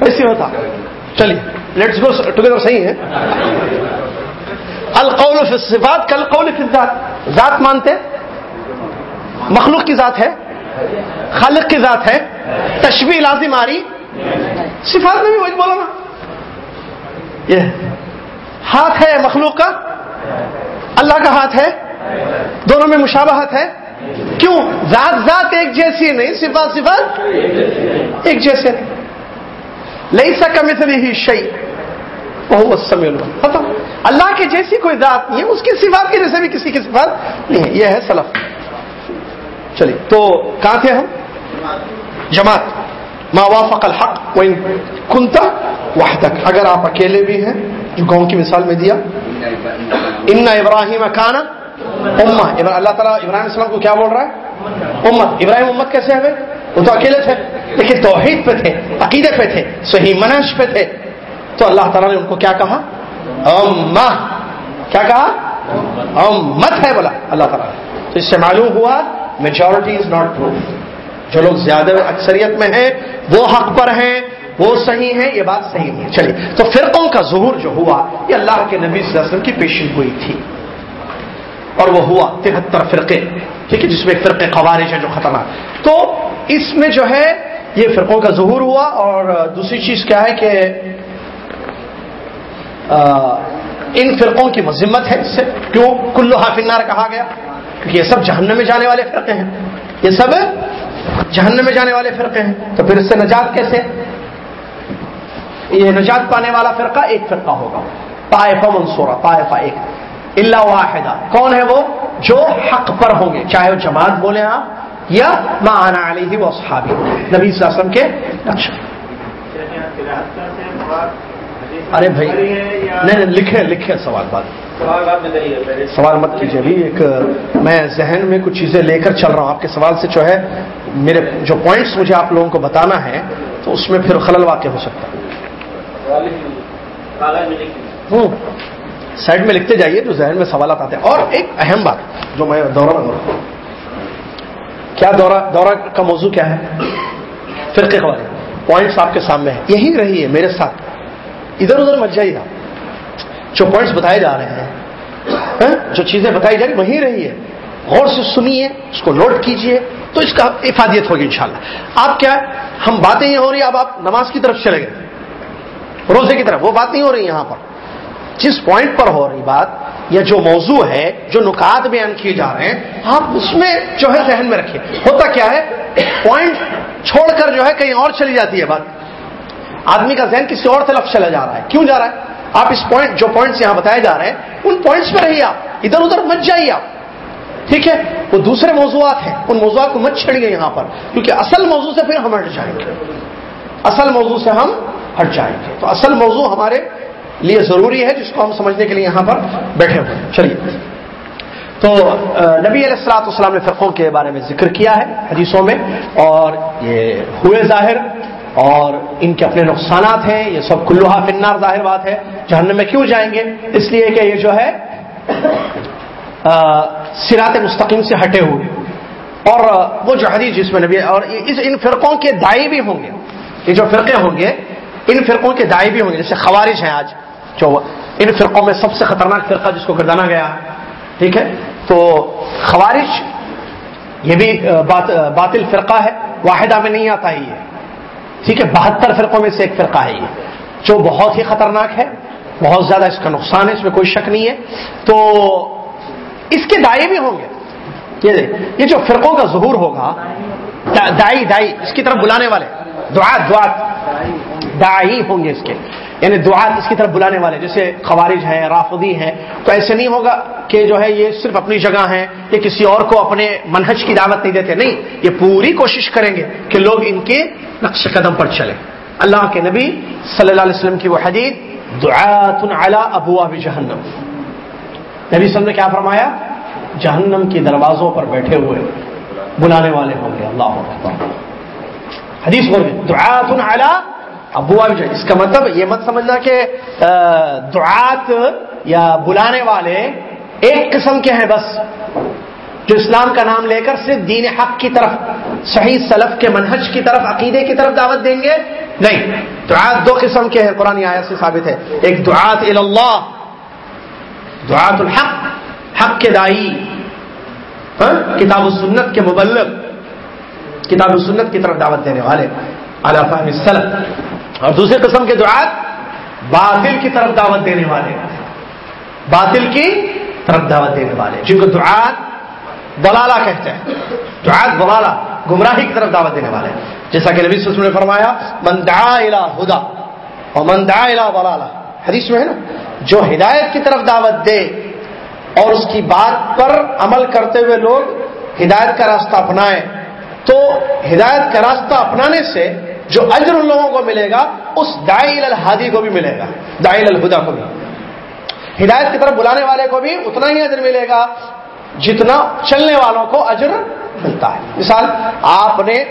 ایسے ہوتا۔ چلیے لیٹس گو ٹوگیدر صحیح ہے۔ القول فی الصفات کل قول فی الذات۔ ذات مانتے؟ مخلوق کی ذات ہے۔ خالق کی ذات ہے۔ تشبیح لازم آ رہی۔ صفات میں بھی وہی بولو نا۔ یہ ہاتھ ہے مخلوق کا۔ اللہ کا ہاتھ ہے۔ دونوں میں مشابہت ہے۔ کیوں؟ ذات ذات ایک جیسی نہیں، صفات صفات ایک جیسے لئی سکا مثلی ہی شعی وہ سمے ختم۔ اللہ کے جیسی کوئی ذات نہیں ہے، اس کی صفات کی جیسے بھی کسی کی صفات نہیں ہے۔ یہ ہے سلف۔ چلیے، تو کہاں تھے ہم؟ جماعت۔ ما وافق الحق وہ کنتا وحدک اگر آپ اکیلے بھی ہیں، جو گاؤں کی مثال میں دیا ان ابراہیم کانا اما اللہ تعالیٰ ابراہیم السلام کو کیا بول رہا ہے امت ابراہیم امت کیسے ہے وہ تو اکیلے تھے لیکن توحید پہ تھے عقیدے پہ تھے صحیح منش پہ تھے تو اللہ تعالیٰ نے ان کو کیا کہا اما کیا کہا امت ہے بولا اللہ تعالیٰ نے تو اس سے معلوم ہوا میجورٹی از ناٹ پروف جو لوگ زیادہ اکثریت میں ہیں وہ حق پر ہیں وہ صحیح ہیں یہ بات صحیح نہیں چلیے تو فرقوں کا ظہور جو ہوا یہ اللہ کے نبی صلی اللہ علیہ وسلم کی پیشن ہوئی تھی اور وہ ہوا تہتر فرقے، ٹھیک ہے، جس میں ایک فرقے خوارج ہے جو خطرناک۔ تو اس میں جو ہے، یہ فرقوں کا ظہور ہوا اور دوسری چیز کیا ہے کہ ان فرقوں کی مذمت ہے اس سے کیوں؟ کلو حافنار کہا گیا، کیونکہ یہ سب جہنم میں جانے والے فرقے ہیں۔ یہ سب جہنم میں جانے والے فرقے ہیں۔ تو پھر اس سے نجات کیسے؟ یہ نجات پانے والا فرقہ ایک فرقہ ہوگا پائفا منصورہ پائفا ایک۔ اللہ واحدہ۔ کون ہے وہ؟ جو حق پر ہوں گے۔ چاہے وہ جماعت بولے آپ یا مانا علیہ و صحابی نبی صلی اللہ علیہ وسلم کے نقش ارے بھائی، نہیں نہیں لکھے لکھے سوال، بات۔ سوال مت کیجیے ابھی ایک، میں ذہن میں کچھ چیزیں لے کر چل رہا ہوں۔ آپ کے سوال سے جو ہے، میرے جو پوائنٹس مجھے آپ لوگوں کو بتانا ہے، تو اس میں پھر خلل واقع ہو سکتا ہے۔ ہوں۔ سائڈ میں لکھتے جائیے جو ذہن میں سوالات آتے ہیں۔ اور ایک اہم بات جو میں دورہ میں کیا دورہ دورہ کا موضوع کیا ہے؟ فرقے والے پوائنٹس آپ کے سامنے ہیں۔ یہی رہی ہے میرے ساتھ۔ ادھر ادھر مت جائیے آپ۔ جو پوائنٹس بتائے جا رہے ہیں ہاں؟ جو چیزیں بتائی جا رہی وہیں رہی ہے۔ غور سے سنیے، اس کو نوٹ کیجیے تو اس کا افادیت ہوگی انشاءاللہ۔ آپ کیا، ہم باتیں یہ ہو رہی ہیں، اب آپ نماز کی طرف چلے گئے۔ روزے کی طرف، وہ بات نہیں ہو رہی یہاں پر۔ جس پوائنٹ پر ہو رہی بات یا جو موضوع ہے، جو نکات بیان کیے جا رہے ہیں، آپ اس میں جو ہے ذہن میں رکھیے ہوتا کیا ہے؟ پوائنٹ چھوڑ کر جو ہے کہیں اور چلی جاتی ہے بات۔ آدمی کا ذہن کسی اور طرف چلا جا رہا ہے۔ کیوں جا رہا ہے؟ آپ اس پوائنٹ جو پوائنٹس یہاں بتائے جا رہے ہیں، ان پوائنٹس پہ رہیے آپ۔ ادھر ادھر مت جائیے آپ۔ ٹھیک ہے؟ وہ دوسرے موضوعات ہیں۔ ان موضوعات کو مت چھڑیے یہاں پر۔ کیونکہ اصل موضوع سے پھر ہم ہٹ جائیں گے۔ اصل موضوع سے ہم ہٹ جائیں گے۔ تو اصل موضوع ہمارے لیے ضروری ہے جس کو ہم سمجھنے کے لیے یہاں پر بیٹھے ہوئے چلیے۔ تو نبی علیہ السلاط والسلام نے فرقوں کے بارے میں ذکر کیا ہے حدیثوں میں، اور یہ ہوئے ظاہر، اور ان کے اپنے نقصانات ہیں۔ یہ سب کلوہا فنار ظاہر بات ہے۔ جہنم میں کیوں جائیں گے؟ اس لیے کہ یہ جو ہے سرات مستقیم سے ہٹے ہوئے۔ اور وہ جو حدیث جس میں نبی، اور اس، ان فرقوں کے دائی بھی ہوں گے۔ یہ جو فرقے ہوں گے، ان فرقوں کے دائی بھی ہوں گے۔ جیسے خوارج ہیں آج۔ ان فرقوں میں سب سے خطرناک فرقہ جس کو گردانا گیا، ٹھیک ہے؟ تو خوارج، یہ بھی باطل فرقہ ہے، واحدہ میں نہیں آتا ہی ہے ٹھیک ہے؟ بہتر فرقوں میں سے ایک فرقہ ہے یہ، جو بہت ہی خطرناک ہے، بہت زیادہ اس کا نقصان ہے، اس میں کوئی شک نہیں ہے۔ تو اس کے دائیں بھی ہوں گے۔ یہ جو فرقوں کا ظہور ہوگا دائی دائی، اس کی طرف بلانے والے، دعا دعا، دائی ہوں گے اس کے۔ یعنی دعا اس کی طرف بلانے والے، جیسے خوارج ہے رافدی ہے تو ایسے نہیں ہوگا کہ جو ہے یہ صرف اپنی جگہ ہیں، یہ کسی اور کو اپنے منہج کی دعوت نہیں دیتے، نہیں، یہ پوری کوشش کریں گے کہ لوگ ان کے نقش قدم پر چلیں۔ اللہ کے نبی صلی اللہ علیہ وسلم کی وہ حدیث دعات ابو اب جہنم۔ نبی صلی نے کیا فرمایا؟ جہنم کے دروازوں پر بیٹھے ہوئے بلانے والے ہوں گے۔ اللہ حدیث بول دعات ابو اب اس کا مطلب یہ مت سمجھنا کہ دعات یا بلانے والے ایک قسم کے ہیں بس، جو اسلام کا نام لے کر صرف دین حق کی طرف، صحیح سلف کے منہج کی طرف، عقیدے کی طرف دعوت دیں گے۔ نہیں، دعات دو قسم کے ہیں، قرآن آیت سے ثابت ہے۔ ایک دعات اللہ دعات الحق، حق کے دائی۔ ہاں؟ کتاب السنت کے مبلغ، کتاب السنت کی طرف دعوت دینے والے۔ فہم اور دوسری قسم کے دعات باطل کی طرف دعوت دینے والے باطل کی طرف دعوت دینے والے جن کو دعات بلالا کہتے ہیں۔ دعات بلالا گمراہی کی طرف دعوت دینے والے جیسا کہ نبی صلی اللہ علیہ وسلم نے فرمایا، من دعا الى ہدا اور من دعا الى بلالا حدیث میں ہے نا؟ جو ہدایت کی طرف دعوت دے اور اس کی بات پر عمل کرتے ہوئے لوگ ہدایت کا راستہ اپنائیں، تو ہدایت کا راستہ اپنانے سے جو اجر ان لوگوں کو ملے گا، اس دائل الحادی کو بھی ملے گا دائل الہدا کو بھی۔ ہدایت کی طرف بلانے والے کو بھی اتنا ہی اجر ملے گا جتنا چلنے والوں کو اجر ملتا ہے۔ مثال، آپ نے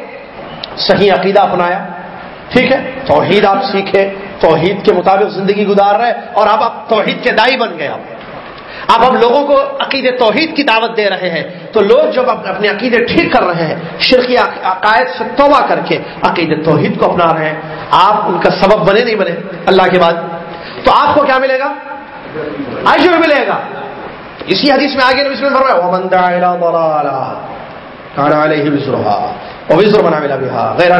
صحیح عقیدہ اپنایا، ٹھیک ہے، توحید آپ سیکھے توحید کے مطابق زندگی گزار رہے اور اب آپ توحید کے دائی بن گئے آپ۔ اب اب لوگوں کو عقید توحید کی دعوت دے رہے ہیں، تو لوگ جب اپنے عقیدے ٹھیک کر رہے ہیں، شرکی عقائد سے توبہ کر کے عقید توحید کو اپنا رہے ہیں، آپ ان کا سبب بنے نہیں بنے، اللہ کے بعد۔ تو آپ کو کیا ملے گا؟ اجر ملے گا۔ اسی حدیث میں آگے كان عليه وزرها وزر بنا ملا بھی ہاں غیر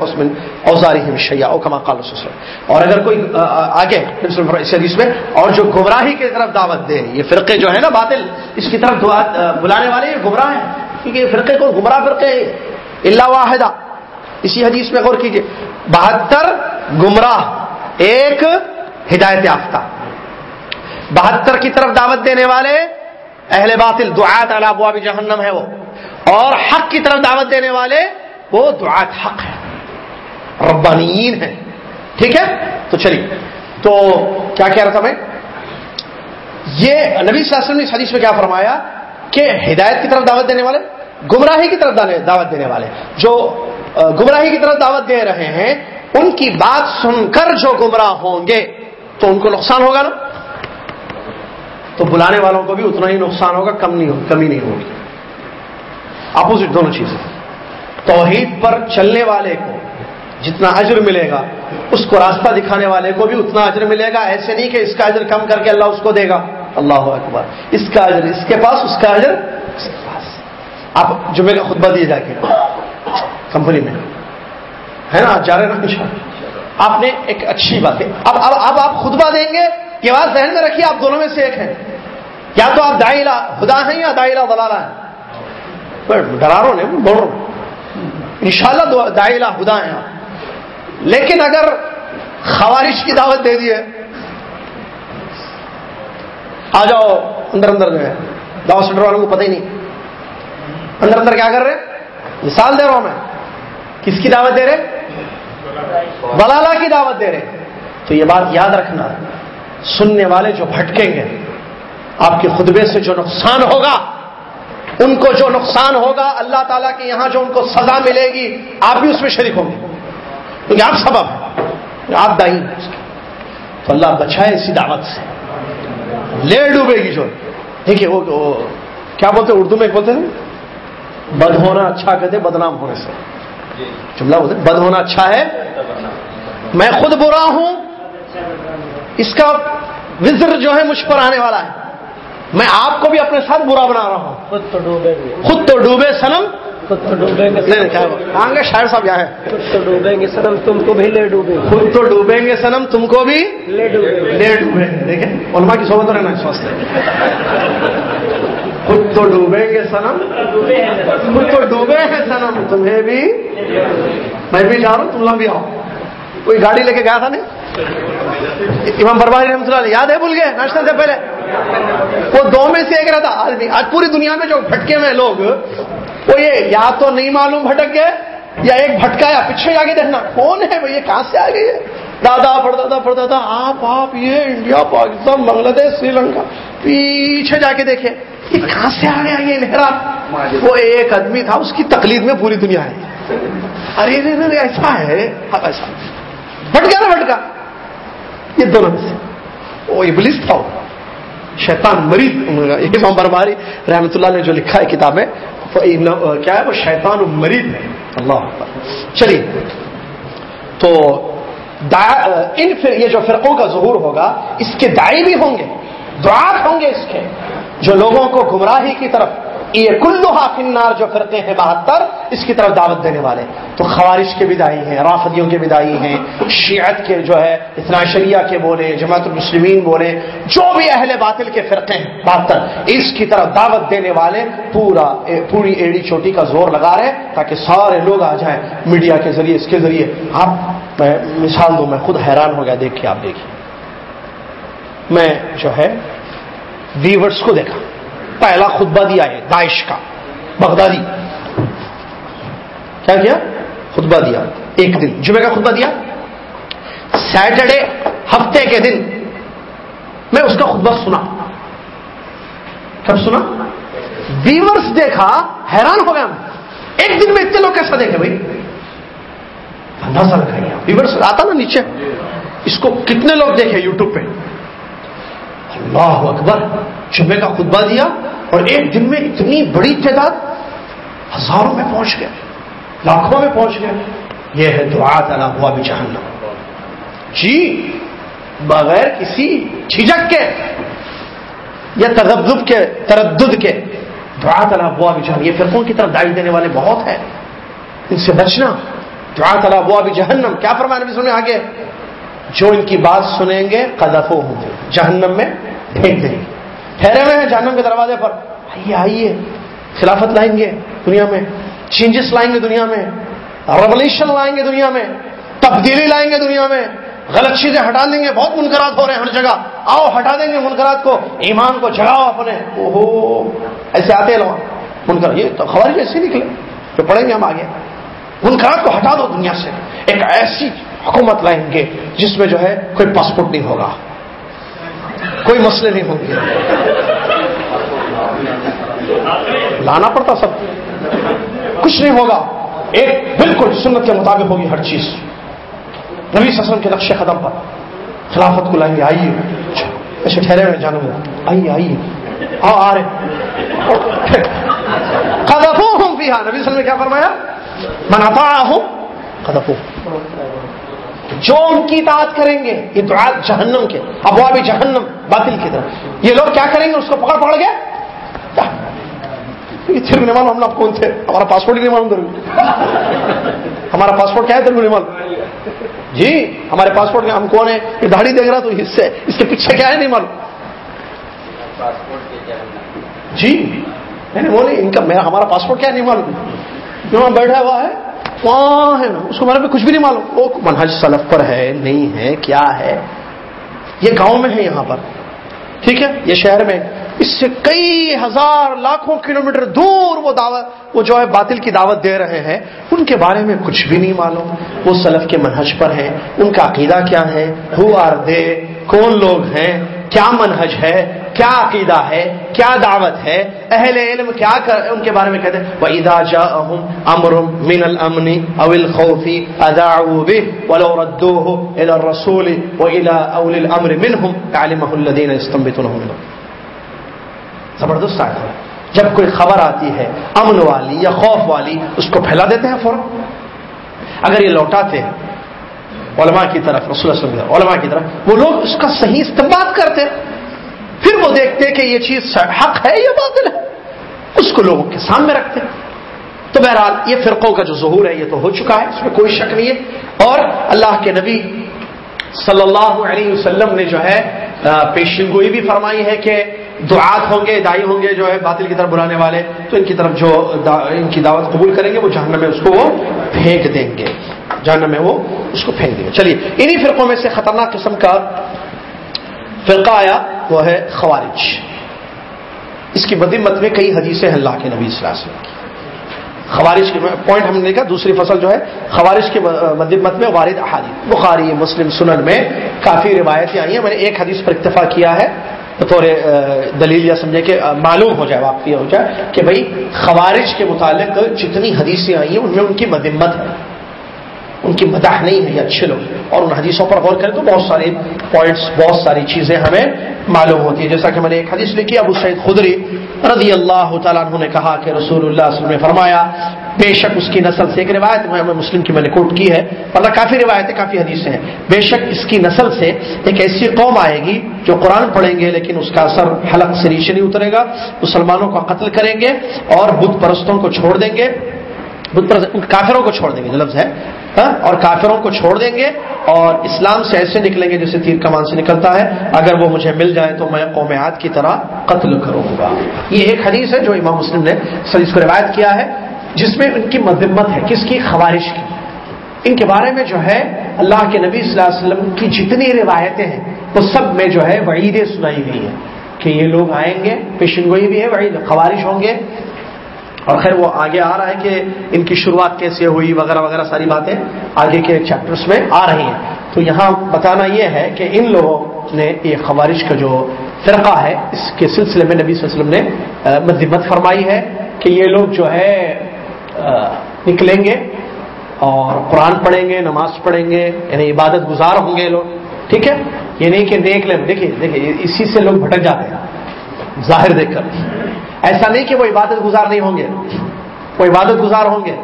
قسم اوزاری شیا او کما قال رسول اور اگر کوئی آ، آ- آگے اس حدیث میں اور جو گمراہی کی طرف دعوت دے یہ فرقے جو ہے نا باطل اس کی طرف بلانے والے یہ گمراہ ہیں۔ کیونکہ یہ فرقے کو گمراہ فرقے ہیں اللہ واحدہ۔ اسی حدیث میں غور کیجیے بہتر گمراہ ایک ہدایت یافتہ۔ بہتر کی طرف دعوت دینے والے اہل باطل دعات علی ابواب جہنم ہے وہ۔ اور حق کی طرف دعوت دینے والے، وہ دعات حق ہے ربانیین ہیں، ٹھیک ہے؟ تو چلیے، تو کیا کہہ رہا تھا میں؟ یہ نبی صلی اللہ علیہ وسلم نے اس حدیث میں کیا فرمایا؟ کہ ہدایت کی طرف دعوت دینے والے، گمراہی کی طرف دعوت دینے والے، جو گمراہی کی طرف دعوت دے رہے ہیں، ان کی بات سن کر جو گمراہ ہوں گے، تو ان کو نقصان ہوگا نا؟ تو بلانے والوں کو بھی اتنا ہی نقصان ہوگا، کم نہیں ہوگا کمی نہیں ہوگی۔ اپوزٹ دونوں چیزیں۔ توحید پر چلنے والے کو جتنا اجر ملے گا، اس کو راستہ دکھانے والے کو بھی اتنا اجر ملے گا، ایسے نہیں کہ اس کا اجر کم کر کے اللہ اس کو دے گا۔ اللہ اکبر۔ اس کا اجر اس کے پاس، اس کا اجر اس کے پاس۔ آپ جمعے کا خطبہ دیے جا کے کمپنی میں۔ ہے نا؟ آج جا رہے ہیں نا انشاءاللہ۔ آپ نے ایک اچھی بات۔ ہے اب اب اب آپ خطبہ دیں گے، یہ بات ذہن میں رکھیے، آپ دونوں میں سے ایک ہیں۔ یا تو آپ دائلہ خدا ہیں یا دائلہ دلالہ ہیں۔ بس ڈرا رہا بول ان شاء اللہ دائلہ خدا ہیں آپ۔ لیکن اگر خوارش کی دعوت دے دی ہے آ جاؤ اندر اندر جو ہے دعوت سینٹر والوں کو پتہ ہی نہیں۔ اندر اندر کیا کر رہے مثال دے رہا ہوں میں۔ کس کی دعوت دے رہے بلالا کی دعوت دے رہے تو یہ بات یاد رکھنا، سننے والے جو بھٹکیں گے، آپ کے خطبے سے جو نقصان ہوگا ان کو جو نقصان ہوگا اللہ تعالیٰ کے یہاں جو ان کو سزا ملے گی، آپ بھی اس میں شریک ہوں گے۔ کیونکہ آپ سبب ہیں، آپ دائی ہیں تو اللہ بچائے اسی دعوت سے۔ لے ڈوبے گی جو۔ دیکھیے، وہ وہ کیا بولتے اردو میں بولتے ہیں۔ بد ہونا اچھا کہتے بدنام ہونے سے۔ جملہ بولتے بد ہونا اچھا ہے۔ میں خود برا ہوں۔ اس کا وزر جو ہے مجھ پر آنے والا ہے۔ میں آپ کو بھی اپنے ساتھ برا بنا رہا ہوں۔ خود تو ڈوبیں گے۔ خود تو ڈوبے سنم۔ خود تو ڈوبیں گے؟ کہاں گے شاعر صاحب یہاں ہے خود تو ڈوبیں گے سنم تم کو بھی لے ڈوبیں گے۔ خود تو ڈوبیں گے سنم تم کو بھی لے ڈوبیں گے۔ لے ڈوبیں گے۔ دیکھیں علماء کی صحبت رہنا واسطے خود تو ڈوبیں گے سنم۔ خود تو ڈوبے ہیں سنم۔ تمہیں بھی میں بھی جا رہا ہوں تم لوگ بھی آؤ۔ کوئی گاڑی لے کے گیا تھا نہیں؟ امام برباری رحمۃ اللہ یاد ہے بھول گئے؟ ناشتہ سے پہلے۔ وہ دو میں سے ایک رہتا آدمی۔ آج پوری دنیا میں جو بھٹکے ہوئے لوگ، وہ یہ یا تو نہیں معلوم بھٹک گئے، یا ایک بھٹکا یا پیچھے جا کے دیکھنا، کون ہے وہ؟ یہ کہاں سے آ گئی ہے؟ دادا پڑدادا پڑدادا آپ آپ، یہ انڈیا، پاکستان، بنگلہ دیش، سری لنکا۔ پیچھے جا کے دیکھے، یہ کہاں سے آ گیا یہ محراب وہ ایک آدمی تھا، اس کی تقلید میں پوری دنیا ہے۔ ارے ارے ارے ایسا ہے؟ اب ایسا۔ بھٹکا نا بھٹکا۔ یہ دونوں سے۔ وہ ابلیس تھا وہ۔ شیطان مریض امام برباری رحمۃ اللہ نے جو لکھا ہے کتاب میں کیا ہے؟ وہ شیطان مرید ہے. اللہ چلیے، تو ان پھر یہ جو فرقوں کا ظہور ہوگا، اس کے دائی بھی ہوں گے دعات ہوں گے اس کے، جو لوگوں کو گمراہی کی طرف یہ کلو حافنار جو فرقے ہیں بہتر، اس کی طرف دعوت دینے والے۔ تو خوارش کے بدائی ہیں رافدیوں کے بدائی ہیں، شیعت کے جو ہے اتنا شریعہ کے بولے، جماعت المسلمین بولے، جو بھی اہل باطل کے فرقے ہیں بہتر۔ اس کی طرف دعوت دینے والے پورا پوری ایڑی چوٹی کا زور لگا رہے تاکہ سارے لوگ آ جائیں میڈیا کے ذریعے، اس کے ذریعے۔ آپ میں مثال دوں، میں خود حیران ہو گیا دیکھ کے آپ دیکھیے۔ میں جو ہے ویورس کو دیکھا۔ پہلا خطبہ دیا ہے، داعش کا، بغدادی۔ کیا کیا؟ خطبہ دیا۔ ایک دن۔ جمعے کا خطبہ دیا۔ سیٹرڈے، ہفتے کے دن۔ میں اس کا خطبہ سنا۔ کب سنا؟ ویورس دیکھا، حیران ہو گیا میں۔ ایک دن میں اتنے لوگ کیسا دیکھے بھائی؟ اندازہ لگائیے ویورس آتا نا نیچے۔ اس کو کتنے لوگ دیکھے یوٹیوب پہ؟ اللہ اکبر جمعے کا خطبہ دیا اور ایک دن میں اتنی بڑی تعداد ہزاروں میں پہنچ گئے، لاکھوں میں پہنچ گئے۔ یہ ہے دعا تعالیٰ ہوا بھی جہنم۔ جی بغیر کسی جھجک کے یا تغذب کے، تردد کے، دعا تعالیٰ ہوا بھی جہنم۔ یہ فرقوں کی طرف داعش دینے والے بہت ہیں۔ ان سے بچنا، دعا تلا وہ ابھی جہنم۔ کیا فرمایا نبی سنیں آگے؟ جو ان کی بات سنیں گے قدفوں ہوں گے، جہنم میں پھینک دیں گے۔ ٹھہرے ہوئے ہیں جہنم کے دروازے پر۔ آئیے آئیے۔ خلافت لائیں گے دنیا میں۔ چینجز لائیں گے دنیا میں۔ ریولیوشن لائیں گے دنیا میں۔ تبدیلی لائیں گے دنیا میں۔ غلط چیزیں ہٹا دیں گے۔ بہت منکرات ہو رہے ہیں ہر جگہ۔ آؤ، ہٹا دیں گے منکرات کو۔ ایمان کو جگاؤ اپنے۔ اوہو، ایسے آتے لوگ۔ منکر، یہ تو خبر ایسے نکلے۔ جو پڑھیں گے ہم آگے۔ منکرات کو ہٹا دو دنیا سے۔ ایک ایسی حکومت لائیں گے جس میں جو ہے کوئی پاسپورٹ نہیں ہوگا۔ کوئی مسئلے نہیں ہوں گے۔ لانا پڑتا سب۔ کچھ نہیں ہوگا۔ ایک بالکل سنت کے مطابق ہوگی ہر چیز۔ نبی وسلم کے نقش قدم پر۔ خلافت کو لائیں گے۔ آئیے۔ ایسے ٹھہرے ہوئے جانو گے آئیے آئیے۔ ہاں آ رہے۔ قدفو بھی ہاں نبی وسلم نے کیا فرمایا؟ منافع ہوں قدفو جو ان کی اطاعت کریں گے، یہ دعا جہنم کے، ابواب جہنم باطل کی طرف۔ یہ لوگ کیا کریں گے؟ اس کو پکڑ پڑ گئے پھر نہیں ہم لوگ کون تھے؟ ہمارا پاسپورٹ نہیں معلوم ہمارا پاسپورٹ کیا ہے تیرے کو جی ہمارے پاسپورٹ میں ہم کون ہیں؟ یہ داڑھی دیکھ رہا تو اس سے، اس کے پیچھے کیا ہے نہیں معلوم؟ جی میں نے بولے ان کا ہمارا پاسپورٹ کیا ہے نہیں معلوم؟ جو بیٹھا ہوا ہے، وہاں ہے نا۔ اس کو مطلب میرے پہ کچھ بھی نہیں معلوم۔ وہ منہج سلف پر ہے، نہیں ہے، کیا ہے؟ یہ گاؤں میں ہے یہاں پر۔ ٹھیک ہے؟ یہ شہر میں۔ اس سے کئی ہزار لاکھوں کلومیٹر دور وہ دعوت، وہ جو ہے باطل کی دعوت دے رہے ہیں۔ ان کے بارے میں کچھ بھی نہیں معلوم۔ وہ سلف کے منہج پر ہیں۔ ان کا عقیدہ کیا ہے؟ ہو آر دے کون لوگ ہیں؟ کیا منہج ہے؟ کیا عقیدہ ہے؟ کیا دعوت ہے؟ اہل علم کیا ان کے بارے میں کہتے ہیں وہ ادا جا امر من الامن او الخوفی ادا ولو ردوه الى الرسول والى اول الامر منهم علمه الذين يستنبطونه زبردست آیا ہے۔ جب کوئی خبر آتی ہے، امن والی یا خوف والی، اس کو پھیلا دیتے ہیں فوراً۔ اگر یہ لوٹاتے ہیں، علماء کی طرف، رسول اللہ علماء کی طرف، وہ لوگ اس کا صحیح استعمال کرتے ہیں۔ پھر وہ دیکھتے کہ یہ چیز حق ہے یا باطل ہے؟ اس کو لوگوں کے سامنے رکھتے تو بہرحال یہ فرقوں کا جو ظہور ہے، یہ تو ہو چکا ہے، اس میں کوئی شک نہیں ہے۔ اور اللہ کے نبی صلی اللہ علیہ وسلم نے جو ہے پیشن گوئی بھی فرمائی ہے کہ دعات ہوں گے دائی ہوں گے جو ہے باطل کی طرف بلانے والے۔ تو ان کی طرف جو ان کی دعوت قبول کریں گے، وہ جہنم میں اس کو وہ پھینک دیں گے۔ جہنم میں وہ اس کو پھینک دیں گے۔ چلیے، انہی فرقوں میں سے خطرناک قسم کا فرقہ آیا۔ وہ ہے خوارج۔ اس کی بدمت میں کئی حدیثیں ہیں اللہ کے نبی صلی اللہ علیہ وسلم کی۔ خوارج کے پوائنٹ ہم نے کہا دوسری فصل جو ہے، خوارج کے مدمت میں وارد احادیث۔ بخاری، مسلم، سنن میں کافی روایتیں آئی ہیں۔ میں نے ایک حدیث پر اکتفا کیا ہے، بطور دلیل یا سمجھے کہ معلوم ہو جائے، واقعی ہو جائے کہ بھائی، خوارج کے متعلق جتنی حدیثیں آئی ہیں، ان میں ان کی مدمت ہے۔ ان کی مداح نہیں ہے یہ اچھے لوگ۔ اور ان حدیثوں پر غور کریں تو بہت سارے پوائنٹس بہت ساری چیزیں ہمیں معلوم ہوتی ہیں۔ جیسا کہ میں نے ایک حدیث لکھی، ابو سعید خدری رضی اللہ تعالیٰ عنہ نے کہا کہ رسول اللہ علیہ وسلم نے فرمایا، بے شک اس کی نسل سے، ایک روایت میں مسلم کی میں نے کوٹ کی ہے، ورنہ کافی روایتیں، کافی حدیثیں ہیں۔ بے شک اس کی نسل سے ایک ایسی قوم آئے گی جو قرآن پڑھیں گے، لیکن اس کا اثر حلق سے نیچے نہیں اترے گا، مسلمانوں کا قتل کریں گے اور بدھ پرستوں کو چھوڑ دیں گے۔ پرست کافروں کو چھوڑ دیں گے، جو لفظ ہے ہاں؟ اور کافروں کو چھوڑ دیں گے اور اسلام سے ایسے نکلیں گے جیسے تیر کمان سے نکلتا ہے۔ اگر وہ مجھے مل جائے تو میں قومیات کی طرح قتل کروں گا۔ یہ ایک حدیث ہے جو امام مسلم نے اس کو روایت کیا ہے، جس میں ان کی مذمت ہے، کس کی؟ خوارش کی۔ ان کے بارے میں جو ہے، اللہ کے نبی صلی اللہ علیہ وسلم کی جتنی روایتیں ہیں، وہ سب میں جو ہے وعیدیں سنائی گئی ہیں کہ یہ لوگ آئیں گے، پیشن گوئی بھی ہے، وعید، خوارش ہوں گے۔ اور خیر وہ آگے آ رہا ہے کہ ان کی شروعات کیسے ہوئی وغیرہ وغیرہ ساری باتیں آگے کے چیپٹرس میں آ رہی ہیں۔ تو یہاں بتانا یہ ہے کہ ان لوگوں نے یہ خوارش کا جو فرقہ ہے، اس کے سلسلے میں نبی صلی اللہ علیہ وسلم نے مدمت فرمائی ہے کہ یہ لوگ جو ہے نکلیں گے اور قرآن پڑھیں گے، نماز پڑھیں گے یعنی عبادت گزار ہوں گے لوگ۔ ٹھیک ہے؟ یہ نہیں کہ دیکھ لیں، دیکھیے دیکھیے، اسی سے لوگ بھٹک جاتے ہیں۔ ظاہر دیکھ کر۔ ایسا نہیں کہ وہ عبادت گزار نہیں ہوں گے۔ وہ عبادت گزار ہوں گے۔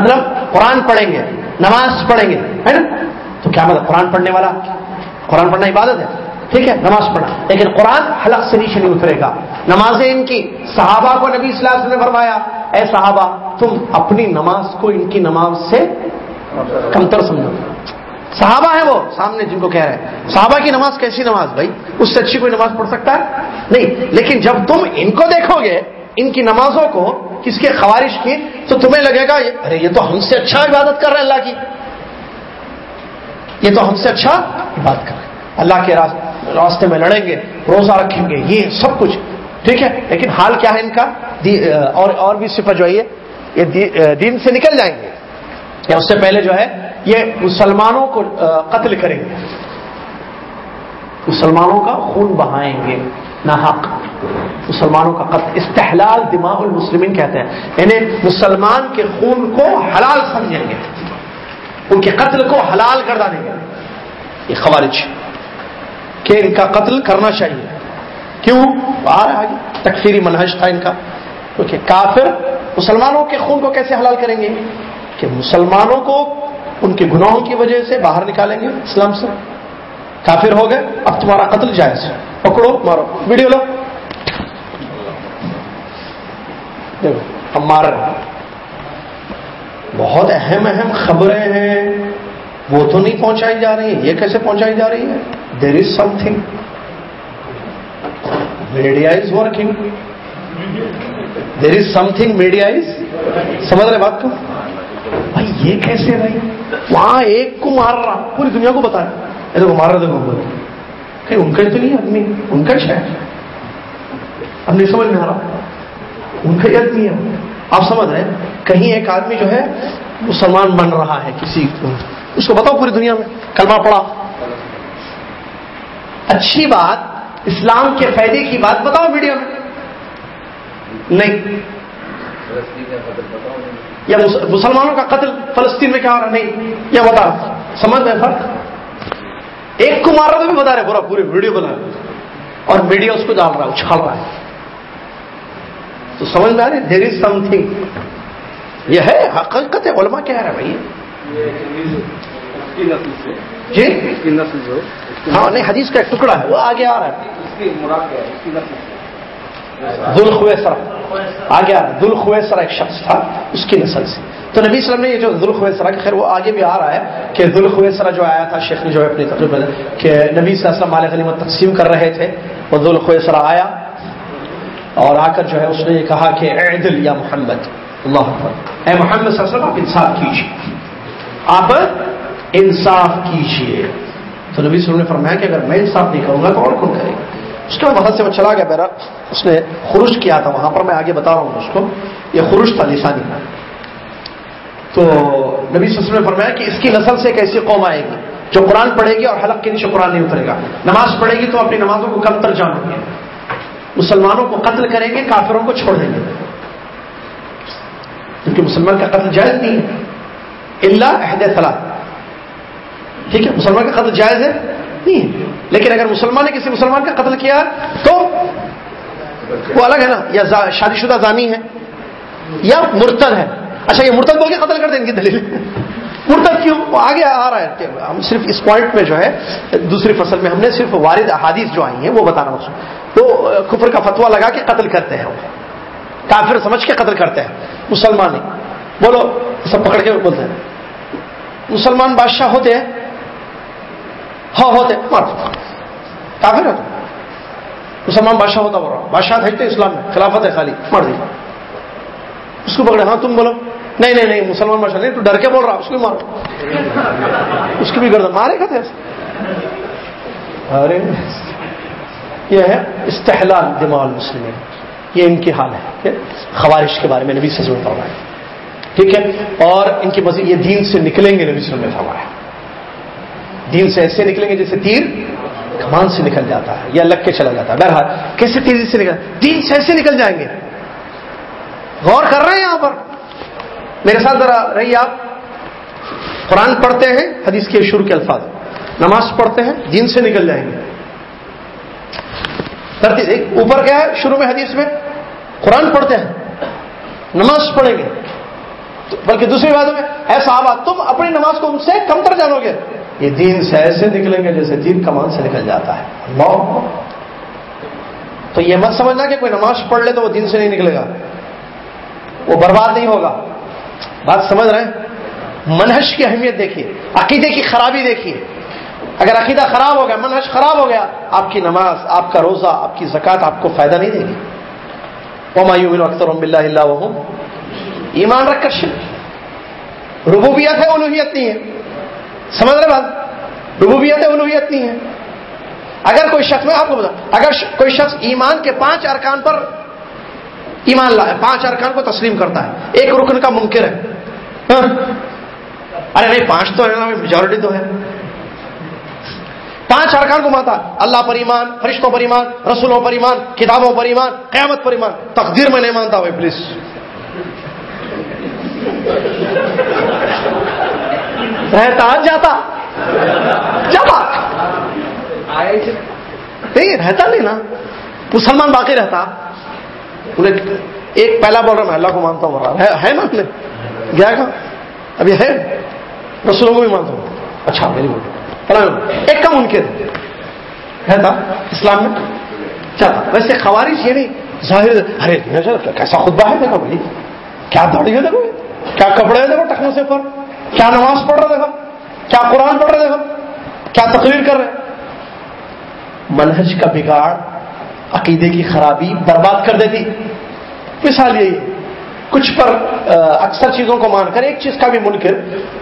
مطلب قرآن پڑھیں گے، نماز پڑھیں گے، ہے نا؟ تو کیا مطلب قرآن پڑھنے والا؟ قرآن پڑھنا عبادت ہے۔ ٹھیک ہے، نماز پڑھنا۔ لیکن قرآن حلق سے نیچے نہیں اترے گا۔ نمازیں ان کی، صحابہ کو نبی صلی اللہ علیہ وسلم نے فرمایا، اے صحابہ، تم اپنی نماز کو ان کی نماز سے کمتر سمجھو۔ صحابہ ہیں وہ، سامنے جن کو کہہ رہے ہیں۔ صحابہ کی نماز کیسی نماز بھائی؟ اس سے اچھی کوئی نماز پڑھ سکتا ہے؟ نہیں، لیکن جب تم ان کو دیکھو گے، ان کی نمازوں کو کس کے خوارش کی، تو تمہیں لگے گا، ارے، یہ تو ہم سے اچھا عبادت کر رہے ہیں اللہ کی۔ یہ تو ہم سے اچھا بات کر رہے ہیں۔ اللہ کے راستے میں لڑیں گے، روزہ رکھیں گے، یہ سب کچھ۔ ٹھیک ہے؟ لیکن حال کیا ہے ان کا؟ اور اور بھی صفت جو ہے، یہ دین سے نکل جائیں گے۔ یا اس سے پہلے جو ہے یہ مسلمانوں کو قتل کریں گے۔ مسلمانوں کا خون بہائیں گے، نہ مسلمانوں کا قتل، استحلال دماغ المسلمین کہتے ہیں۔ یعنی مسلمان کے خون کو حلال سمجھیں گے۔ ان کے قتل کو حلال کر دیں گے۔ یہ خوارج کہ ان کا قتل کرنا چاہیے۔ کیوں؟ باہر آگے۔ تکفیری منہج تھا ان کا۔ کیونکہ کافر مسلمانوں کے خون کو کیسے حلال کریں گے؟ کہ مسلمانوں کو ان کے گناہوں کی وجہ سے باہر نکالیں گے اسلام سے۔ کافر ہو گئے، اب تمہارا قتل جائز پکڑو، مارو۔ ویڈیو لو۔ دیکھو، ہم مار رہے ہیں۔ بہت اہم اہم خبریں ہیں۔ وہ تو نہیں پہنچائی جا رہی ہیں۔ یہ کیسے پہنچائی جا رہی ہے there is something media is working there is something media is سمجھ رہے بات کو؟ بھائی یہ کیسے بھائی وہاں ایک کو مار رہا، پوری دنیا کو بتا رہا۔ ہے مار رہا دیکھو کہ ان کا تو نہیں آدمی؟ ان کا شاید۔ اب نہیں سمجھ میں آ رہا۔ ان کا یہ آدمی ہے۔ آپ سمجھ رہے ہیں؟ کہیں ایک آدمی جو ہے، مسلمان بن رہا ہے کسی اس کو بتاؤ پوری دنیا میں۔ کلمہ پڑا اچھی بات، اسلام کے فائدے کی بات بتاؤ ویڈیو میں۔ نہیں۔ یا مسلمانوں کا قتل فلسطین میں کیا ہو رہا نہیں. یا بتا سمجھ میں فرق؟ ایک کو مار رہا تو بھی بتا رہے پورا پورے ویڈیو بنا اور میڈیا اس کو ڈال رہا ہے اچھال رہا ہے۔ تو سمجھ میں آ رہی دیر از سم تھنگ یہ ہے حقیقت ہے علماء کہہ رہا ہے بھائی۔ جی؟ ہاں نہیں حدیث کا ایک ٹکڑا ہے وہ آگے آ رہا ہے۔ دل آگے آ رہا ہے ایک شخص تھا، اس کی نسل سے۔ تو نبی وسلم نے یہ جو دل خیر، وہ آگے بھی آ رہا ہے کہ دل جو آیا تھا، شیخ نے جو ہے اپنی تجربے کہ نبی صلی اللہ علیہ وسلم مال غنیمت تقسیم کر رہے تھے، وہ دل آیا اور آ کر جو ہے اس نے یہ کہا کہ اے دل یا محمد، اللہ اے محمد صلی اللہ علیہ وسلم، آپ انصاف کیجیے آپ انصاف کیجیے تو نبی صلی اللہ علیہ وسلم نے فرمایا کہ اگر میں انصاف نہیں کروں گا تو اور کون کرے گا؟ اس کے بعد وہاں سے وہ چلا گیا میرا۔ اس نے خروش کیا تھا وہاں پر، میں آگے بتا رہا ہوں اس کو۔ یہ خروش تھا لسانی تو نبی صلی اللہ علیہ وسلم نے فرمایا کہ اس کی نسل سے ایک ایسی قوم آئے گی، جو قرآن پڑھے گی اور حلق کے نیچے قرآن نہیں اترے گا۔ نماز پڑھے گی تو اپنی نمازوں کو کم تر جانیں گے۔ مسلمانوں کو قتل کریں گے، کافروں کو چھوڑ دیں گے۔ کیونکہ مسلمان کا قتل جائز نہیں ہے۔ اللہ عہد صلاح ٹھیک ہے، مسلمان کا قتل جائز ہے؟ نہیں ہے۔ لیکن اگر مسلمان نے کسی مسلمان کا قتل کیا تو وہ الگ ہے نا، یا شادی شدہ زانی ہے، یا مرتد ہے۔ اچھا یہ مرتد بول کے قتل کر دیں گے دلیل؟ مرتد کیوں؟ وہ آگے آ رہا ہے ہم صرف اس پوائنٹ میں جو ہے، دوسری فصل میں ہم نے صرف وارد احادیث جو آئی ہیں، وہ بتا رہا ہوں تو، کفر کا فتوا لگا کے قتل کرتے ہیں۔ کافر سمجھ کے قتل کرتے ہیں۔ مسلمان بولو، سب پکڑ کے بولتے ہیں۔ مسلمان بادشاہ ہوتے ہیں۔ ہاں ہوتے مار کافر ہے مسلمان بادشاہ ہوتا بول رہا بادشاہ بھیجتے اسلام میں خلافت ہے خالی مار دی اس کو پکڑے ہاں تم بولو نہیں نہیں نہیں مسلمان بادشاہ نہیں تو ڈر کے بول رہا اس کو بھی مارو اس کی بھی گردن مارے گا تھے ارے یہ ہے استحلال دماغ المسلمین یہ ان کی حال ہے خوارش کے بارے میں نبی سے ضرور فرمایا ٹھیک ہے? اور ان کی مزید یہ دین سے نکلیں گے نبی نے فرمایا। دین سے ایسے نکلیں گے جیسے تیر کمان سے نکل جاتا ہے یا لگ کے چلا جاتا ہے۔ بہرحال کیسے تیزی سے نکل؟ دین سے ایسے نکل جائیں گے۔ غور کر رہے ہیں یہاں پر۔ میرے ساتھ ذرا رہیے آپ۔ قرآن پڑھتے ہیں، حدیث کے شروع کے الفاظ۔ نماز پڑھتے ہیں، دین سے نکل جائیں گے۔ اوپر کیا ہے شروع میں، حدیث میں؟ قرآن پڑھتے ہیں۔ نماز پڑھیں گے۔ بلکہ دوسری بات میں، اے صحابہ، تم اپنی نماز کو ان سے کم تر جانو گے۔ یہ دین سے ایسے نکلیں گے، جیسے دین کمان سے نکل جاتا ہے۔ اللہ تو یہ مت سمجھنا کہ کوئی نماز پڑھ لے تو وہ دین سے نہیں نکلے گا۔ وہ برباد نہیں ہوگا۔ بات سمجھ رہے ہیں؟ منہج کی اہمیت دیکھیے۔ عقیدے کی خرابی دیکھیے۔ اگر عقیدہ خراب ہو گیا، منہج خراب ہو گیا، آپ کی نماز، آپ کا روزہ، آپ کی زکوٰۃ، آپ کو فائدہ نہیں دے گی۔ وہ مایو اختر اللہ اللہ ایمان رکھ کر شرک۔ ربوبیت ہے الوحیت نہیں ہے۔ سمجھ رہے بات؟ ربوبیت ہے الوحیت نہیں ہے۔ اگر کوئی شخص، میں آپ کو بتا، اگر کوئی شخص ایمان کے پانچ ارکان پر ایمان لائے پانچ ارکان کو تسلیم کرتا ہے، ایک رکن کا منکر ہے۔ ہاں؟ ارے نہیں پانچ تو ہے میجورٹی تو ہے۔ پانچ ارکان کو ماتا، اللہ پر ایمان، فرشتوں پر ایمان، رسولوں پر ایمان، کتابوں پر ایمان، قیامت پر ایمان۔ تقدیر میں نہیں مانتا بھائی پلیز رہتا جاتا۔ جاتا نہیں رہتا نہیں نا۔ مسلمان باقی رہتا۔ ایک پہلا بول رہا میں اللہ کو مانتا ہوں ہے نا گیا کہاں؟ ابھی ہے۔ رسولوں کو بھی مانتا ہوں۔ اچھا میری بول ایک کم ان کے۔ رہتا اسلام میں۔ چاہتا ویسے خوارش یہ نہیں ظاہر ارے کیسا خطبہ ہے؟ دیکھو بھائی کیا داڑھی ہے دیکھو۔ کیا کپڑے ہیں دیکھو ٹکنے سے پر کیا نماز پڑھ رہے دیکھو کیا قرآن پڑھ رہے دیکھو کیا تقریر کر رہے منہج کا بگاڑ عقیدے کی خرابی برباد کر دیتی۔ مثال یہی کچھ پر اکثر چیزوں کو مان کر، ایک چیز کا بھی منکر،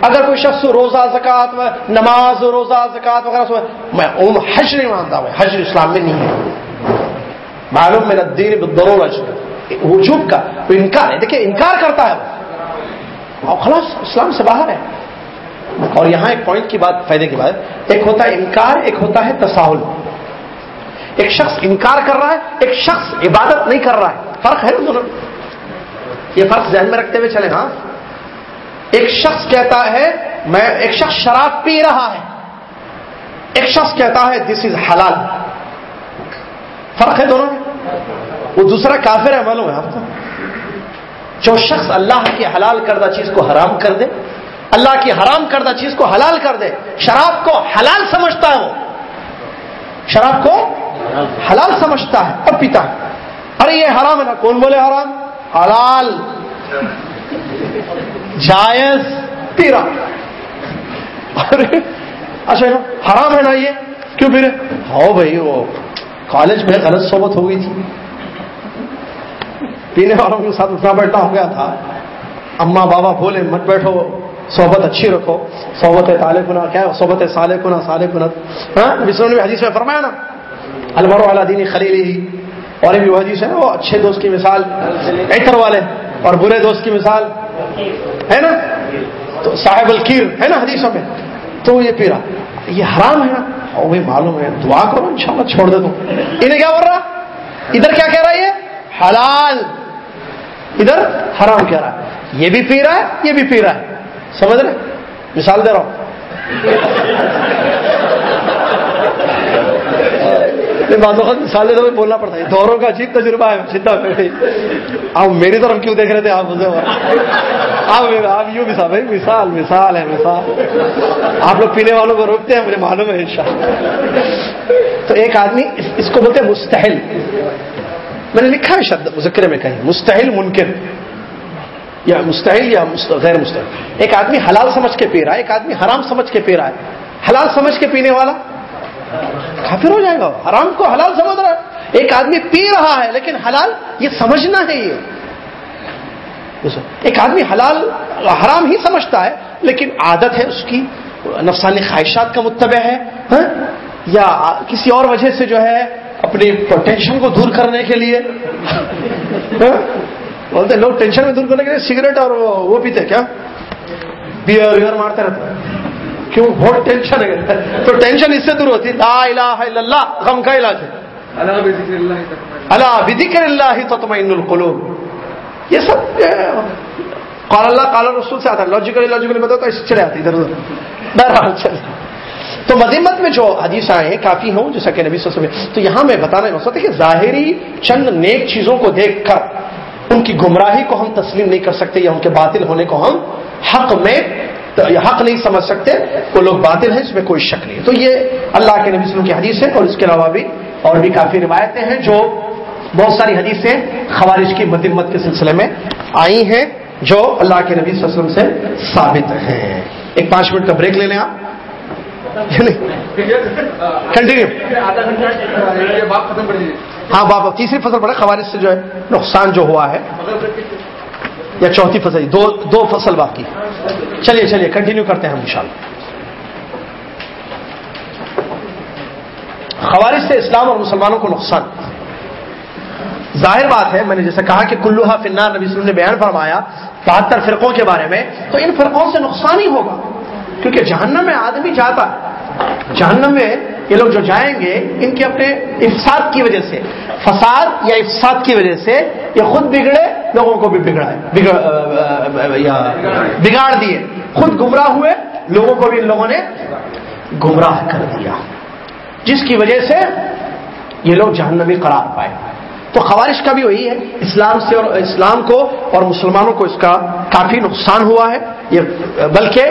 اگر کوئی شخص روزہ زکات نماز، روزہ زکات وغیرہ میں حج نہیں مانتا میں حج اسلام میں نہیں ہے معلوم میرا دین بدرو وجوب کا، انکار ہے۔ دیکھیے انکار کرتا ہے اور خلاص، اسلام سے باہر ہے۔ اور یہاں ایک پوائنٹ کی بات، فائدے کی بات ایک ہوتا ہے انکار، ایک ہوتا ہے تساہل۔ ایک شخص انکار کر رہا ہے، ایک شخص عبادت نہیں کر رہا ہے۔ فرق ہے دونوں یہ فرق ذہن میں رکھتے ہوئے چلے ہاں۔ ایک شخص کہتا ہے، میں ایک شخص شراب پی رہا ہے۔ ایک شخص کہتا ہے دس از حلال فرق ہے دونوں میں؟ وہ دوسرا کافر ہے، معلوم ہے آپ کو؟ جو شخص اللہ کی حلال کردہ چیز کو حرام کر دے، اللہ کی حرام کردہ چیز کو حلال کر دے، شراب کو حلال سمجھتا ہے وہ۔ شراب کو حلال سمجھتا ہے، اور پیتا ہے۔ ارے یہ حرام ہے نا، کون بولے حرام؟ حلال۔ جائز۔ پیرا اچھا حرام ہے نا یہ؟ کیوں پھر؟ ہاں بھائی، وہ کالج میں غلط صحبت ہو گئی تھی۔ پینے والوں کے ساتھ اٹھنا بیٹھنا ہو گیا تھا۔ اما بابا بولے، مت بیٹھو، صحبت اچھی رکھو۔ صحبت تالے کنا کیا صحبت سالے کنا سالے کنت ہاں نے حدیث میں فرمایا نا المر والا دینی خلیلی اور بھی وہ حدیث ہے نا، وہ اچھے دوست کی مثال ایٹر والے اور برے دوست کی مثال۔ ہے نا؟ تو صاحب الکیر ہے نا حدیثوں میں؟ تو یہ پیرا، یہ حرام ہے نا؟ وہی معلوم ہے، دعا کرو، انشاءاللہ چھوڑ دے دو انہیں کیا بول رہا؟ ادھر کیا کہہ رہا ہے یہ؟ حلال۔ ادھر حرام کہہ رہا ہے۔ یہ بھی پی رہا ہے، یہ بھی پی رہا ہے۔ سمجھ رہے؟ مثال دے رہا ہوں۔ بعض وقت مثال دے بولنا پڑتا ہے۔ دوروں کا عجیب تجربہ ہے چنتا آپ میری طرف کیوں دیکھ رہے تھے؟ آپ آپ آپ یوں مثال بھائی، مثال مثال ہے، مثال۔ آپ لوگ پینے والوں کو روکتے ہیں، مجھے معلوم ہے شاء تو ایک آدمی اس کو بولتے ہیں مستحل۔ میں نے لکھا ہے شبد مذکر میں کہیں مستحل منکر یا مستحل یا غیر مستحل ایک آدمی حلال سمجھ کے پی رہا ہے، ایک آدمی حرام سمجھ کے پی رہا ہے. حلال سمجھ کے پینے والا؟ کافر ہو جائے گا. حرام کو حلال سمجھ رہا ہے. ایک آدمی پی رہا ہے، لیکن حلال یہ سمجھنا ہے یہ. ایک آدمی حلال، حرام ہی سمجھتا ہے، لیکن عادت ہے اس کی. نفسانی خواہشات کا متبع ہے ہاں؟ یا کسی اور وجہ سے جو ہے اپنی ٹینشن کو دور کرنے کے لیے۔ ہاں؟ بولتے لوگ ٹینشن میں دور کرنے کے لیے سگریٹ اور وہ پیتے کیا؟ بیئر ویئر مارتے رہتے کیوں؟ بہت ٹینشن ہے۔ تو ٹینشن اس سے دور ہوتی لا الہ الا اللہ غم کا علاج ہے۔ اللہ بذکر اللہ تطمئن القلوب۔ یہ سب قال اللہ قال رسول سے آتا ہے۔ لاجیکلی لاجیکلی بتاتا اس چلے آتی ادھر ادھر۔ بہرحال چلے تو مذمت میں جو حدیث آئے ہیں، کافی ہوں، جیسا کہ نبی صلی اللہ علیہ وسلم تو یہاں میں بتانا مقصد ہے کہ ظاہری چند نیک چیزوں کو دیکھ کر ان کی گمراہی کو ہم تسلیم نہیں کر سکتے، یا ان کے باطل ہونے کو ہم حق میں حق نہیں سمجھ سکتے، وہ لوگ باطل ہیں، اس میں کوئی شک نہیں۔ تو یہ اللہ کے نبی وسلم کی حدیث ہے، اور اس کے علاوہ بھی اور بھی کافی روایتیں ہیں جو بہت ساری حدیثیں خوارج کی مدمت کے سلسلے میں آئی ہیں، جو اللہ کے نبی صلی اللہ علیہ وسلم سے ثابت ہیں۔ ایک پانچ منٹ کا بریک لے لیں آپ۔ کنٹینیو ہاں بابا تیسری فصل پڑا خوارج سے جو ہے نقصان جو ہوا ہے۔ یا چوتھی فصل، دو دو فصل باقی۔ چلیے چلیے کنٹینیو کرتے ہیں ہم، انشاءاللہ۔ خوارج سے اسلام اور مسلمانوں کو نقصان۔ ظاہر بات ہے، میں نے جیسے کہا کہ کلوہا فنار نبی وسلم نے بیان فرمایا بہتر فرقوں کے بارے میں، تو ان فرقوں سے نقصان ہی ہوگا۔ کیونکہ جہنم میں آدمی جاتا ہے۔ جہنم میں یہ لوگ جو جائیں گے، ان کے اپنے افساد کی وجہ سے، فساد یا افساد کی وجہ سے یہ خود بگڑے، لوگوں کو بھی بگڑائے بگاڑ دیے۔ خود گمراہ ہوئے، لوگوں کو بھی ان لوگوں نے گمراہ کر دیا۔ جس کی وجہ سے یہ لوگ جہنمی قرار پائے۔ تو خوارش کا بھی وہی ہے، اسلام سے اور اسلام کو اور مسلمانوں کو اس کا کافی نقصان ہوا ہے۔ یہ بلکہ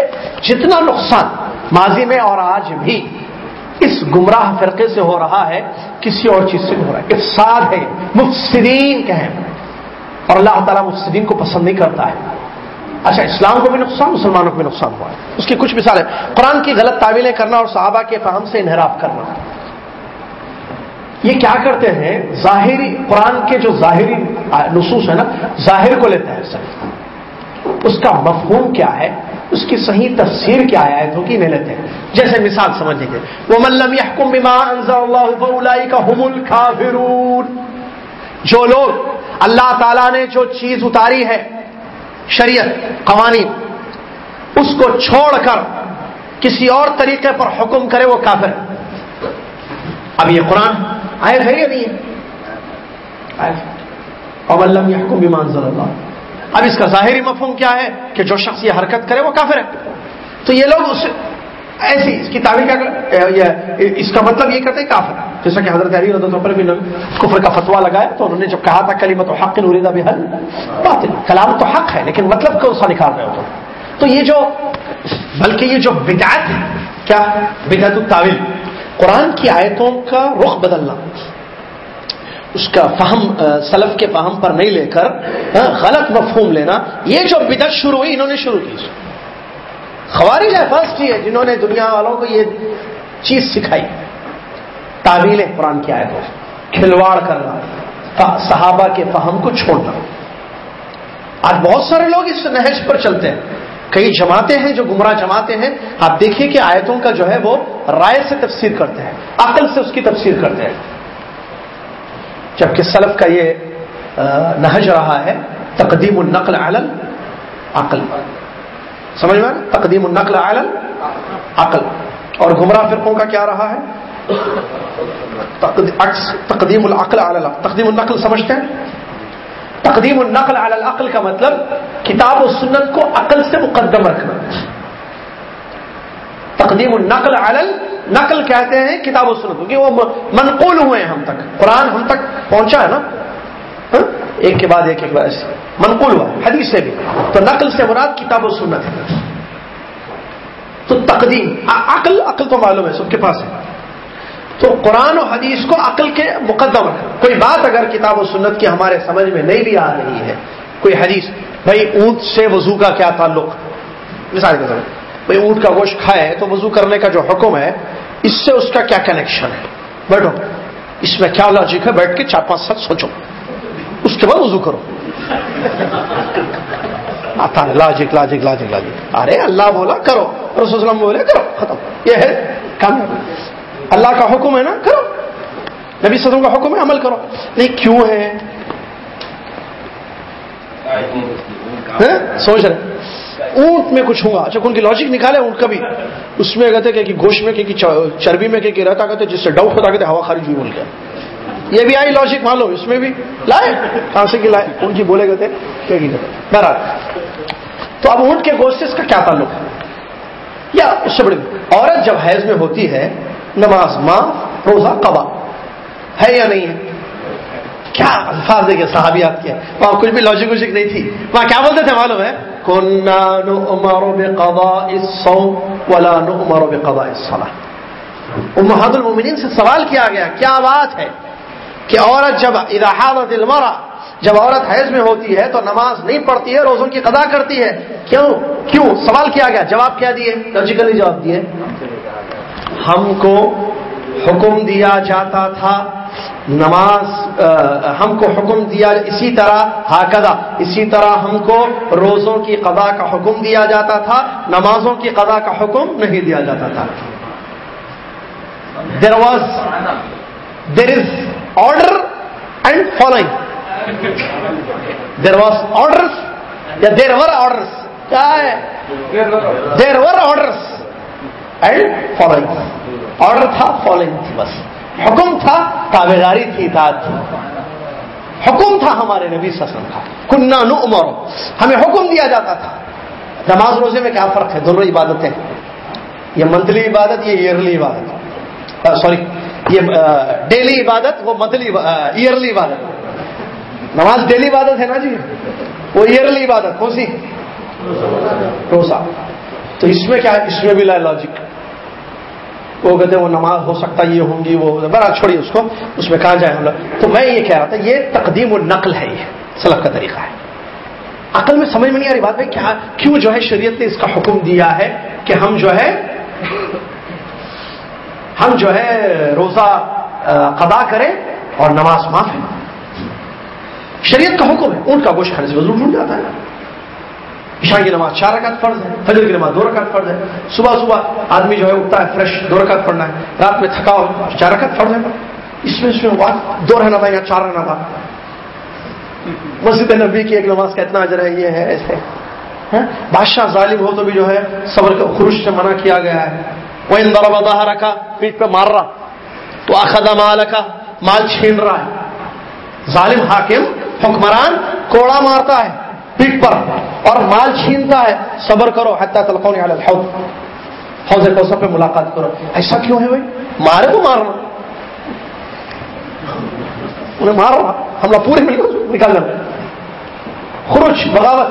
جتنا نقصان ماضی میں اور آج بھی اس گمراہ فرقے سے ہو رہا ہے، کسی اور چیز سے نہیں ہو رہا ہے۔ افساد ہے، مفسدین کہیں اور اللہ تعالیٰ مفسدین کو پسند نہیں کرتا ہے۔ اچھا اسلام کو بھی نقصان، مسلمانوں کو بھی نقصان ہوا ہے۔ اس کی کچھ مثال ہے قرآن کی غلط تعویلیں کرنا اور صحابہ کے فہم سے انحراف کرنا۔ یہ کیا کرتے ہیں؟ ظاہری قرآن کے جو ظاہری نصوص ہے نا، ظاہر کو لیتے ہیں سر اس کا مفہوم کیا ہے؟ اس کی صحیح تفسیر کیا ہے تو کی نہیں لیتے ہیں۔ جیسے مثال سمجھ لیجیے وہ ملم یحکم بما انزل اللہ فاولئک هم الکافرون جو لوگ اللہ تعالیٰ نے جو چیز اتاری ہے، شریعت، قوانین، اس کو چھوڑ کر کسی اور طریقے پر حکم کرے، وہ کافر۔ اب یہ قرآن آئے ہے یا نہیں ہے اب اللہ حکم بھی مان اللہ۔ اب اس کا ظاہری مفہوم کیا ہے کہ جو شخص یہ حرکت کرے وہ کافر ہے۔ تو یہ لوگ اس ایسی اس کی تعبیر کیا اس کا مطلب یہ کرتے ہیں کافر۔ جیسا کہ حضرت علی رضا پر بھی کفر کا فتوا لگایا تو انہوں نے جب کہا تھا کلیمت حق نوریدہ بھی حل باطل کلام تو حق ہے لیکن مطلب کون سا نکال رہے ہو تو یہ جو بلکہ یہ جو بدعت ہے، کیا؟ بدعت التاویل۔ قرآن کی آیتوں کا رخ بدلنا، اس کا فہم سلف کے فہم پر نہیں لے کر غلط مفہوم لینا، یہ جو بدعت شروع ہوئی، انہوں نے شروع کی۔ خوارج احفاظ کی جی ہے جنہوں نے دنیا والوں کو یہ چیز سکھائی۔ تعویل قرآن کی آیتوں کھلواڑ کرنا صحابہ کے فہم کو چھوڑنا۔ آج بہت سارے لوگ اس نہج پر چلتے ہیں۔ کئی جماعتیں ہیں جو گمراہ جماعتیں ہیں، آپ دیکھیے کہ آیتوں کا جو ہے وہ رائے سے تفسیر کرتے ہیں، عقل سے اس کی تفسیر کرتے ہیں۔ جبکہ سلف کا یہ نہج رہا ہے، تقدیم النقل علل عقل سمجھ میں تقدیم النقل علل عقل اور گمراہ فرقوں کا کیا رہا ہے؟ تقدیم العقل علل تقدیم النقل سمجھتے ہیں؟ تقدیم النقل علی العقل کا مطلب کتاب و سنت کو عقل سے مقدم رکھنا۔ تقدیم النقل علی نقل کہتے ہیں کتاب و سنت کیونکہ وہ منقول ہوئے ہیں ہم تک۔ قرآن ہم تک پہنچا ہے نا؟ ہاں؟ ایک کے بعد ایک ایک بار منقول ہوا، حدیث سے بھی۔ تو نقل سے مراد کتاب و سنت۔ ہے تو تقدیم، عقل عقل تو معلوم ہے، سب کے پاس ہے۔ تو قرآن و حدیث کو عقل کے مقدم ہے۔ کوئی بات اگر کتاب و سنت کی ہمارے سمجھ میں نہیں بھی آ رہی ہے، کوئی حدیث، بھائی اونٹ سے وضو کا کیا تعلق؟ مثال کے طور بھائی اونٹ کا گوشت کھائے تو وضو کرنے کا جو حکم ہے، اس سے اس کا کیا کنیکشن ہے؟ بیٹھو، اس میں کیا لاجک ہے؟ بیٹھ کے چار پانچ سات سوچو۔ اس کے بعد وضو کرو۔ آتا ہے لاجک لاجک لاجک لاجک ارے، اللہ بولا کرو، رسول وسلم بولے کرو، ختم۔ یہ ہے کام اللہ کا حکم ہے نا، کرو۔ نبی صدم کا حکم ہے، عمل کرو۔ نہیں، کیوں ہے؟ سوچ رہے اونٹ میں کچھ ہوگا اچھا ان کی لاجک نکالے اونٹ کا بھی۔ اس میں کہتے کہ گوشت میں کہ چربی میں کہ رہتا کہتے جس سے ڈاؤٹ ہوتا کہتے ہوا خارج ہوئی بول گیا یہ بھی آئی لاجک مان لو، اس میں بھی۔ لائے۔ کہاں سے کہ لائے۔ اونٹ جی بولے گئے تھے بہرحال۔ تو اب اونٹ کے گوشت سے اس کا کیا تعلق ہے؟ یا اس سے بڑی عورت جب حیض میں ہوتی ہے نماز ماں، روزہ قبا۔ ہے یا نہیں ہے؟ کیا الفاظ دیکھے صحابیات کیا وہاں کچھ بھی لاجک وجک نہیں تھی۔ وہاں کیا بولتے تھے معلوم ہے؟ ولا المومنین سے سوال کیا گیا، کیا بات ہے کہ عورت جب المرا جب عورت حیض میں ہوتی ہے تو نماز نہیں پڑھتی ہے، روزوں کی قضا کرتی ہے؟ کیوں؟ کیوں؟ سوال کیا گیا، جواب کیا دیے؟ لوجیکلی جواب دیے۔ ہم کو حکم دیا جاتا تھا، نماز ہم کو حکم دیا اسی طرح ہاکدہ اسی طرح ہم کو روزوں کی قضا کا حکم دیا جاتا تھا، نمازوں کی قضا کا حکم نہیں دیا جاتا تھا۔ There was there is order and following there was order یا دیر ور آرڈرس کیا ہے there were orders and following order تھا فالوئنگ تھی بس حکم تھا تابے تھی اطاعت تھی حکم تھا ہمارے نبی سسن کا کنہ نو عمر ہمیں حکم دیا جاتا تھا نماز روزے میں کیا فرق ہے دونوں عبادتیں یہ منتھلی عبادت یہ ایئرلی عبادت سوری یہ ڈیلی عبادت وہ منتھلی ایئرلی عبادت نماز ڈیلی عبادت ہے نا جی وہ ایئرلی عبادت کون سی روزہ تو اس میں کیا اس میں بھی لائے لاجک وہ کہتے ہیں وہ نماز ہو سکتا یہ ہوں گی، وہ بڑا چھوڑیے اس کو، اس میں کہاں جائے ہم لوگ۔ تو میں یہ کہہ رہا تھا، یہ تقدیم و نقل ہے، یہ سلب کا طریقہ ہے۔ عقل میں سمجھ میں نہیں آ رہی بات بھائی، کیا کیوں جو ہے شریعت نے اس کا حکم دیا ہے کہ ہم جو ہے ہم جو ہے روزہ قدا کریں اور نماز معاف ہے شریعت کا حکم ہے، اونٹ کا گوشت کھانے سے وضو ٹوٹ جاتا ہے۔ عشاء کی نماز چار رکعت فرض ہے فجر کی نماز دو رکعت فرض ہے صبح صبح آدمی جو ہے اٹھتا ہے فریش دو رکعت پڑھنا ہے رات میں تھکا ہو چار رکعت فرض ہے اس میں اس میں بات دو رہنا تھا یا چار رہنا تھا مسجد نبی کی ایک نماز کا اتنا اجر ہے یہ ہے ایسے بادشاہ ظالم ہو تو بھی جو ہے صبر کا خروش سے منع کیا گیا ہے وہ ان درا رکھا پیٹ پہ مار رہا تو آخدا مال کا مال چھین رہا ہے ظالم حاکم حکمران کوڑا مارتا ہے پیٹ پر اور مال چھینتا ہے، صبر کرو، حتیٰ تلقون علی الحوض۔ حوض کوثر پہ ملاقات کرو۔ ایسا کیوں ہے بھائی؟ مارے تو مارنا انہیں مار رہا ہم لوگ پورے مل کر نکال خروج، بغاوت۔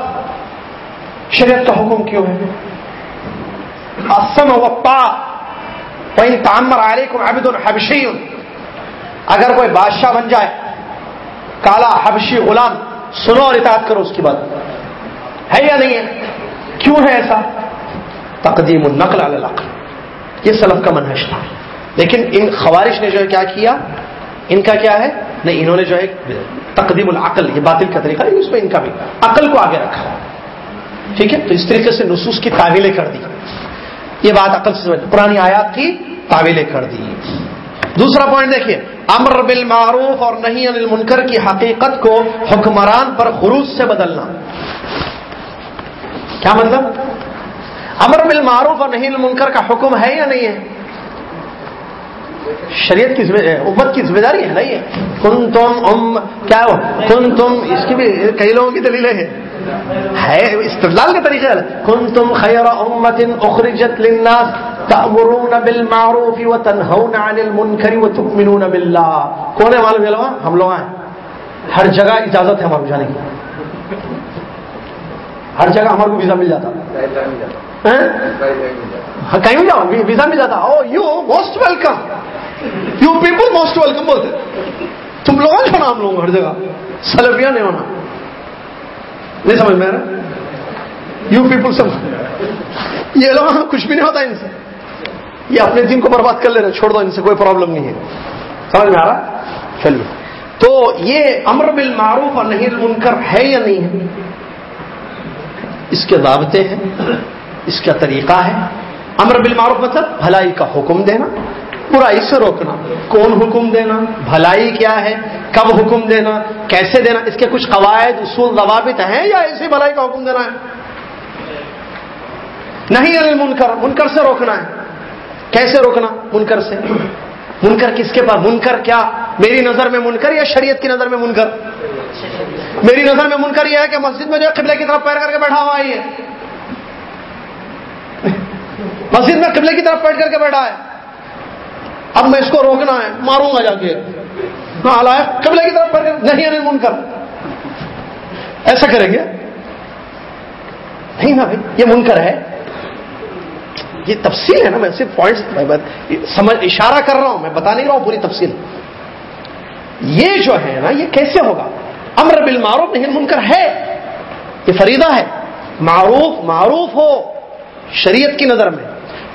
شریعت کا حکم کیوں ہے؟ اسم وقتا وہیں تعمر علیکم عبد الحبشی اگر کوئی بادشاہ بن جائے، کالا حبشی غلام سنو اور اطاعت کرو اس کی بات۔ ہے یا نہیں ہے؟ کیوں ہے ایسا؟ تقدیم النقل علی العقل۔ یہ سلف کا منحص تھا۔ لیکن ان خوارش نے جو ہے کیا کیا؟ ان کا کیا ہے؟ نہیں، انہوں نے جو ہے تقدیم العقل، یہ باطل کا طریقہ اس میں ان کا بھی۔ عقل کو آگے رکھا۔ ٹھیک ہے؟ تو اس طریقے سے نصوص کی تعویلیں کر دی۔ یہ بات عقل سے پرانی آیات کی تعویلیں کر دی۔ دوسرا پوائنٹ دیکھیے۔ امر بالمعروف اور نہیں انل منکر کی حقیقت کو حکمران پر خروج سے بدلنا۔ کیا مطلب؟ امر بالمعروف اور نہیں المنکر کا حکم ہے یا نہیں ہے؟ شریعت کی امت کی ذمہ داری ہے نا یہ؟ کن تم ام کیا ہو کن تم اس کی بھی کئی لوگوں کی دلیلیں ہیں۔ ہے استدلال کا طریقہ ہے۔ کن تم خیر امت اخرجت للناس تأمرون بالمعروف وتنهون عن المنکر وتؤمنون بالله کون ہے معلوم لوگ ہم لوگ ہیں۔ ہر جگہ اجازت ہے ہمارے جانے کی۔ ہر جگہ ہمارے کو ویزا مل جاتا۔ کہیں بھی جاؤ ویزا مل جاتا۔ او you most welcome you people most welcome بولتے تم لوگ چھوڑا ہم لوگ ہر جگہ سلفیا نہیں ہونا نہیں سمجھ میں یو پیپل سب یہ لوگ کچھ بھی نہیں ہوتا ان سے یہ اپنے دن کو برباد کر لے رہے چھوڑ دو ان سے کوئی پرابلم نہیں ہے سمجھ میں آ رہا چلیے تو یہ امر بالمعروف اور نہیں المنکر ہے یا نہیں ہے اس کے ضابطے ہیں اس کا طریقہ ہے امر بالمعروف مطلب بھلائی کا حکم دینا برائی سے روکنا۔ کون حکم دینا؟ بھلائی کیا ہے؟ کب حکم دینا؟ کیسے دینا؟ اس کے کچھ قواعد، اصول، ضوابط ہیں یا ایسی بھلائی کا حکم دینا ہے؟ نہیں انل منکر۔ منکر سے روکنا ہے۔ کیسے روکنا؟ منکر سے۔ منکر کس کے پاس؟ منکر کیا؟ میری نظر میں منکر یا شریعت کی نظر میں منکر؟ میری نظر میں منکر یہ ہے کہ مسجد میں جو قبلے کی طرف پیر کر کے بیٹھا ہوا ہے یہ۔ مسجد میں قبلے کی طرف پیٹ کر کے بیٹھا ہے۔ اب میں اس کو روکنا ہے، ماروں گا جا کے۔ قبلے کی طرف پیٹ کر نہیں منکر۔ ایسا کریں گے؟ نہیں نا بھائی، یہ منکر ہے۔ یہ تفصیل ہے نا، میں صرف پوائنٹس سمجھ، اشارہ کر رہا ہوں، میں بتا نہیں رہا ہوں پوری تفصیل۔ یہ جو ہے نا، یہ کیسے ہوگا؟ امر بالمعروف نہیں، منکر ہے۔ یہ فریدہ ہے۔ معروف معروف ہو، شریعت کی نظر میں۔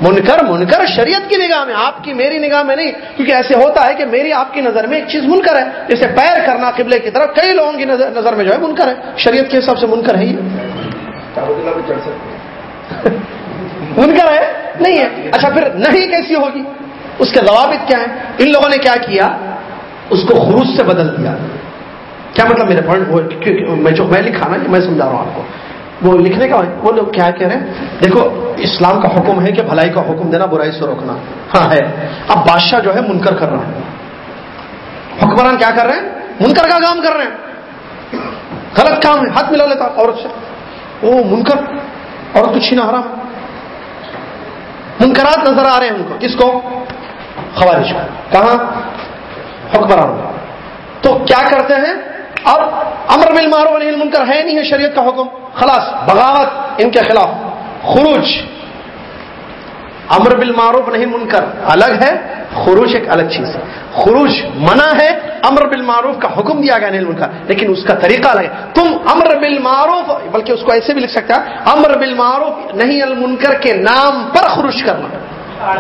منکر منکر شریعت کی نگاہ میں، آپ کی میری نگاہ میں نہیں، کیونکہ ایسے ہوتا ہے کہ میری آپ کی نظر میں ایک چیز منکر ہے جیسے پیر کرنا قبلے کی طرف کئی لوگوں کی نظر نظر میں جو ہے منکر ہے۔ شریعت کے حساب سے منکر ہے یہ منکر ہے؟ نہیں ہے۔ اچھا پھر نہیں کیسی ہوگی؟ اس کے ضوابط کیا ہیں؟ ان لوگوں نے کیا کیا؟ اس کو خروج سے بدل دیا۔ کیا مطلب میرے پوائنٹ میں جو میں لکھا نا میں سمجھا رہا ہوں آپ کو۔ وہ لکھنے کا وہ لوگ کیا کہہ رہے ہیں؟ دیکھو، اسلام کا حکم ہے کہ بھلائی کا حکم دینا، برائی سے روکنا۔ ہاں ہے۔ اب بادشاہ جو ہے منکر کر رہا ہے۔ حکمران کیا کر رہے ہیں؟ منکر کا کام کر رہے ہیں۔ غلط کام ہے، ہاتھ ملا لیتا عورت سے۔ وہ منکر، عورت کو چھینا حرام۔ ہے منکرات نظر آ رہے ہیں ان کو۔ کس کو؟ خوارش کو۔ کہاں؟ حکمران تو کیا کرتے ہیں؟ اب امر بالمعروف علیہ المنکر ہے نہیں ہے شریعت کا حکم خلاص بغاوت ان کے خلاف خروج امر بالمعروف نہیں منکر الگ ہے خروج ایک الگ چیز ہے خروج منع ہے امر بالمعروف کا حکم دیا گیا نہیں منکر لیکن اس کا طریقہ الگ ہے تم امر بالمعروف بلکہ اس کو ایسے بھی لکھ سکتا ہے امر بالمعروف نہیں المنکر کے نام پر خروج کرنا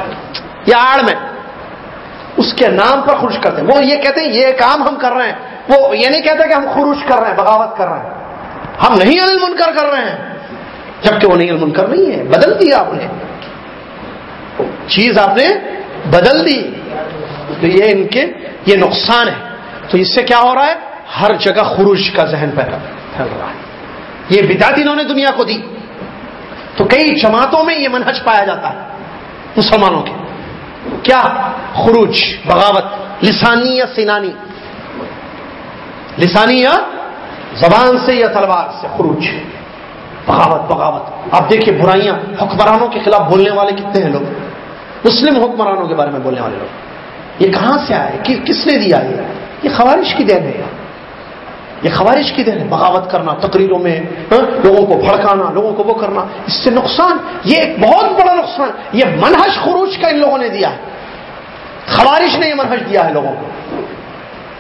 یا آڑ میں اس کے نام پر خروج کرتے ہیں وہ یہ کہتے ہیں یہ کام ہم کر رہے ہیں وہ یہ نہیں کہتے کہ ہم خروج کر رہے ہیں، بغاوت کر رہے ہیں۔ ہم نہیں المنکر کر رہے ہیں، جبکہ وہ نہیں المنکر نہیں ہے، بدل دیا آپ نے۔ چیز آپ نے بدل دی۔ تو یہ ان کے، یہ نقصان ہے۔ تو اس سے کیا ہو رہا ہے؟ ہر جگہ خروج کا ذہن پیدا پھیل رہا ہے۔ یہ بدعت انہوں نے دنیا کو دی۔ تو کئی جماعتوں میں یہ منہج پایا جاتا ہے، مسلمانوں کے۔ کیا؟ خروج، بغاوت، لسانی یا سینانی لسانی یا زبان سے یا تلوار سے، خروج، بغاوت بغاوت۔ آپ دیکھیے برائیاں حکمرانوں کے خلاف بولنے والے کتنے ہیں لوگ۔ مسلم حکمرانوں کے بارے میں بولنے والے لوگ۔ یہ کہاں سے آئے؟ کس نے دیا یہ؟ یہ خوارش کی دین ہے۔ یہ خوارش کی دین ہے۔ بغاوت کرنا، تقریروں میں ہاں، لوگوں کو بھڑکانا، لوگوں کو وہ کرنا۔ اس سے نقصان، یہ ایک بہت بڑا نقصان۔ یہ منہج خروج کا ان لوگوں نے دیا ہے۔ خوارش نے یہ منہج دیا ہے لوگوں کو۔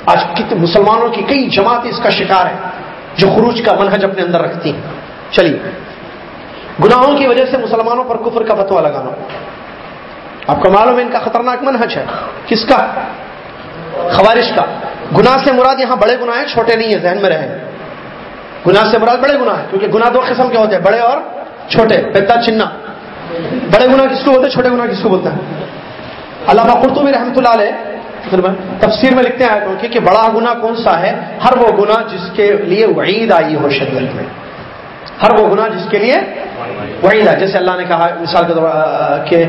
آج مسلمانوں کی کئی جماعت اس کا شکار ہے جو خروج کا منہج اپنے اندر رکھتی ہیں۔ چلیے، گناہوں کی وجہ سے مسلمانوں پر کفر کا فتوا لگانا۔ آپ کو معلوم ہے ان کا خطرناک منہج ہے۔ کس کا؟ خوارش کا۔ گناہ سے مراد یہاں بڑے گناہ ہیں، چھوٹے نہیں ہیں، ذہن میں رہے گناہ سے مراد بڑے گناہ ہیں، کیونکہ گناہ دو قسم کے ہوتے ہیں، بڑے اور چھوٹے۔ پیتا چننا۔ بڑے گناہ کس کو بولتے ہیں؟ چھوٹے گناہ کس کو بولتے ہیں؟ علامہ قرطبی رحمۃ اللہ علیہ تفسیر میں لکھتے ہیں کہ بڑا گنا کون سا ہے؟ ہر وہ گنا جس کے لیے وعید آئی ہو شریعت میں۔ ہر وہ گنا جس کے لیے وعید آئی۔ جیسے اللہ نے کہا، مثال کے طور کہ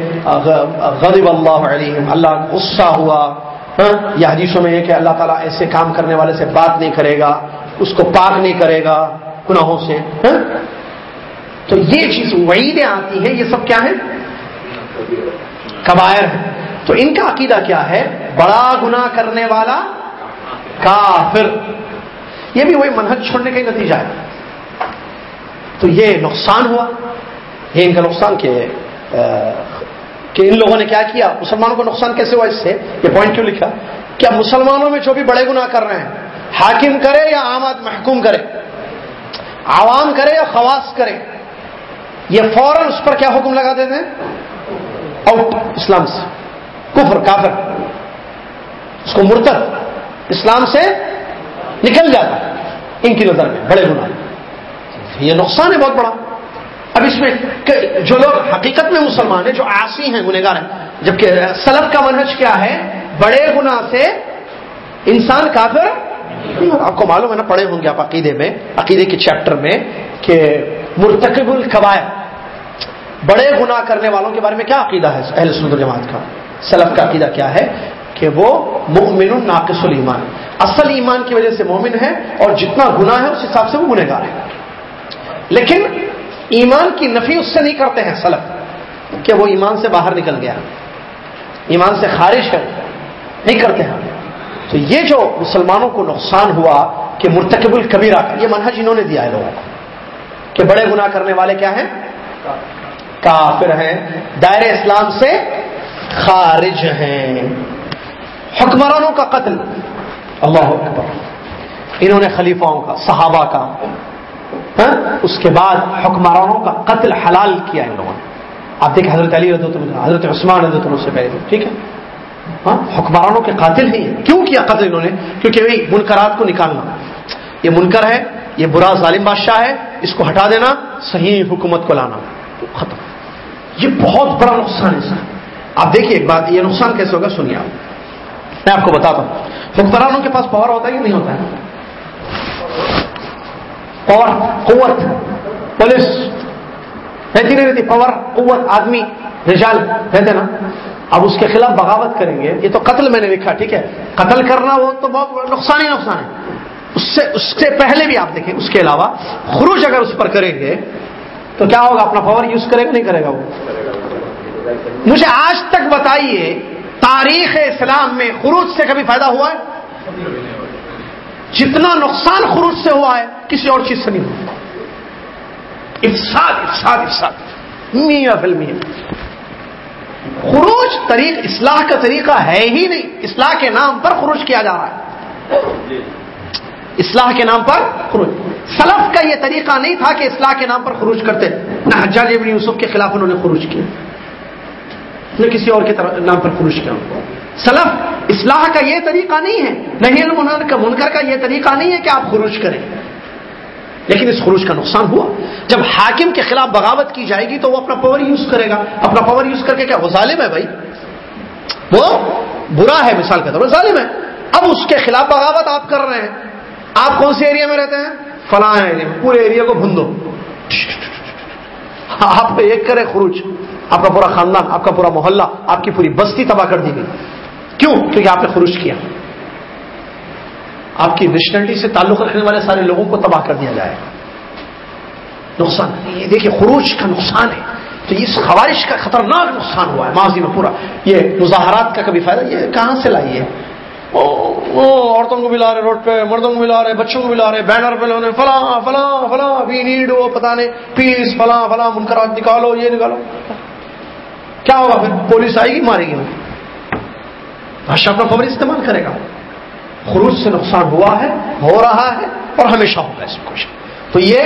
غضب اللہ علیہ اللہ غصہ ہوا۔ ہاں؟ یہ حدیثوں میں یہ کہ اللہ تعالیٰ ایسے کام کرنے والے سے بات نہیں کرے گا، اس کو پاک نہیں کرے گا، گناہوں سے۔ ہاں؟ تو یہ چیز وعیدیں آتی ہیں، یہ سب کیا ہے کبائر ہے تو ان کا عقیدہ کیا ہے؟ بڑا گنا کرنے والا کافر۔ یہ بھی وہی منہج چھوڑنے کا ہی نتیجہ ہے۔ تو یہ نقصان ہوا۔ یہ ان کا نقصان کہ کہ ان لوگوں نے کیا کیا؟ مسلمانوں کو نقصان کیسے ہوا اس سے؟ یہ پوائنٹ کیوں لکھا؟ کیا مسلمانوں میں جو بھی بڑے گنا کر رہے ہیں، حاکم کرے یا عام آدمی محکوم کرے؟ عوام کرے یا خواص کرے؟ یہ فوراً اس پر کیا حکم لگا دیتے ہیں؟ آؤٹ اسلام سے۔ کفر کافر، اس کو مرتد اسلام سے نکل جاتا، ان کی نظر میں بڑے گناہ۔ یہ نقصان ہے بہت بڑا۔ اب اس میں جو لوگ حقیقت میں مسلمان ہیں، جو آسی ہیں گنےگار ہیں، جبکہ سلف کا منہج کیا ہے؟ بڑے گنا سے انسان کافر آپ کو معلوم ہے نا، پڑھے ہوں گے آپ عقیدے میں، عقیدے کے چیپٹر میں کہ مرتکب القبائے بڑے گناہ کرنے والوں کے بارے میں کیا عقیدہ ہے اہل سندر جماعت کا؟ سلف کا عقیدہ کیا ہے کہ وہ مؤمن ناقص الایمان اصل ایمان کی وجہ سے مومن ہے اور جتنا گناہ ہے اس حساب سے وہ گنہ گار ہے۔ لیکن ایمان کی نفی اس سے نہیں کرتے ہیں سلف کہ وہ ایمان سے باہر نکل گیا ایمان سے خارج ہے۔ نہیں کرتے ہیں۔ تو یہ جو مسلمانوں کو نقصان ہوا کہ مرتکب الکبیرہ، یہ منہج انہوں نے دیا ہے لوگوں کو کہ بڑے گناہ کرنے والے کیا ہیں؟ کافر ہیں۔ دائر اسلام سے خارج ہیں۔ حکمرانوں کا قتل۔ اللہ اکبر۔ انہوں نے خلیفاؤں کا، صحابہ کا۔ ہاں؟ اس کے بعد حکمرانوں کا قتل حلال کیا ان لوگوں نے۔ آپ دیکھیں حضرت علی رضوت حضرت عثمان رضوت سے پہلے ٹھیک ہے؟ ہاں؟ حکمرانوں کے قاتل ہی ہیں۔ کیوں کیا قتل انہوں نے؟ کیونکہ بھائی منکرات کو نکالنا۔ یہ منکر ہے، یہ برا ظالم بادشاہ ہے، اس کو ہٹا دینا، صحیح حکومت کو لانا۔ ختم۔ یہ بہت بڑا نقصان ہے۔ سر آپ دیکھیے ایک بات، یہ نقصان کیسے ہوگا؟ سنیے آپ۔ میں آپ کو بتاتا ہوں۔ حکمرانوں کے پاس پاور ہوتا ہے کہ نہیں ہوتا ہے؟ پاور قوت پولیس رہتی نہیں رہتی پاور قوت، آدمی، رجال، رہتے نا؟ اب اس کے خلاف بغاوت کریں گے۔ یہ تو قتل میں نے لکھا، ٹھیک ہے؟ قتل کرنا وہ تو بہت نقصان ہی نقصان ہے۔ اس سے اس سے پہلے بھی آپ دیکھیں، اس کے علاوہ خروج اگر اس پر کریں گے تو کیا ہوگا؟ اپنا پاور یوز کرے گا، نہیں کرے گا وہ؟ مجھے آج تک بتائیے، تاریخ اسلام میں خروج سے کبھی فائدہ ہوا ہے؟ جتنا نقصان خروج سے ہوا ہے، کسی اور چیز سے نہیں ہوا۔ افساد افساد افساد۔ میاں فل میاں۔ خروج طریق، اصلاح کا طریقہ ہے ہی نہیں۔ اصلاح کے نام پر خروج کیا جا رہا ہے۔ اصلاح کے نام پر خروج۔ سلف کا یہ طریقہ نہیں تھا کہ اصلاح کے نام پر خروج کرتے۔ نہ حجاج ابن یوسف کے خلاف انہوں نے خروج کیا۔ نہ کسی اور کے نام پر خروج کیا سلف، اصلاح کا یہ طریقہ نہیں ہے، نہیں کا منکر کا یہ طریقہ نہیں ہے کہ آپ خروج کریں۔ لیکن اس خروج کا نقصان ہوا۔ جب حاکم کے خلاف بغاوت کی جائے گی تو وہ اپنا پاور یوز کرے گا۔ اپنا پاور یوز کر کے کیا؟ وہ ظالم ہے بھائی۔ وہ برا ہے مثال کے طور پر، ظالم ہے۔ اب اس کے خلاف بغاوت آپ کر رہے ہیں۔ آپ کون سے ایریا میں رہتے ہیں؟ فلاں ایریا میں، پورے ایریا کو بھون دو آپ ایک کرے خروج۔ آپ کا پورا خاندان، آپ کا پورا محلہ، آپ کی پوری بستی تباہ کر دی گئی۔ کیوں؟ کیونکہ آپ نے خروج کیا۔ آپ کی نیشنلٹی سے تعلق رکھنے والے سارے لوگوں کو تباہ کر دیا جائے۔ نقصان۔ یہ دیکھیے، خروج کا نقصان ہے۔ تو اس خوارش کا خطرناک نقصان ہوا ہے، ماضی میں پورا۔ یہ مظاہرات کا کبھی فائدہ، یہ کہاں سے لائیے وہ عورتوں کو بھی لا رہے روڈ پہ، مردوں کو بھی لا رہے، بچوں کو بھی لا رہے بینر پہ لونے فلاں فلاں فلاں وی نیڈ وہ پتا نہیں پیس فلاں فلاں، منکرات نکالو، یہ نکالو۔ کیا ہوگا پھر؟ پولیس آئے گی، مارے گی بادشاہ اپنا خبر استعمال کرے گا۔ خروج سے نقصان ہوا ہے، ہو رہا ہے اور ہمیشہ ہوگا اس کچھ تو یہ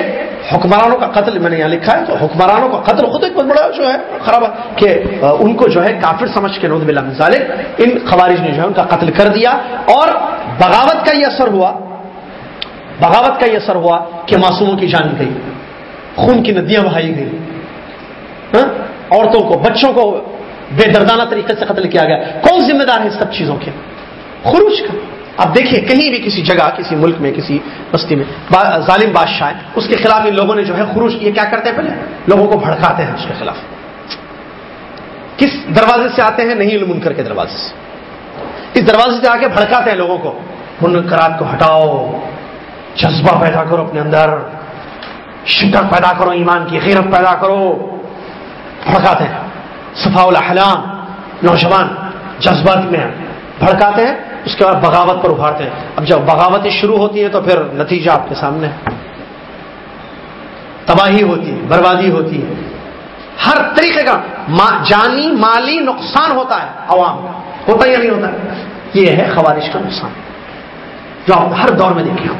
حکمرانوں کا قتل، میں نے یہاں لکھا ہے، تو حکمرانوں کا قتل خود ایک بہت بڑا جو ہے خراب کہ ان کو جو ہے کافر سمجھ کے نوز بلا مثالے ان خوارج نے جو ہے ان کا قتل کر دیا۔ اور بغاوت کا یہ اثر ہوا، بغاوت کا یہ اثر ہوا کہ معصوموں کی جان گئی، خون کی ندیاں بہائی گئی۔ ہاں؟ عورتوں کو، بچوں کو بے دردانہ طریقے سے قتل کیا گیا۔ کون ذمہ دار ہے سب چیزوں کے؟ خروج کا۔ اب دیکھیے، کہیں بھی کسی جگہ، کسی ملک میں، کسی بستی میں ظالم بادشاہ ہے اس کے خلاف ان لوگوں نے جو ہے خروش، یہ کیا کرتے ہیں پہلے؟ لوگوں کو بھڑکاتے ہیں اس کے خلاف۔ کس دروازے سے آتے ہیں؟ نہیں منکر کے دروازے سے۔ اس دروازے سے آ کے بھڑکاتے ہیں لوگوں کو۔ منکرات کو ہٹاؤ، جذبہ پیدا کرو اپنے اندر۔ شدت پیدا کرو، ایمان کی غیرت پیدا کرو۔ بھڑکاتے ہیں۔ صفا الاحلام، نوجوان جذبات میں بھڑکاتے ہیں، اس کے بعد بغاوت پر ابھارتے ہیں۔ اب جب بغاوتیں شروع ہوتی ہیں تو پھر نتیجہ آپ کے سامنے تباہی ہوتی ہے، بربادی ہوتی ہے۔ ہر طریقے کا جانی، مالی نقصان ہوتا ہے، عوام ہوتا یا نہیں ہوتا۔ یہ ہے خوارش کا نقصان۔ جو آپ ہر دور میں دیکھے ہو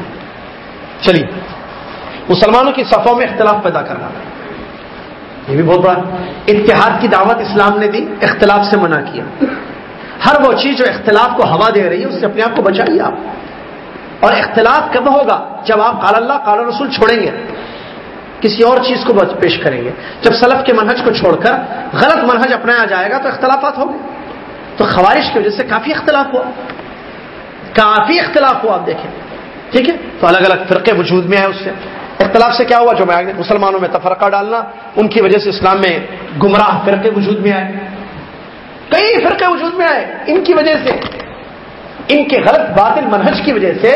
چلیے، مسلمانوں کی صفوں میں اختلاف پیدا کرنا۔ یہ بھی بہت بڑا اتحاد کی دعوت اسلام نے دی، اختلاف سے منع کیا۔ ہر وہ چیز جو اختلاف کو ہوا دے رہی ہے، اس سے اپنے آپ کو بچائیے آپ۔ اور اختلاف کب ہوگا؟ جب آپ قال اللہ، قال رسول چھوڑیں گے۔ کسی اور چیز کو پیش کریں گے۔ جب سلف کے منہج کو چھوڑ کر غلط منہج اپنایا جائے گا، تو اختلافات ہوں گے۔ تو خوارش کی وجہ سے کافی اختلاف ہوا۔ کافی اختلاف ہوا، آپ دیکھیں۔ ٹھیک ہے؟ تو الگ الگ فرقے وجود میں آئے اس سے۔ اختلاف سے کیا ہوا؟ جو میں مسلمانوں میں تفرقہ ڈالنا، ان کی وجہ سے اسلام میں گمراہ فرقے وجود میں آئے۔ کئی فرقے وجود میں آئے، ان کی وجہ سے۔ ان کے غلط باطل منہج کی وجہ سے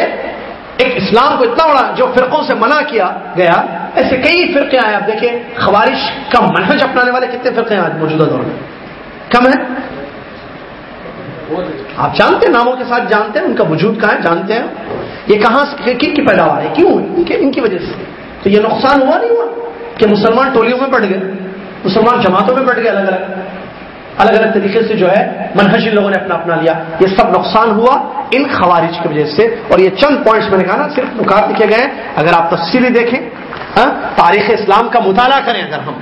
ایک اسلام کو اتنا بڑا جو فرقوں سے منع کیا گیا، ایسے کئی فرقے آئے۔ آپ دیکھیں خوارش کا منہج اپنانے والے کتنے فرقے ہیں آج موجودہ دور میں؟ کم ہے آپ جانتے ہیں، ناموں کے ساتھ جانتے ہیں، ان کا وجود کہاں ہے؟ جانتے ہیں۔ یہ کہاں سے کن کی پیداوار ہے؟ کیوں؟ ان کی وجہ سے۔ تو یہ نقصان ہوا نہیں ہوا؟ کہ مسلمان ٹولیوں میں بڑھ گئے۔ مسلمان جماعتوں میں بڑھ گئے الگ الگ۔ الگ الگ طریقے سے جو ہے، منہج ان لوگوں نے اپنا اپنا لیا۔ یہ سب نقصان ہوا ان خوارج کی وجہ سے۔ اور یہ چند پوائنٹس میں نے کہا نا، صرف نکات لکھے گئے ہیں۔ اگر آپ تفصیلی دیکھیں ہاں، تاریخ اسلام کا مطالعہ کریں اگر ہم۔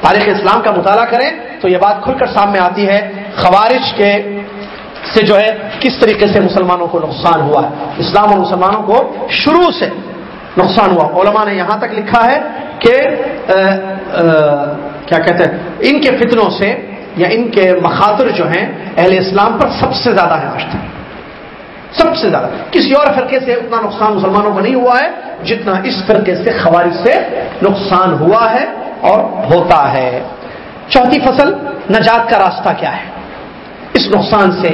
تاریخ اسلام کا مطالعہ کریں تو یہ بات کھل کر سامنے آتی ہے۔ خوارج کے سے جو ہے کس طریقے سے مسلمانوں کو نقصان ہوا ہے؟ اسلام اور مسلمانوں کو شروع سے نقصان ہوا۔ علماء نے یہاں تک لکھا ہے کہ کیا کہتے ہیں؟ ان کے فتنوں سے یا ان کے مخاطر جو ہیں، اہل اسلام پر سب سے زیادہ ہے آج تک۔ سب سے زیادہ۔ کسی اور فرقے سے اتنا نقصان مسلمانوں کو نہیں ہوا ہے جتنا اس فرقے سے خوارج سے نقصان ہوا ہے اور ہوتا ہے۔ چوتھی فصل، نجات کا راستہ کیا ہے؟ اس نقصان سے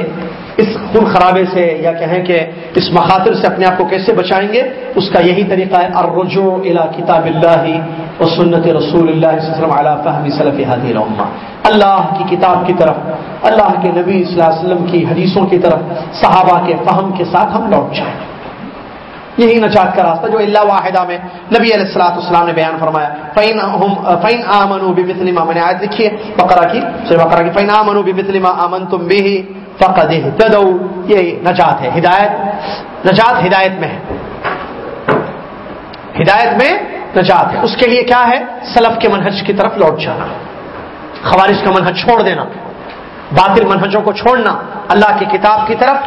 اس خون خرابے سے یا کہیں کہ اس مخاطر سے اپنے آپ کو کیسے بچائیں گے؟ اس کا یہی طریقہ ہے، الرجوع الى کتاب اللہ و سنت رسول اللہ صلی اللہ علیہ فہمی صلف حدی اللہ کی کتاب کی طرف، اللہ کے نبی صلی اللہ علیہ وسلم کی حدیثوں کی طرف، صحابہ کے فہم کے ساتھ ہم لوٹ جائیں۔ یہی نجات کا راستہ جو اللہ واحدہ میں نبی علیہ السلاۃ السلام نے بیان فرمایا۔ فین فین آمن بسلم میں نے آج دیکھیے بقرا کی بقرا کی فین آمن بسلم آمن تم بھی فقد تدو یہ نجات ہے، ہدایت، نجات ہدایت میں ہے۔ ہدایت میں نجات ہے۔ اس کے لیے کیا ہے؟ سلف کے منہج کی طرف لوٹ جانا۔ خوارش کا منہج چھوڑ دینا۔ باطل منہجوں کو چھوڑنا۔ اللہ کی کتاب کی طرف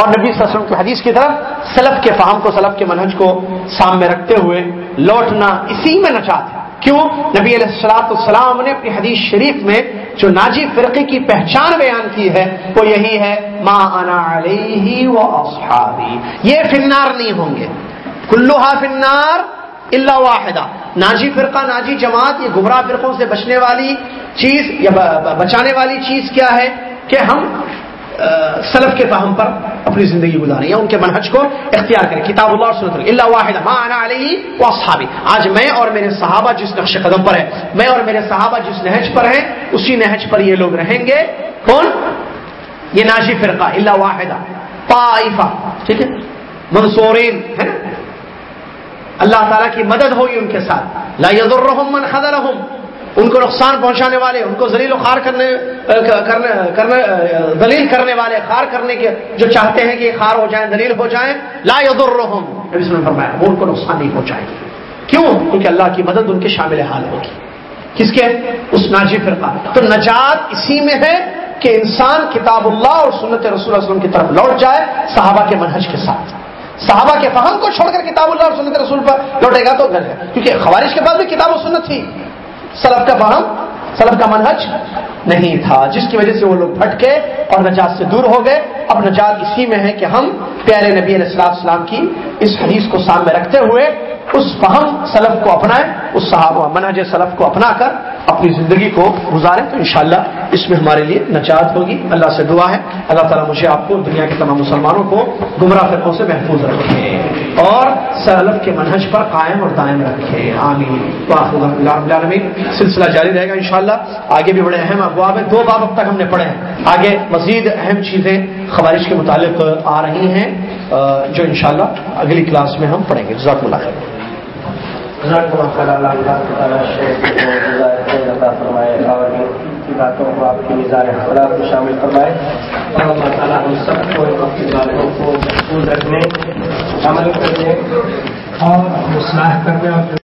اور نبی صلی اللہ علیہ وسلم کی حدیث کی طرف سلف کے فہم کو، سلف کے منہج کو سامنے رکھتے ہوئے لوٹنا، اسی میں نجات ہے۔ کیوں؟ نبی علیہ السلاط السلام نے اپنی حدیث شریف میں جو ناجی فرقے کی پہچان بیان کی ہے، وہ یہی ہے، ما انا علیہ و اصحابی یہ فنار نہیں ہوں گے۔ کلوہا فنار اللہ واحدہ۔ ناجی فرقہ، ناجی جماعت، یہ گمراہ فرقوں سے بچنے والی چیز یا بچانے والی چیز کیا ہے؟ کہ ہم سلف کے فہم پر اپنی زندگی گزاریں یا ان کے منہج کو اختیار کریں. کتاب اللہ اور سنت اللہ. واحد ما انا علیہ و صحابی آج میں اور میرے صحابہ جس نقش قدم پر ہے میں اور میرے صحابہ جس نہج پر ہیں، اسی نہج پر یہ لوگ رہیں گے. کون؟ یہ ناجی فرقہ. اللہ واحدہ. طائفہ. ٹھیک ہے؟ منصورین. ہے نا؟ اللہ تعالیٰ کی مدد ہوگی ان کے ساتھ. لا يضرهم من خذلهم ان کو نقصان پہنچانے والے، ان کو ذلیل و خار کرنے کرنے دلیل کرنے والے، خار کرنے کے جو چاہتے ہیں کہ خار ہو جائیں دلیل ہو جائیں، لا يضرهم نبی نے فرمایا، وہ ان کو نقصان نہیں پہنچائے گی۔ کیوں؟ کیونکہ اللہ کی مدد ان کے شامل حال ہوگی۔ کس کے؟ اس ناجی فرقہ۔ تو نجات اسی میں ہے کہ انسان کتاب اللہ اور سنت رسول اللہ وسلم کی طرف لوٹ جائے صحابہ کے منہج کے ساتھ۔ صحابہ کے فہم کو چھوڑ کر کتاب اللہ اور سنت رسول پر لوٹے گا تو گھر ہے۔ کیونکہ خوارش کے پاس بھی کتاب و سنت تھی۔ سلب کا فہم سلب کا منہج نہیں تھا، جس کی وجہ سے وہ لوگ بھٹکے اور نجات سے دور ہو گئے۔ اب نجات اسی میں ہے کہ ہم پیارے نبی علیہ السلام السلام کی اس حدیث کو سامنے رکھتے ہوئے اس فہم سلف کو اپنائیں، اس صحابہ منہج سلف کو اپنا کر اپنی زندگی کو گزاریں تو انشاءاللہ اس میں ہمارے لیے نجات ہوگی۔ اللہ سے دعا ہے۔ اللہ تعالیٰ مجھے آپ کو دنیا کے تمام مسلمانوں کو گمراہ فرقوں سے محفوظ رکھے۔ اور سلف کے منہج پر قائم اور دائم رکھے۔ آمین۔ سلسلہ جاری رہے گا انشاءاللہ۔ آگے بھی بڑے اہم ابواب ہیں۔ دو باب اب تک ہم نے پڑھے ہیں۔ آگے مزید اہم چیزیں خوارش کے متعلق آ رہی ہیں جو انشاءاللہ اگلی کلاس میں ہم پڑھیں گے۔ جزاک اللہ خیر۔ باتوں کو آپ کی نظار حضرات میں شامل فرمائے اور اللہ تعالیٰ ہم سب کو اپنی باتوں کو محفوظ رکھنے، عمل کرنے اور مصلاح کرنے اور